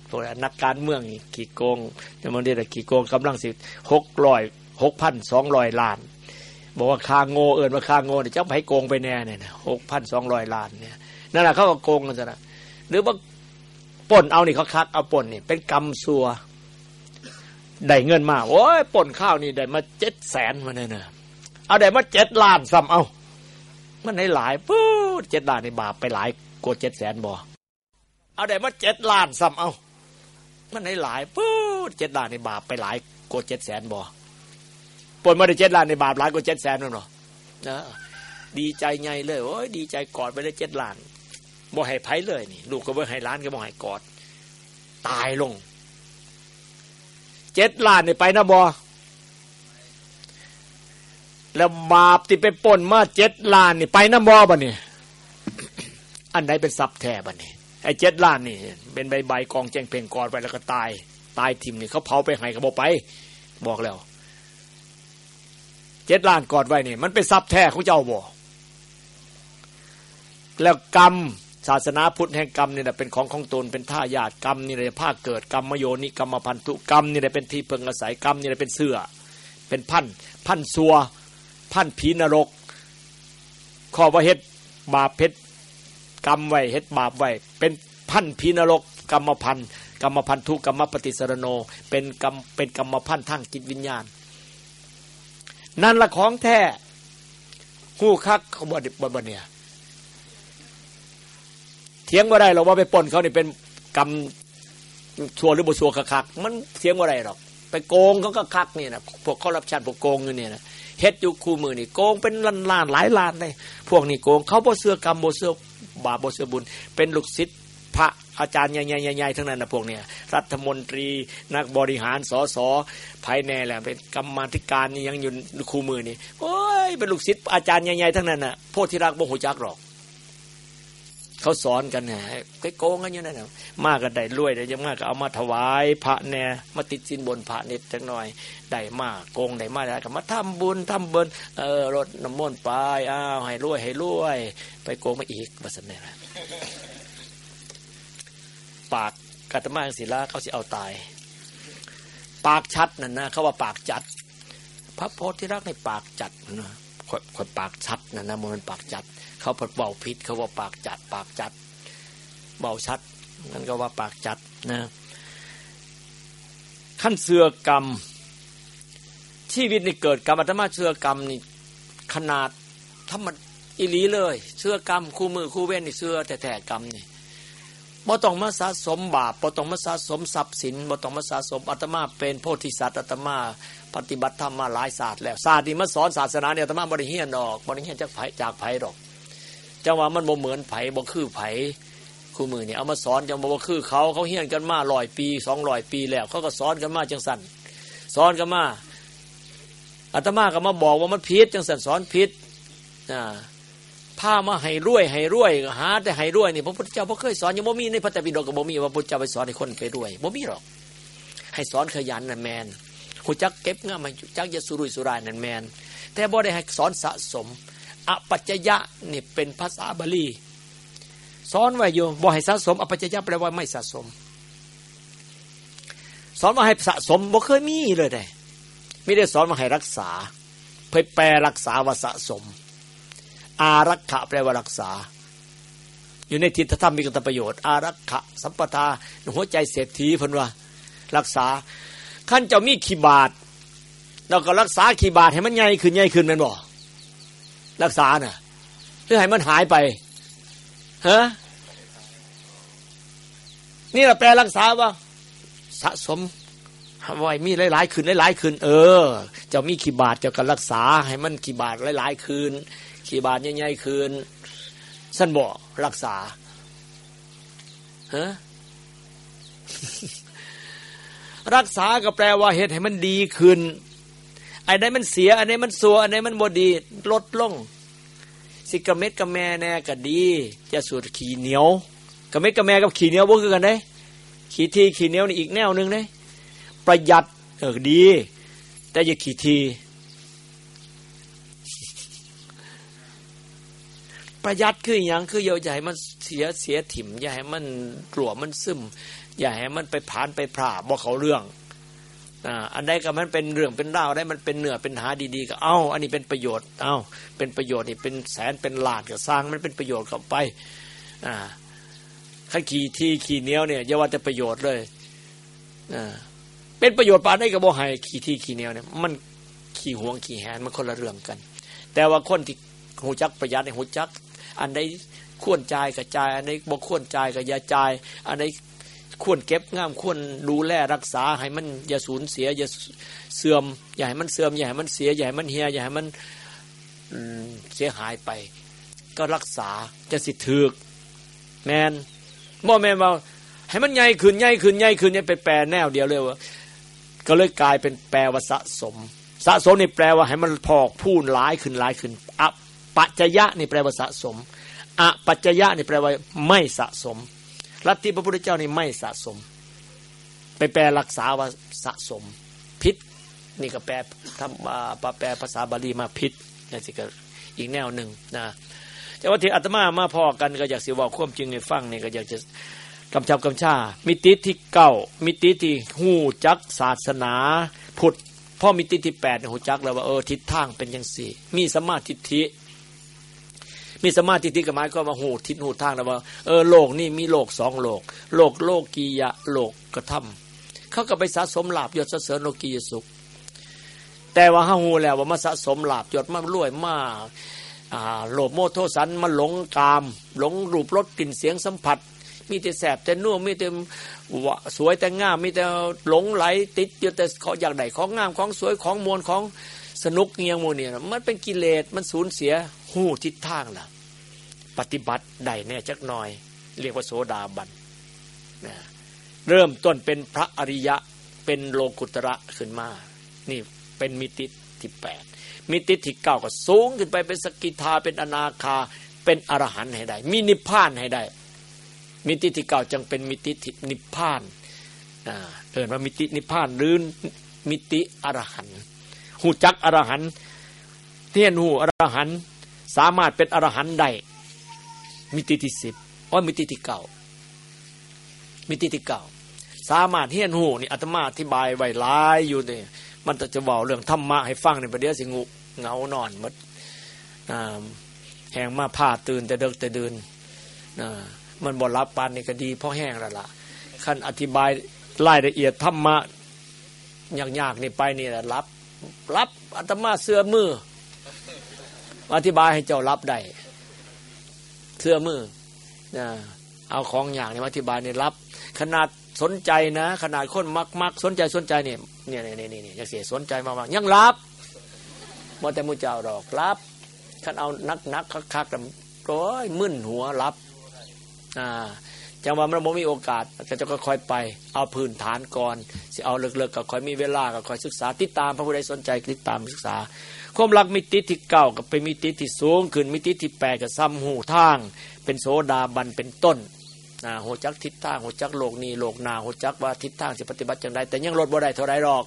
พวกนักการเมืองขี่โกงแต่มันเรียกขี่โกงกำลังสิหกร้อยหกพันสองร้อยล้านบอกว่าคาโง่เอิญว่าคาโง่เนี่ยเจ้าไปโกงไปแน่เนี่ยหกพันสองร้อยล้านเนี่ย นั่นแหละเขาก็โกงกันซะนะหรือว่าป่นเอานี่เขาคักเอาป่นนี่ เป็นกรรมซัวได้เงินมาโอ้ยป่นข้าวนี่ได้มาเจ็ดแสนมาเนี่ยนะเอาได้มาเจ็ดล้านซ้ำเอามันได้หลายปุ๊บเจ็ดล้านในบาปไปหลายกว่าเจ็ดแสนบ่เอาได้มาเจ็ดล้านซ้ำเอามันได้หลายปุ๊บเจ็ดล้านในบาปไปหลายกว่าเจ็ดแสนบ่ป่นมาได้เจ็ดล้านในบาปหลายกว่าเจ็ดแสนนั่นหรอนะดีใจไงเลยโอ้ยดีใจกอดไปได้เจ็ดล้าน บ่ให้ไผเลยนี่ ลูกก็บ่ให้ล้านก็บ่ให้กอด ตายลงเจ็ดล้านนี่ไปนะบอแล้วบาปที่ไปป่นมาเจ็ดล้านนี่ไปนะบอบ่เนี่ยอันไหนเป็นทรัพย์แท้บ่เนี่ยไอ้เจ็ดล้านนี่ เป็นใบใบกองแจงเพ่งกอดไปแล้วก็ตาย ตายทิมนี่เขาเผาไปให้ก็บอกไป บอกแล้วเจ็ดล้านกอดไว้นี่ มันเป็นทรัพย์แท้ของเจ้าบ่แล้วกรรม ศาสนาพุทธแห่งกรรมนี่แหละเป็นของของตนเป็นท่าญาติกรรมนี่แหละภาคเกิดกรรมโยนิกรรมพันธุกรรมนี่แหละเป็นที่เพิงอาศัยกรรมนี่แหละเป็นเสื้อ เป็นพันพันซัว พันผีนรกข้อว่าเฮ็ดบาปเพชรกรรมไว้เฮ็ดบาปไว้เป็นพันผีนรก กรรมพันกรรมพันธุกรรมปฏิสรโน เป็นกรรมเป็นกรรมพันทางจิตวิญญาณ นั่นละของแท้หู้คักเขาบ่ดิบ่เนี่ย เถียงว่าไรหรอกว่าไปปนเขานี่เป็นกรรมชัวหรือบ่ชัวคักๆมันเถียงว่าไรหรอก ไปโกงเขาก็คักนี่นะพวกเขารับชันพวกโกงอยู่เนี่ยนะเฮ็ดอยู่คู่มือนี่โกงเป็นล้านล้านหลายล้านเลยพวกนี้โกงเขาบ่เสื้อกรรมบ่เสื้อบาปบ่เสื้อบุญ เป็นลูกศิษย์พระอาจารย์ใหญ่ๆๆทั้งนั้นนะพวกเนี้ยรัฐมนตรีนักบริหารสสภายในแหละเป็นกรรมธิการนี่ยังอยู่คู่มือนี่โอ้ยเป็นลูกศิษย์อาจารย์ใหญ่ๆทั้งนั้นน่ะโพธิรักบ่ฮู้จักหรอก เขาสอนกันนะไปโกงกันอยู่นั่นนะมากก็ได้รวยได้ยังมากก็เอามาถวายพระแน่มาติดสินบนพระนิดจังหน่อยได้มากโกงได้มากได้ก็มาทำบุญทำบุญเออรถน้ำมนต์ไปอ้าวให้รวยให้รวย ไปโกงมาอีกมาสนเนี่ยปากกัตมาศิลาเขาสิเอาตาย ปากชัดนั่นนะเขาว่าปากจัด พระโพธิรักในปากจัดนะ คนปากชัดนั่นะมันปากจัด เขาเบาพิษเขาว่าปากจัด ปากจัดเบาชัดนั่นก็ว่าปากจัดนะขั้นเสือกรรม ชีวิตนี่เกิดกรรมอัตมาเสือกรรมนี่ขนาดธรรมอิลีเลยเสือกรรมคู่มือคู่เว้นนี่เสือแต่แต่กรรมนี่บ่ต้องมาสะสมบาปบ่ต้องมาสะสมทรัพย์สินบ่ต้องมาสะสมอาตมาเป็นโพธิสัตว์อาตมา ปฏิบัติธรรมมาหลายศาสตร์แล้วศาสตร์ที่มาสอนศาสนาเนี่ยอาตมาบริเฮียนดอกบริเฮียนจากไผจากไผดอกจังว่ามันบ่เหมือนไผบ่คือไผคู่มือเนี่ยเอามาสอนจังบ่คือเขาเขาเฮียนกันมาร้อยปีสองร้อยปีแล้ว เขาก็สอนกันมาจังสันสอนกันมาอาตมาก็มาบอกว่ามันพิษจังสันสอนพิษนะผ้ามาให้รวยให้รวยหาแต่ให้รวยนี่พระพุทธเจ้าพระเคยสอนยังบ่มีในพระตปิฎกก็บ่มีว่าพระพุทธเจ้าไปสอนให้คนไปรวยบ่มีหรอก ให้สอนขยันน่ะแมน หูจักเก็บเงินมาจักจะสุรุ่ยสุร่ายนั่นแมน แต่บ่ได้ให้สอนสะสมอปัจจยะนี่เป็นภาษาบาลีสอนไว้อยู่บ่ให้สะสมอปัจจยะแปลว่าไม่สะสม สอนว่าให้สะสมบ่เคยมีเลยได้ไม่ได้สอนมาให้รักษาเพื่อแปลรักษาว่าสะสม อารักขะแปลว่ารักษา อยู่ในทิฏฐธรรมมีกันประโยชน์ อารักขะสัมปทาหัวใจเศรษฐีพันว่ารักษา ขั้นเจ้ามีขีบาทเราก็รักษาขีบาทให้มันใหญ่ขึ้นใหญ่ขึ้นมันบอกรักษาน่ะหรือให้มันหายไปฮะนี่เราแปลรักษาว่า สะสมไว้มีหลายๆคืนหลายๆคืนเออ เจ้ามีขีบาทเจ้าก็รักษา ให้มันขีบาทหลายๆคืนขีบาทใหญ่ๆคืนสั้นบอกรักษาฮะ รักษาก็แปลว่าเหตุให้มันดีขึ้นไอ้ไหนมันเสีย อันไหนมันสัวอันไหนมันบดีลดลง สิกระเม็ดกระแมแน่ก็ดี จะสูดขี่เหนียวกระเม็ดกระแมกับขี่เหนียวบ่คือกันได้ขี่ทีขี่เหนียวนี่อีกแนวหนึ่งได้ประหยัดเออดี แต่อย่าขี่ที ประหยัดคืออย่างคืออย่าใหญ่มันเสียเสียถิ่มอย่าให้มันกลัวมันซึม อย่าให้มันไปผ่านไปผ่าบอกเขาเรื่องอ่าอันใดก็มันเป็นเรื่องเป็นราวได้มันเป็นเหนือเป็นหาดีๆก็เอาอันนี้เป็นประโยชน์เอาเป็นประโยชน์นี่เป็นแสนเป็นล้านก็สร้างมันเป็นประโยชน์เข้าไปอ่าขันขี่ที่ขี่เนี้ยวเนี่ยอย่าว่าแต่ประโยชน์เลยอ่าเป็นประโยชน์ปานได้กับโบหายขี่ที่ขี่เนี้ยวเนี่ยมันขี่ห่วงขี่แหนมันคนละเรื่องกัน แต่ว่าคนที่หูจักประหยัดในหูจัก อันใดควรจ่ายกับจ่าย อันใดบ่ควรจ่ายกับอย่าจาย อันใด ควรเก็บงามควรดูแลรักษาให้มันอย่าสูญเสียอย่าเสื่อมอย่าให้มันเสื่อมอย่าให้มันเสียอย่าให้มันเหียอย่าให้มันเสียหายไป ก็รักษาจะสิถือแมนบ่แมนว่าให้มันใหญ่ขึ้นใหญ่ขึ้นใหญ่ขึ้นเนี่ยเป็นแปลแนวเดียวเลยว่าก็เลยกลายเป็นแปลว่าสะสม สะสมนี่แปลว่าให้มันพอกพูนหลายขึ้นหลายขึ้นอปัจจยะนี่แปลว่าสะสมอะปัจจยะนี่แปลว่าไม่สะสม ลัทธิพระพุทธเจ้านี่ไม่สะสม ไปแปลรักษาว่าสะสมพิษนี่ก็แปลทำแปลภาษาบาลีมาพิษนี่สิก็อีกแนวหนึ่งนะแต่ว่าที่อาตมามาพอกันก็อยากสิว่าควมจริงในฟังนี่ก็อยากจะกำชับกำชา มิติที่เก้ามิติที่หูจักศาสนาพุทธพ่อมิติที่แปดหูจักแล้วว่าเออทิศทางเป็นยังสี่ มีสมาธิทิ มีสมาธิที่กหมายก็มาหูทิศหูทางแล้วว่าเออโลกนี่มีโลกสองโลก โลกโลกียะโลกกระทำเขาก็ไปสะสมลาบยศเสริญโลกียสุข แต่ว่าห้าหูแล้วว่ามาสะสมลาบยศมารวยมากโลภโมโทสันมาหลงกาม หลงรูปรสกลิ่นเสียงสัมผัส มีแต่แสบแต่นุ่มมีแต่สวยแต่งามมีแต่หลงไหลติดอยู่แต่ขออยากได้ของงามของสวยของมวลของ สนุกเงียงโมเนี่ยมันเป็นกิเลสมันสูญเสียหูทิศทางล่ะ ปฏิบัติได้แน่จักหน่อย เรียกว่าโสดาบันนะเริ่มต้นเป็นพระอริยะเป็นโลกุตระขึ้นมา นี่เป็นมิติที่แปดมิติที่เก้าก็สูงขึ้นไปเป็นสกิทาเป็นอนาคา เป็นอรหันต์ให้ได้ มีนิพพานให้ได้ มิติที่เก้าจึงเป็นมิตินิพพานเอิ้นว่ามิตินิพพานหรือมิติอรหันต์ ฮู้จักอรหันต์เทียนหูอรหันต์สามารถเป็นอรหันต์ได้มิติที่สิบอ๋อมิติที่เก่ามิติที่เก่าสามารถเฮียนหูนี่อาตมาอธิบายไว้หลายอยู่เนี่ยมันจะบอกเรื่องธรรมะให้ฟังในประเดี๋ยวสิงูเงานอนมดแหงมาผ้าตื่นแต่เดิกแต่เดินมันบ่รับปานนี่ก็ดีเพราะแห้งแล้วล่ะขั้นอธิบายรายละเอียดธรรมะยากๆนี่ไปนี่แหละรับ รับอาตมาเสื้อมือ อธิบายให้เจ้ารับได้เสื้อมือเอาของอย่างนี้อธิบายในรับ ขนาดสนใจนะ ขนาดคนมักมักสนใจสนใจเนี่ยเนี่ยเนี่ยเนี่ยยังเสียสนใจมากๆยังรับมอแต่มูเจ้าดอกรับขันเอานักนักคักคักแต่โอ้ยมึนหัวรับ อ่า จังว่ามันบ่มีโอกาสก็จะค่อยไป เอาพื้นฐานก่อนสิเอาเลิกๆก็ค่อยมีเวลาก็ค่อยศึกษาติดตามพระผู้ใดสนใจติดตามศึกษา ความรักมิติที่เก่ากับเป็นมิติที่สูงขึ้นมิติที่แปดกับซ้ำหูทาง เป็นโสดาบันเป็นต้นนะโหจักทิศทางโหจักโลกนี้โลกนาโหจักว่าทิศทางจะปฏิบัติอย่างไรแต่ยังลดบ่ได้เท่าไรหรอก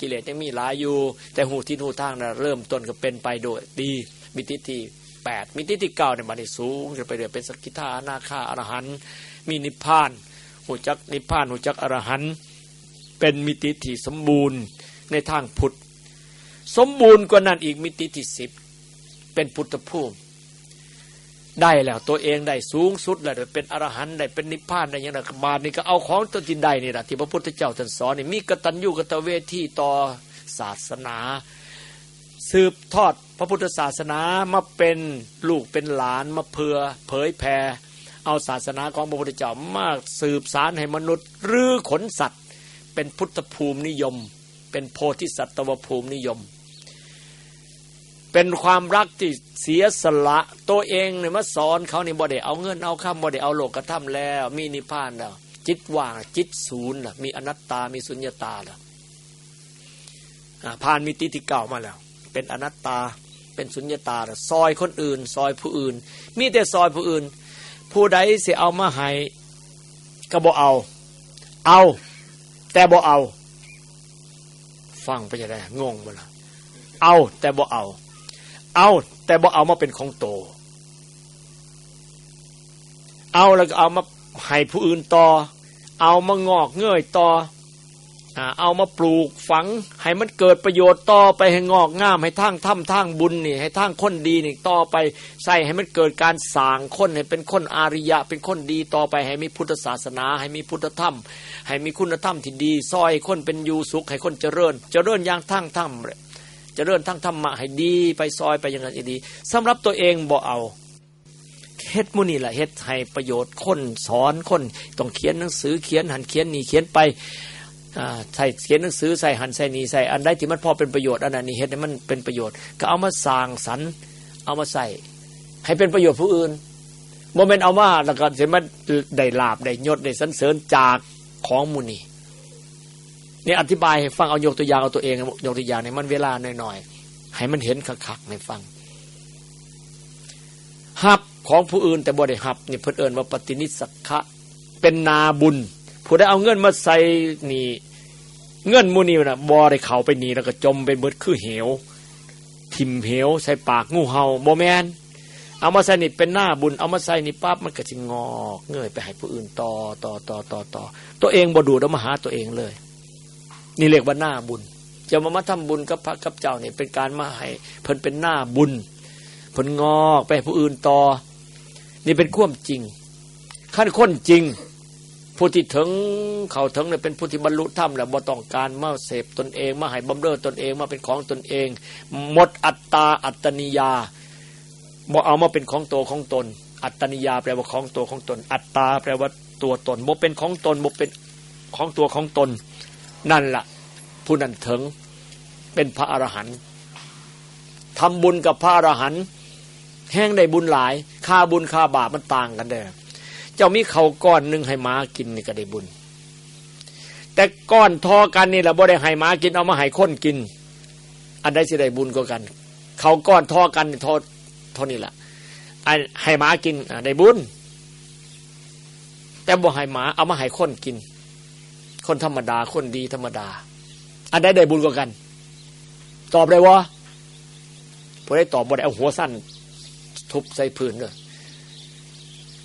กิเลสยังมีหลายอยู่ แต่หูทิศหูทางนะเริ่มต้นก็เป็นไปโดยดี มิติที่แปดมิติที่เก้าในบันทีสูงจะไปเรื่อยเป็นสกิทานาคาอรหัน มีนิพพานหูจักนิพพานหูจักอรหันเป็นมิติที่สมบูรณ์ในทางพุทธ สมบูรณ์กว่านั้นอีกมิติที่สิบเป็นพุทธภูมิได้แล้วตัวเองได้สูงสุดแล้วเป็นอรหันต์ได้เป็นนิพพานได้ยังไงบาทนี่ก็เอาของตัวจินได้นี่แหละที่พระพุทธเจ้าท่านสอนนี่มีกตัญญูกตเวทีต่อศาสนา สืบทอดพระพุทธศาสนามาเป็นลูกเป็นหลานมาเพื่อเผยแผ่ เอาศาสนาของพระพุทธเจ้ามากสืบสารให้มนุษย์หรือขนสัตว์ เป็นพุทธภูมินิยม เป็นโพธิสัตวภูมินิยม เป็นความรักที่เสียสละตัวเองเนี่ยมาสอนเขานี่บ่ได้เอาเงินเอาข้ามบ่ได้เอาโลกกระทำแล้ว มีนิพพานแล้วจิตว่างจิตศูนย์มีอนัตตามีสุญญตาแล้วผ่านมิติที่เก่ามาแล้ว เป็นอนัตตาเป็นสุญญตาซอยคนอื่น ซอยผู้อื่น มีแต่ซอยผู้อื่น ผู้ใดเสียเอามาให้ก็บ่เอา เอา แต่บ่เอา ฟังไปจะได้งงมาละเอาแต่บ่เอา เอา แต่บ่เอามาเป็นของโต เอาแล้วก็เอามาให้ผู้อื่นต่อ เอามางอกเงยต่อ เอามาปลูกฝัง ให้มันเกิดประโยชน์ต่อไปให้งอกงาม ให้ทั้งถ้ำทั้งบุญนี่ให้ทั้งคนดีนี่ต่อไปใส่ให้มันเกิดการสร้างคนให้เป็นคนอาริยะ เป็นคนดีต่อไปให้มีพุทธศาสนา ให้มีพุทธธรรม ให้มีคุณธรรมที่ดีซอยคนเป็นอยู่สุขให้คนเจริญ เจริญอย่างทั้งถ้ำเจริญทั้งธรรมะให้ดีไปซอยไปอย่างนั้นดีสำหรับตัวเองบ่เอาเฮ็ดมุนี่แหละเฮ็ดให้ประโยชน์คนสอนคนต้องเขียนหนังสือเขียนหันเขียนนี่เขียนไป ใส่เขียนหนังสือใส่หันใส่นีใส่อันใดที่มันพอเป็นประโยชน์อันนั้นนี่เฮ็ดให้มันเป็นประโยชน์ ก็เอามาสร้างสรรค์เอามาใส่ให้เป็นประโยชน์ผู้อื่นโมเมนต์เอามาแล้วก็เสร็จมันได้ลาบได้ยศได้สันเสริญจากของมุนีนี่อธิบายให้ฟังเอายกตัวอย่างเอาตัวเองยกตัวอย่างเนี่มันเวลาหน่อยๆให้มันเห็นคักๆในฟังฮับของผู้อื่นแต่บ่ได้หับนี่เพิ่นเอิญว่าปฏินิสักะเป็นนาบุญ ผู้ได้เอาเงินมาใส่นี่ เงินมูนี่นะบ่ได้เขาไปนี่แล้วก็จมไปเบิดคือเหว ทิมเหวใส่ปากงูเห่าบ่แมนเอามาใส่นี่เป็นหน้าบุญเอามาใส่นี่ปั๊บมันก็สิงอกเงยไปให้ผู้อื่นต่อต่อต่อต่อต่อตัวเองบ่ดูดเอามาหาตัวเองเลย นี่เรียกว่าหน้าบุญจะมามาทำบุญกับพระกับเจ้านี่เป็นการมาให้เพิ่นเป็นหน้าบุญเพิ่นงอกไปผู้อื่นต่อ นี่เป็นความจริง ขั้นค้นจริง ผู้ที่ถึงเขาถึงเนี่ยเป็นผู้ที่บรรลุธรรมแล้วบ่ต้องการมาเสพตนเอง มาให้บำเรอตนเองมาเป็นของตนเอง หมดอัตตาอัตนิยาบ่เอามาเป็นของตัวของตน อัตนิยาแปลว่าของตัวของตน อัตตาแปลว่าตัวตนบ่เป็นของตนบ่เป็นของตัวของตน นั่นละ่ะ ผู้นั้นถึงเป็นพระอรหันต์ทำบุญกับพระอรหันต์แห้งได้บุญหลายค่าบุญค่าบาปมันต่างกันเด้อ เจ้ามีเขาก้อนหนึ่งให้ม้ากินนี่ก็ได้บุญ แต่ก้อนทอกันนี่แหละบ่ได้ให้ม้ากินเอามาให้คนกิน อันใดสิได้บุญก็กัน เขาก้อนทอกันทอเท่านี้แหละให้ม้ากินได้บุญ แต่บ่ให้หมาเอามาให้คนกิน คนธรรมดาคนดีธรรมดา อันใดได้บุญก็กัน ตอบได้วะพอได้ตอบบ่ได้เอาหัวสั้นทุบใส่พื้นเลย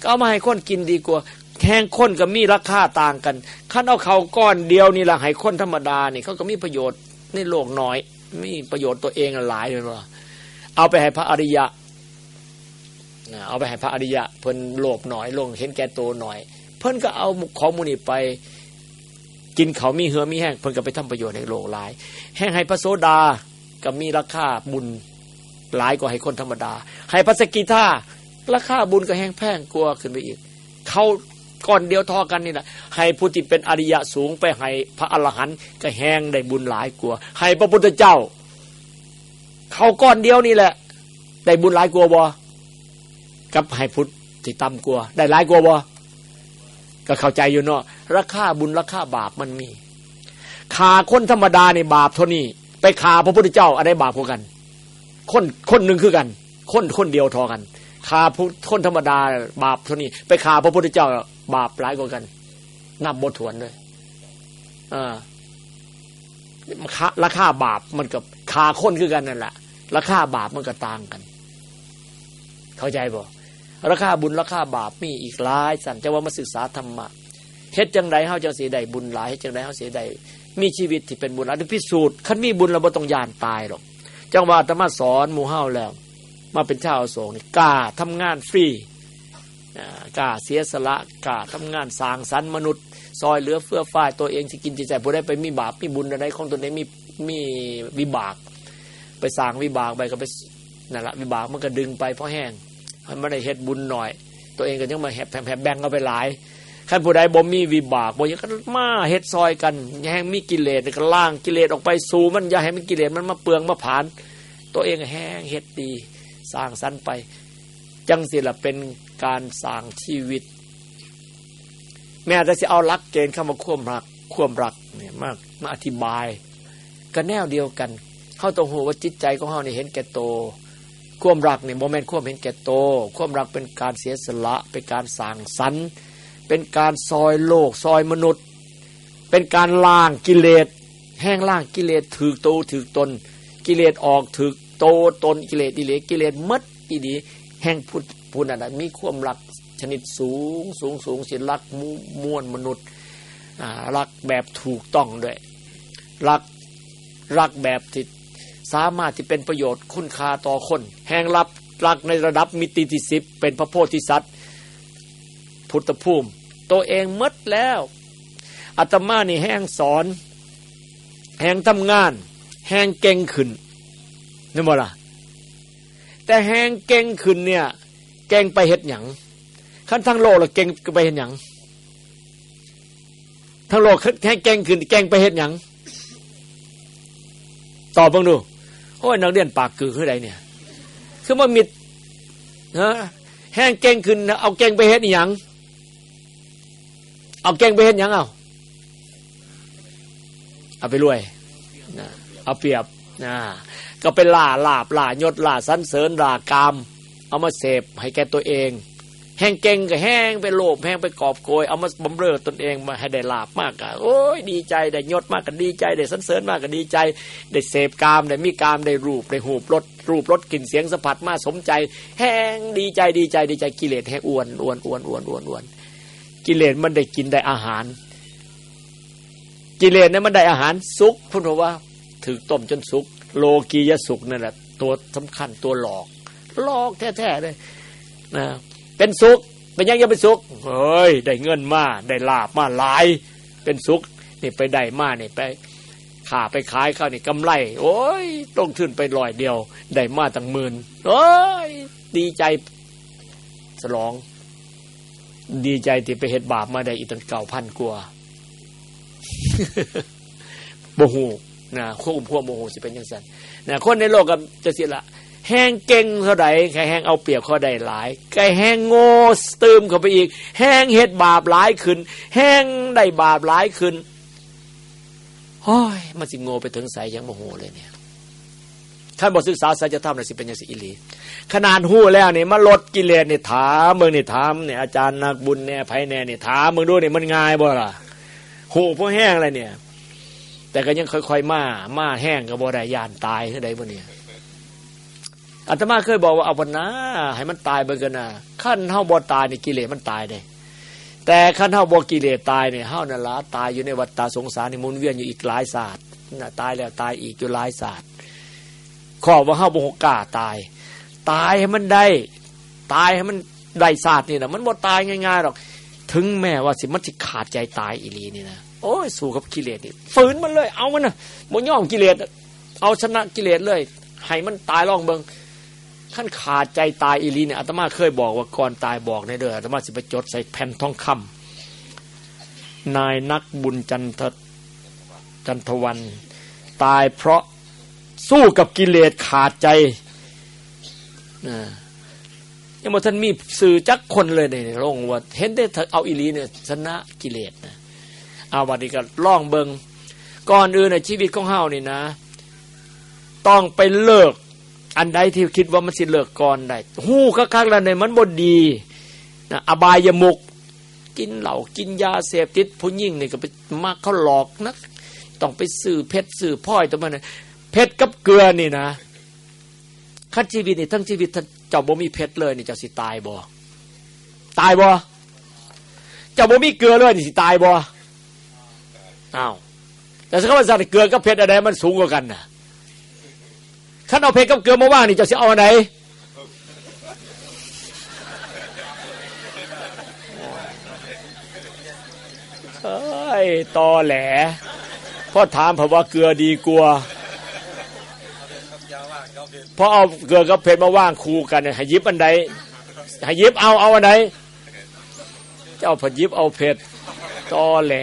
ก็เอามาให้คนกินดีกว่าแห้งคนก็มีราคาต่างกันขั้นเอาเขาก้อนเดียวนี่แหละให้คนธรรมดานี่เขาก็มีประโยชน์ในโลกน้อย มีประโยชน์ตัวเองหลายเลยว่าเอาไปให้พระอริยะเอาไปให้พระอริยะ เพิ่นโลภหน่อยลงเห็นแก่โตหน่อย เพิ่นก็เอาของมูนี่ไป กินเขามีเหือมีแห้งเพิ่นก็ไปทำประโยชน์ในโลกหลาย แห้งให้พระโสดาก็มีราคาบุญหลายกว่าให้คนธรรมดา ให้พระสกิทา ราคาบุญก็แห้งแพงกลัวขึ้นไปอีก เขาก้อนเดียวทอกันนี่แหละให้ผู้ที่เป็นอริยะสูงไปให้พระอรหันต์ก็แห้งได้บุญหลายกลัวให้พระพุทธเจ้า เขาก้อนเดียวนี่แหละ ได้บุญหลายกลัวบ่กับให้พุทธที่ต่ำกลัว ได้หลายกลัวบ่ก็เข้าใจอยู่เนาะราคาบุญราคาบาปมันมีขาคนธรรมดาในบาปเท่านี้ ไปขาพระพุทธเจ้าอะไรบาปกว่ากัน คนคนหนึ่งคือกัน คนคนเดียวทอกัน ขาคนธรรมดา บาปเท่านี้ ไปขาพระพุทธเจ้า บาปร้ายกว่ากัน นับบทถวนเลยอ่าราคาบาปมันกับขาคนคือกันนั่นแหละราคาบาปมันก็ต่างกัน เข้าใจบ่ราคาบุญราคาบาปมีอีกหลายสันจะว่ามาศึกษาธรรมะเฮ็ดจังไดเฮาจะเสียใดบุญหลายเฮ็ดจังไดเฮาเสียใดมีชีวิตที่เป็นบุญหลายพิสูจน์คันมีบุญเราบ่ต้องยานตายหรอกจังหวะธรรมาสอนหมู่เฮาแล้ว มาเป็นชาวโศกนี่กล้าทำงานฟรีกล้าเสียสละกล้าทำงานสร้างสรรค์มนุษย์ ซอยเหลือเฟือฝ่ายตัวเองที่กินจิตใจผู้ได้ไปมีบาปมีบุญอะไรของตัวเองมีมีวิบาก ไปสร้างวิบากไปก็ไปนั่นละวิบากมันก็ดึงไปเพราะแห้งมันไม่ได้เฮ็ดบุญหน่อย ตัวเองก็ยังมาแหบแผลแบ่งเอาไปหลายขั้นผู้ใดบ่มีวิบากบ่ยังก็มาเฮ็ดซอยกันอย่าให้งมีกิเลสก็ล่างกิเลสออกไปสู่มันอย่าให้มันกิเลสมันมาเปลืองมาผ่าน ตัวเองแห้งเฮ็ดดี สร้างสรรค์ไป จังสิละเป็นการสร้างชีวิต แม้แต่จะเอารักเกณฑ์เข้ามาควบรักควบรักเนี่ยมากมาอธิบาย ก็แนวเดียวกันเข้าตรงหัวว่าจิตใจของเขาเนี่เห็นแก่โตควบรักเนี่ยโมเมนต์ควบเห็นแก่โตควบรักเป็นการเสียสละเป็นการสร้างสรรค์เป็นการซอยโลกซอยมนุษย์ เป็นการล่างกิเลสแห้งล่างกิเลสถือโตถือตน กิเลสออกถือ โตตนกิเลสกิเลกิเลสมัดอีดี แห้งพุทพุนันมีความรักชนิดสูงสูงสูงสิรักมวลมนุษย์รักแบบถูกต้องด้วย รักรักแบบที่สามารถที่เป็นประโยชน์คุณค่าต่อคน แห่งรับรักในระดับมิติที่สิบเป็นพระโพธิสัตว์พุทธภูมิ ตัวเองมดแล้วอาตมานี่แห้งสอน แห่งทำงาน แห่งเก่งขึ้น นี่บ่ล่ะแต่แหงเก่งขึ้นเนี่ย เก่งไปเฮ็ดหยังขั้นทั้งโลกละเก่งไปเฮ็ดหยังทั้งโลกแห่งเก่งขึ้นเก่งไปเฮ็ดหยังตอบบ้างดูโอ้ยนักเรียนปากคือคือใดเนี่ย คือว่ามิดนะแห้งเก่งขึ้น เอาเก่งไปเฮ็ดหยังเอาเก่งไปเฮ็ดหยังเอาเอาไปรวยนะเอาเปรียบนะ ก็เป็นล่าลาบล่ายศล่าสันเสริญล่ากาม เอามาเสพให้แก่ตัวเอง แห้งเก่งก็แห้งไปโลภแห้งไปกอบโกย เอามาบำเรอตนเองมาให้ได้ลาบมากอะโอ้ยดีใจได้ยศมากก็ดีใจได้สันเสริญมากก็ดีใจ ได้เสพกามได้มีกามได้รูปได้หูบรสรูปรสกลิ่นเสียงสัมผัสมาสมใจ แห้งดีใจดีใจดีใจกิเลสแห้งอ้วนอ้วนอ้วนอ้วนอ้วนอ้วนกิเลสมันได้กินได้อาหาร กิเลสเนี่ยมันได้อาหารสุกพูดว่าถือต้มจนสุก โลกียสุกนั่นแหละตัวสำคัญตัวหลอก หลอกแท้ๆเลยนะเป็นสุข เป็นยังยังเป็นสุขเฮ้ยได้เงินมาได้ลาบมาหลาย เป็นสุขนี่ไปได้มานี่ไปขาไปขายเขาวนี่กำไร โอ้ยลงทุนไปลอยเดียว ได้มาตั้งหมื่นโอ้ยดีใจสลอง ดีใจที่ไปเห็ดบาปมาได้อีกตั้งเก่าพันกว่าโมโห นะควบคุมควบโมโหสิเป็นยังไงนะคนในโลกกับจะเสียละแห้งเก่งเท่าใดใครแห้งเอาเปรียบเขาได้หลายใครแห้งโง่ตืมเข้าไปอีก แห้งเฮ็ดบาปหลายขึ้น แห้งได้บาปหลายขึ้นโอ้ยมันสิโง่ไปถึงสายยังโมโหเลยเนี่ยท่านบอกศึกษาสัจธรรมน่ะสิเป็นยังสิอิลีขนาดหู้แล้วเนี่ยมาลดกิเลสเนี่ยถามเมืองเนี่ยถามเนี่ยอาจารย์นักบุญเนี่ยไผแน่เนี่ยถามเมืองดูเนี่ยมันง่ายบ่ล่ะหูพวกแห้งอะไรเนี่ย แต่ก็ยังค่อยๆมามาแห้งกับบ่ได้ยานตายเท่าใดบ่เนี่ยอาตมาเคยบอกว่าเอาวันนะให้มันตายไปกันนะขั้นเฮาบ่ตายนี่กิเลสมันตายได้แต่ขั้นเฮาบ่กิเลสตายเนี่ยเฮานั่นละตายอยู่ในวัฏฏะสงสารในมุนเวียนอยู่อีกหลายศาสตร์นะตายแล้วตายอีกอยู่หลายศาสตร์ขอบว่าเฮาบ่กล้าตาย ตายให้มันได้ ตายให้มันได้ศาสตร์นี่นะมันบ่ตายง่ายๆหรอก ถึงแม้ว่าสิมันสิขาดใจตายอีลีนี่นะ โอ้ยสู้กับกิเลสนี่ฝืนมันเลย เอามันนะบ่ย่อมกิเลสเอาชนะกิเลสเลยให้มันตายลองเบิงขั้นขาดใจตายอีลีเนี่ยอาตมาเคยบอกว่าก่อนตายบอกในเด้ออาตมาสิไปจดใส่แผ่นทองคำนายนักบุญจันทจันทวัน ตายเพราะสู้กับกิเลสขาดใจนะยังมาท่านมีสื่อจักคนเลยในโลกว่าเห็นได้เอาอีลีเนี่ยชนะกิเลสนะ เอาวันนี้ก็ล่องเบิงก่อนอื่นในชีวิตของเฮานี่นะ ต้องไปเลิก อันใดที่คิดว่ามันสิเลิกก่อนได้หู้คักๆแล้วในมันบดดีนะอบายมุก กินเหล้ากินยาเสพติดผู้ยิ่งนี่ก็ไปมากเขาหลอกนัก ต้องไปสื่อเพชรสื่อพ่อยตัวมันเพชรกับเกลือนี่นะขั้นชีวิตนี่ทั้งชีวิตเจ้าบ่มีเพชรเลยนี่เจ้าสิตายบ่ตายบ่เจ้าบ่มีเกลือเลยนี่สิตายบ่ อ้าวแต่สักวันสัตว์เกลือกับเพชรอะไรมันสูงกว่ากันน่ะขันเอาเพชรกับเกลือมาว่างนี่จะเอาอันไหนเอ้ยตอแหลพ่อถามเพราะว่าเกลือดีกลัวพอเอาเกลือกับเพชรมาว่างคู่กันให้ยิบอันใดให้ยิบเอาเอาอันไหนเจ้าผัดยิบเอาเพชรตอแหล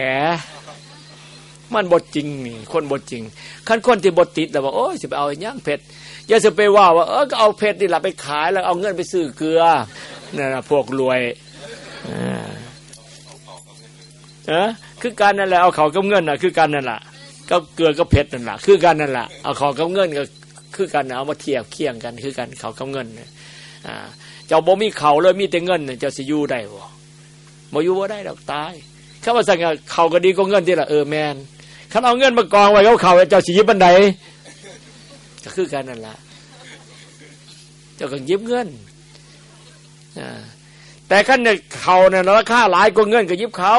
มันบทจริงนี่คนบทจริงขั้นคนที่บทติดแล้วว่าโอ้ยสิไปเอาย่างเพชรอย่าจะไปว่าว่าเออก็เอาเพชรนี่แหละไปขายแล้วเอาเงินไปซื้อเกลือนั่นนะพวกรวยเออคือการนั่นแหละเอาเขากับเงินน่ะ คือการนั่นแหละก็เกลือก็เพชรนั่นแหละคือการนั่นแหละเอาเขากับเงินก็คือกันเอามาเทียบเคียงกัน คือกันเขากับเงินอ่าเจ้าบ่มีเขาเลยมีแต่เงินเจ้าสิอยู่ได้บ่บ่อยู่บ่ได้ดอกตายข้าว่าสั่งเขาก็ดีก็เงินที่ละเออแมน ขันเอาเงินมากองไว้เขาเขาเจ้าสิยิบบันไดก็คือกันนั่นแหละเจ้าก็ยิบเงินแต่ขั้นเนี่ยเขาเนี่ยราคาหลายกว่าเงินก็ยิบเขา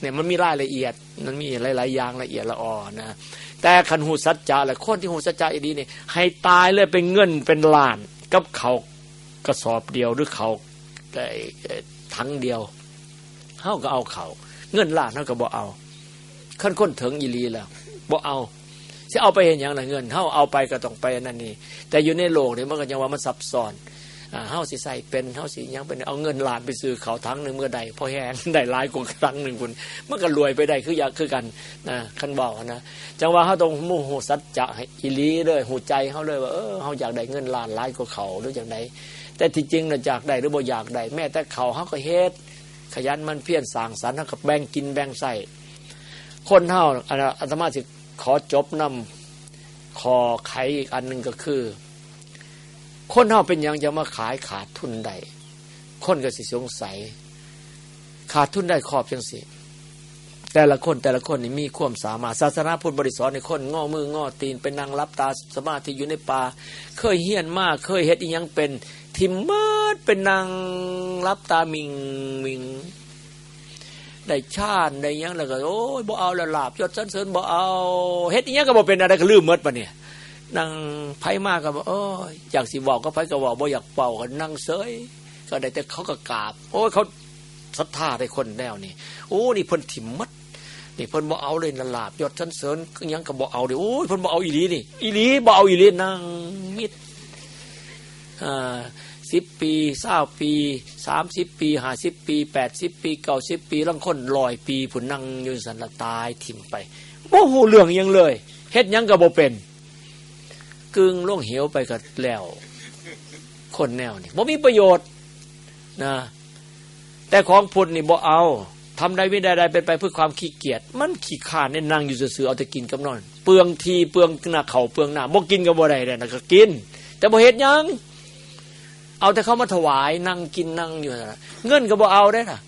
เนี่ยมันมีรายละเอียด มันมีหลาย ๆ อย่างละเอียดละอ่อนนะแต่คันหูสัจจะแหละคนที่หูสัจจะอีดีนี่ยให้ตายเลยเป็นเงินเป็นล้าน กับเขากระสอบเดียวหรือเขาทั้งเดียวเขาก็เอาเขา เงินล้านเขาก็บ่เอา ขั้นค้นถึงอีลีแล้วบ่เอาจะเอาไปเห็นอย่างไรเงินเขาเอาไปก็ต้องไปนั่นนี่แต่อยู่ในโลกเนี่ยมันก็ยังว่ามันซับซ้อนเฮาสิใส่เป็นเฮาสิยังเป็นเอาเงินล้านไปซื้อเขาทั้งหนึ่งเมื่อใดพอแห้งได้หลายกว่าครั้งหนึ่งคุณมันก็รวยไปได้คืออยากคือกันนะคันบอกนะจังว่าเขาต้องมุ่งหูสัจจะอิลีเลยหูใจเขาเลยว่าเออเขาอยากได้เงินล้านหลายกว่าเขาหรืออย่างไรแต่ที่จริงนะจากได้หรือบ่อยากได้แม้แต่เขาเขาก็เฮ็ดขยันมันเพี้ยรสางสรรค์เขาก็แบ่งกินแบ่งใส่ คนเฮาอาตมาสิขอจบนำขอไขอีกอันหนึ่งก็คือ คนเฮาเป็นยังจะมาขายขาดทุนได้คนก็สิสงสัย ขาดทุนได้ขอบจังสิแต่ละคนแต่ละคนนี่มีความสามารถศาสนาพุทธบริสุทธิ์ในคนงอมืองอตีนเป็นนางรับตาสมาธิอยู่ในป่าเคยเฮียนมาก เคยเฮ็ดอียังเป็นทิมเมิดเป็นนางรับตามิงมิง ได้ชาติได้ยังแล้วก็โอ้ยบ่เอาละลาบยศสันเสริญบ่เอาเฮ็ดอียังก็บ่เป็นอะไรก็ลืมเมดปะเนี่ยนั่งไพ่มากก็บอกโอ้ยอยากสิบอกก็ไพ่ก็บอกบ่อยากเป่าก็นั่งเซยก็ได้แต่เขาก็กราบโอ้ยเขาศรัทธาได้คนแนวนี่โอ้นี่เพิ่นถิ่มมัดนี่เพิ่นบ่เอาเลยนลาบยศชั้นเสริญยังก็บ่เอาเดี๋ยโอ้ยเพิ่นบ่เอาอีหลีนี่อีหลีบ่เอาอีหลีนั่งมิดอ่า สิบปีเศร้าปีสามสิบปีห้าสิบปีแปดสิบปีเก้าสิบปีลังคนลอยปีผุนนั่งอยู่สันละตายถิ่มไปบ่หูเรื่องยังเลยเฮ็ดยังก็บ่เป็นกึ่งล่วงเหวไปกับแล้ว คนแนวนี่บ่มีประโยชน์นะแต่ของพุทธนี่บ่เอาทำได้ไม่ได้ได้เป็นไปเพื่อความขี้เกียจมันขี้ขาดเนี่ยนั่งอยู่เสือเอาแต่กินกับนอน เปลืองทีเปลืองหน้าเข่าเปลืองหน้าบ่กินกับบ่ได้เลยนะก็กิน แต่บ่เฮ็ดยัง เอาแต่เขามาถวายนั่งกินนั่งอยู่นะเงินก็บ่เอาได้ล่ะ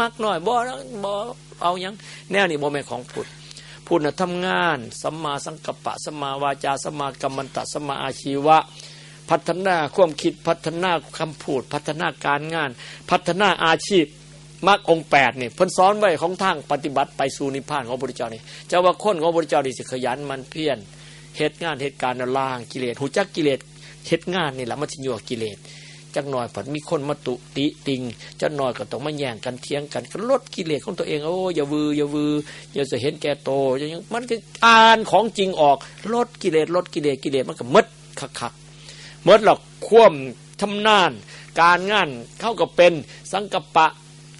มากหน่อยบ่บ่เอายังแนวนี้บ่แม่ของพุทธพูดนะทำงานสัมมาสังกัปปะสัมมาวาจาสัมมากรรมันตะสัมมาอาชีวะ พัฒนาความคิดพัฒนาคำพูด พัฒนาการงาน พัฒนาอาชีพมรรคองแปดนี่เพิ่นสอนไว้ของทางปฏิบัติไปสู่นิพพานของพระพุทธเจ้านี่เจ้าว่าคนของพระพุทธเจ้านี่สิขยันมันเพียรเหตุงานเหตุการณ์ล่างกิเลสหูจักกิเลสเหตุงานนี่แหละมันสิอยู่กับกิเลส จักหน่อยผัดมีคนมาตุติติงจักหน่อยก็ต้องมาแย่งกันเทียงกันก็ลดกิเลสของตัวเองโอ้อย่าวืออย่าวืออย่าจะเห็นแก่โตอย่างมันก็อ่านของจริงออกลดกิเลสลดกิเลสกิเลสมันก็มดคักคักมดหรอกคว่ำทำนาน การงานเข้ากับเป็นสังกปะ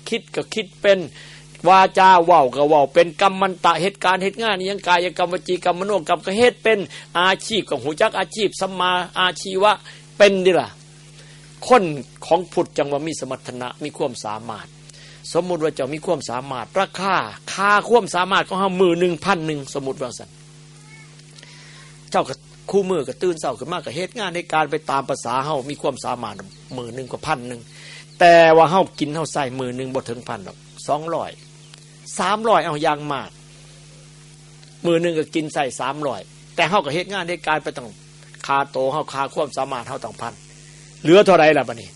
คิดก็คิดเป็นวาจาว่าวก็ว่าวเป็นกรรมมันตะเหตุการเหตุงานยังกายกรรมวจีกรรมมโนกรรมก็เหตุเป็นอาชีพกับหูจักอาชีพสัมมาอาชีวะเป็นดิล่ะ คนของผุดจังว่ามีสมรรถนะมีความสามารถ สมมุติว่าเจ้ามีความสามารถ ราคาค่าความสามารถของเฮามือหนึ่งพันหนึ่งสมมติว่าสันเจ้าก็คู่มือก็ตื่นเศร้าขึ้นมากกับเหตุงานในการไปตามภาษาเฮามีความสามารถมือหนึ่งกว่าพันหนึ่งแต่ว่าเฮากินเฮาใส่มือหนึ่งบ่ถึงพันหรอกสองร้อยสามร้อยเอายางมากมือหนึ่งก็กินใส่สามร้อยแต่เฮากับเหตุงานในการไปต้องคาโตเฮาคาความสามารถเฮาต้องพัน เหลือเท่าไรล่ะบัดนี้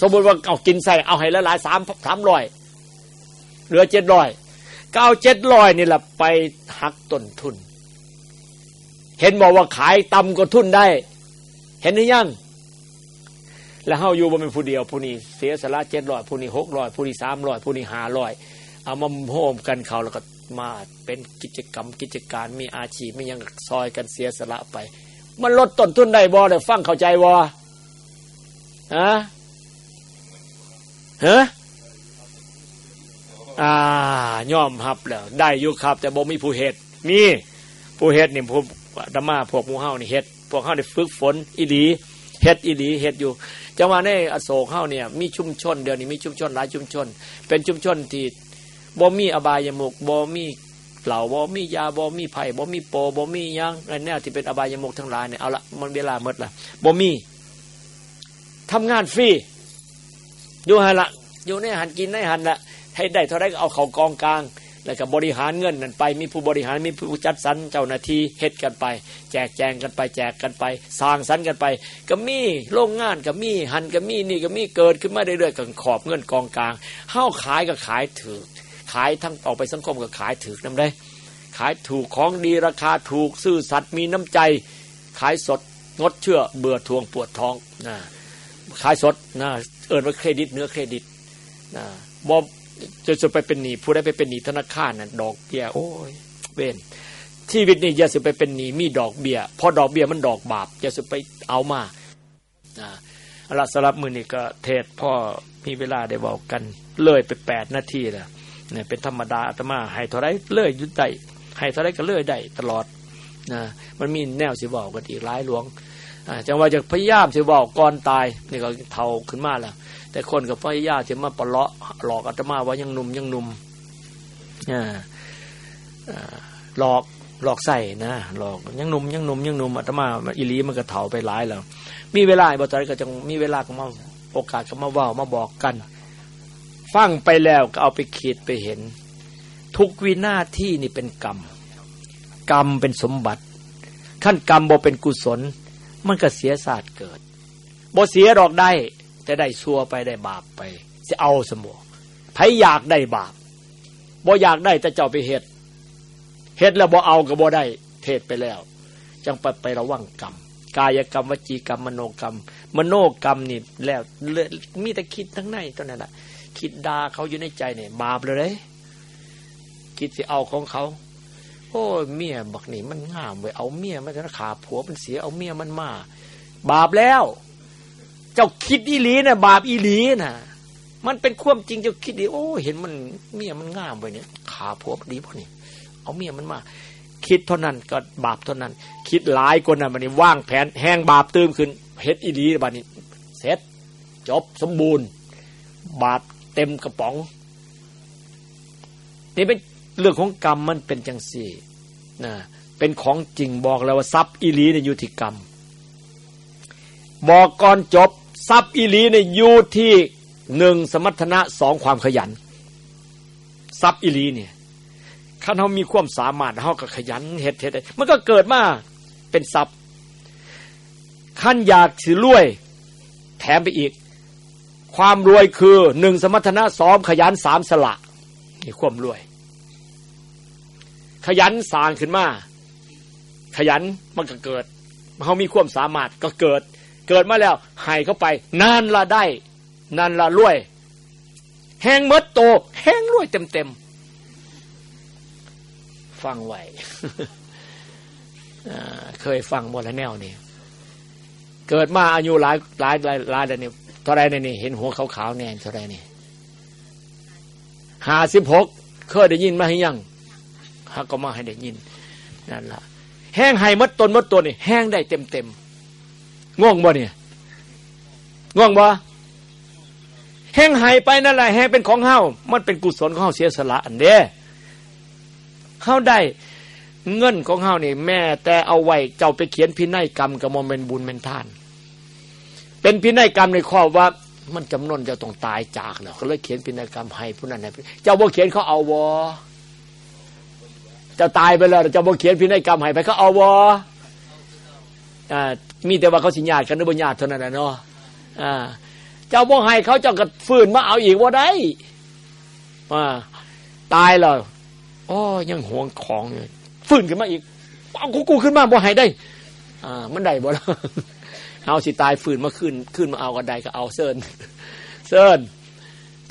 สมมติว่าเอากินใส่เอาให้ละลายสามสามร้อยเหลือเจ็ดร้อยก็เอาเจ็ดร้อยนี่แหละไปหักต้นทุน เห็นบอกว่าขายต่ำกว่าทุนได้ เห็นหรือยังแล้วเฮาอยู่บ่เป็นผู้เดียวผู้นี้เสียสละเจ็ดร้อยผู้นี้หกร้อยผู้นี้สามร้อยผู้นี้ห้าร้อยเอามาโฮมกันเขาแล้วก็มาเป็นกิจกรรมกิจการมีอาชีพไม่ยังซอยกันเสียสละไป มันลดต้นทุนได้บ่เดี๋ยวฟังเข้าใจบ่ ฮะฮะอ่าย่อมรับแล้วได้อยู่ครับ แต่บ่มีผู้เฮ็ดมีผู้เฮ็ดนี่พวกธรรมาพวกมูเฮานี่เฮ็ดพวกเฮาได้ฝึกฝนอีหลีเฮ็ดอีหลีเฮ็ดอยู่จังหวะในอโศกเฮาเนี่ยมีชุมชน เดี๋ยวนี้มีชุมชนหลายชุมชน เป็นชุมชนที่บ่มีอบายมุกบ่มีเหล่าบ่มียาบ่มีไผ่บ่มีโปบ่มียังไอ้แนวที่เป็นอบายมุกทั้งหลายเนี่ยเอาละมันเวลาหมดละบ่มี ทำงานฟรีอยู่หันละอยู่ในหันกินในหันละให้ได้เท่าไรก็เอาเขากองกลาง แล้วก็บริหารเงินนั่นไป มีผู้บริหารมีผู้จัดสรรเจ้าหน้าที่เฮ็ดกันไป แจกแจงกันไป แจกกันไป สร้างสรรกันไป ก็มีโรงงานก็มีหันก็มีนี่ก็มีเกิดขึ้นมาเรื่อยๆกันขอบเงินกองกลางเฮ้าขายก็ขายถือขายทั้งออกไปสังคมก็ขายถือน้ำได้ ขายถูกของดีราคาถูกซื่อสัตย์มีน้ำใจ ขายสดงดเชื่อเบื่อทวงปวดท้องนะ ขายสดนะเอิญว่าเครดิตเนื้อเครดิตนะบอจะจะไปเป็นหนี้ผู้ได้ไปเป็นหนี้ธนาคารน่ะดอกเบี้ยโอ้ยเว้นชีวิตนี่อย่าสิไปเป็นหนี้มีดอกเบี้ยพราะดอกเบี้ยมันดอกบาปอย่าสิไปเอามานะเอาละสำหรับมือนี่ก็เทศพ่อมีเวลาได้บอกกันเลยไปแปดนาทีแล้วเนี่ยเป็นธรรมดาอาตมาให้เท่าไรเลื่อยยุดได้ให้เท่าไรก็เลื่อยได้ตลอดนะมันมีแนวสิบอกกันอีกหลายหลวง จังว่าจะพยายามสิบอกก่อนตายนี่ก็เท่าขึ้นมาแล้วแต่คนก็พยายามจะมาปลาะหลอกอาตมาว่ายังหนุ่มยังหนุ่มอ่าอ่าหลอกหลอกใส่นะหลอกยังหนุ่มยังหนุ่มยังหนุ่มอาตมาอิลีมันก็เถ่าไปหลายแล้ว มีเวลาบ่ตอนก็จะมีเวลาก็มาโอกาสก็มาเว่ามาบอกกัน ฟังไปแล้วก็เอาไปคิดไปเห็น ทุกวินาที่นี่เป็นกรรม กรรมเป็นสมบัติ ขั้นกรรมบ่เป็นกุศล มันก็เสียศาสตร์เกิดบ่เสียดอกได้ จะได้ซัวไปได้บาปไป จะเอาสมอไผอยากได้บาปบ่อยากได้แต่เจ้าไปเฮ็ดเฮ็ดแล้วบ่เอาก็บ่ได้ เทศไปแล้ว จังไปไประวังกรรม กายกรรมวจีกรรมมโนกรรม มโนกรรมนี่แล้วมีแต่คิดทั้งในตัวนั้นแหละคิดด่าเขาอยู่ในใจเนี่ยบาปเลย คิดสิเอาของเขา โอ้เมียบักนี่มันงามเว้ยเอาเมียมันจะขาผัวมันเสียเอาเมียมันมา บาปแล้ว เจ้าคิดอีหลีนะบาปอีหลีนะมันเป็นความจริงเจ้าคิดดีโอ้เห็นมันเมียมันงามไปเนี่ยขาผัวดีพอนี่เอาเมียมันมา คิดเท่านั้นก็บาปเท่านั้น คิดหลายคนน่ะมันนี่ว่างแผนแห้งบาปตื้มขึ้นเฮ็ดอีหลีบัดนี้เสร็จจบสมบูรณ์ บาปเต็มกระป๋องนี่เป็น เรื่องของกรรมมันเป็นจังสี่นะเป็นของจริงบอกแล้วว่าทรัพย์อีหลีเนี่ยอยู่ที่กรรม บอกก่อนจบทรัพย์อีหลีเนี่ยอยู่ที่หนึ่งสมรรถนะสองความขยันทรัพย์อีหลีเนี่ยข้าเขามีความสามารถเขาก็ขยันเฮ็ดเฮ็ดมันก็เกิดมาเป็นทรัพย์ขั้นอยากสิรวย แถมไปอีก ความรวยคือหนึ่งสมรรถนะสองขยันสามสละนี่ความรวย ขยันสร้างขึ้นมา ขยันมันก็เกิดเขามีความสามารถก็เกิด เกิดมาแล้วให้เข้าไป นานละได้ นานละรวย แห้งมดโต แห้งรวยเต็มเต็มฟังไหวเคยฟังหมแล้วแนวนี่เกิดมาอายุหลายหลายหลายหลายเดือนนี่เท่าไรนี่เห็นหัวขาวๆแน่นเท่าไรนี่ห้าสิบหกเคยได้ยินมาให้ยัง ฮะก็มาให้ได้ยินนั่นละแห้งไห้มดตนมดตัวนี่แห้งได้เต็มเต็มง่วงบ่เนี่ยง่วงบ่แห้งไห้ไปนั่นแหละแห้งเป็นของเฮามันเป็นกุศลของเฮาเสียสละอันเด้เฮาได้เงินของเฮานี่แม่แต่เอาไว้เจ้าไปเขียนพินัยกรรมกับโมเมนบุญเมนทาน เป็นพินัยกรรมในข้อว่า มันจำนวนจะต้องตายจากเนาะก็เลยเขียนพินัยกรรมให้ผู้นั้นให้เจ้าบ่เขียนเขาเอาวอ จะตายไปแล้วจะบ่เขียนพินัยกรรมให้ไปเขาเอาวออ่ามีแต่ว่าเขาสิญาติกันหรือบ่ญาติเท่านั้นแหละเนาะอ่าเจ้าบ่ให้เขาเจ้าก็ฟื้นมาเอาอีกว่าได้อ่าตายแล้วอ๋อยังห่วงของอยู่ฟื้นขึ้นมาอีกเอากูกูขึ้นมาบ่ให้ได้ อ่า มันได้บ่ล่ะเอาสิตายฟื้นมาขึ้น ขึ้นมาเอากันได้ก็เอาเซิร์นเซิร์น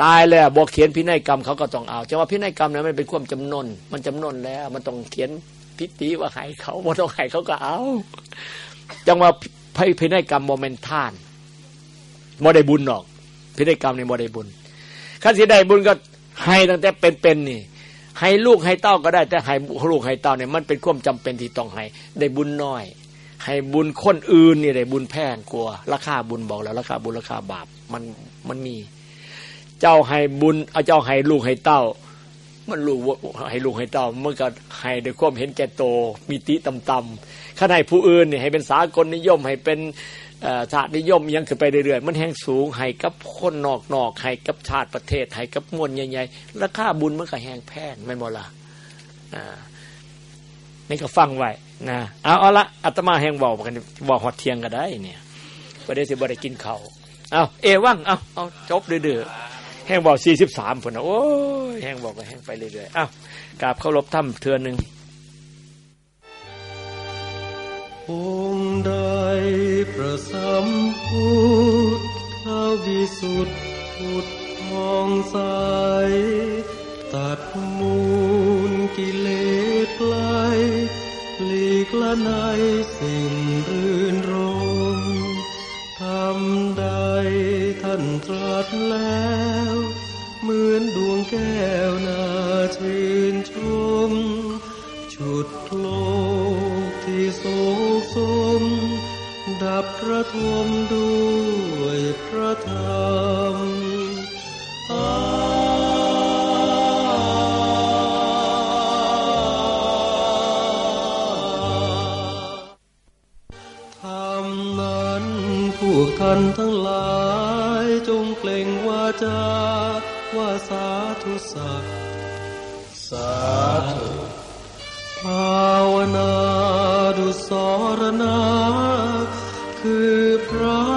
ตายแล้วบอกเขียนพินัยกรรมเขาก็ต้องเอาจะว่าพินัยกรรมเนี่ยมันเป็นความจำนนมันจำนนแล้ว มันต้องเขียนพิธีว่าให้เขาบ่ต้องให้เขาก็เอาจังว่าพินัยกรรมโมเมนท่านโมได้บุญหรอก พินัยกรรมนี่โมได้บุญขั้นสิได้บุญก็ให้ตั้งแต่เป็นๆนี่ ให้ลูกให้เต้าก็ได้ แต่ให้ลูกให้เต้าเนี่ยมันเป็นความจำเป็นที่ต้องให้ได้บุญน้อย ให้บุญคนอื่นนี่ได้บุญแพงกลัวราคาบุญบอกแล้วราคาบุญราคาบาปมันมันมี เจ้าให้บุญเอาเจ้าให้ลูกให้เต้า มันลูกให้ลูกให้เต้าเมื่อก็ให้ด้วยความเห็นแก่โตมีติต่ำๆข้าให้ผู้อื่นเนี่ยให้เป็นสากลนิยมให้เป็นชาตินิยมยังขึ้นไปเรื่อยๆ มันแห้งสูงให้กับคนนอกนอกให้กับชาติประเทศให้กับมวลใหญ่ๆราคาบุญมันก็แห้งแพงไม่หมดละนี่ก็ฟังไว้นะเอาเอาละอาตมาแห้งบอกกันบอกหอดเทียงก็ได้เนี่ยประเดี๋ยวสิบ่ได้กินเขาเอาเอว่างเอาเอาจบเดือด ห้งบอกสี่สิบสามผลนะโอ้ยแห้งบอกก็แห้งไปเรื่อยๆอ้าวกราบเคารพถ้ำเทือนหนึ่งองค์ใดประสัมพุทธวิสุทธิพุทธทองใสตัดมูลกิเลสไกลหลีกละในสิ่งรื่นรมำใดท่านตรัสแล้ว เหมือนดวงแก้วนาชื่นชม ชุดโลกที่โศกสม ดับพระทมด้วยพระธรรม ท่านทั้งหลายจงเกลงวาจาว่าสาธุสักสาธุภาวนาดุสรณาคือพระ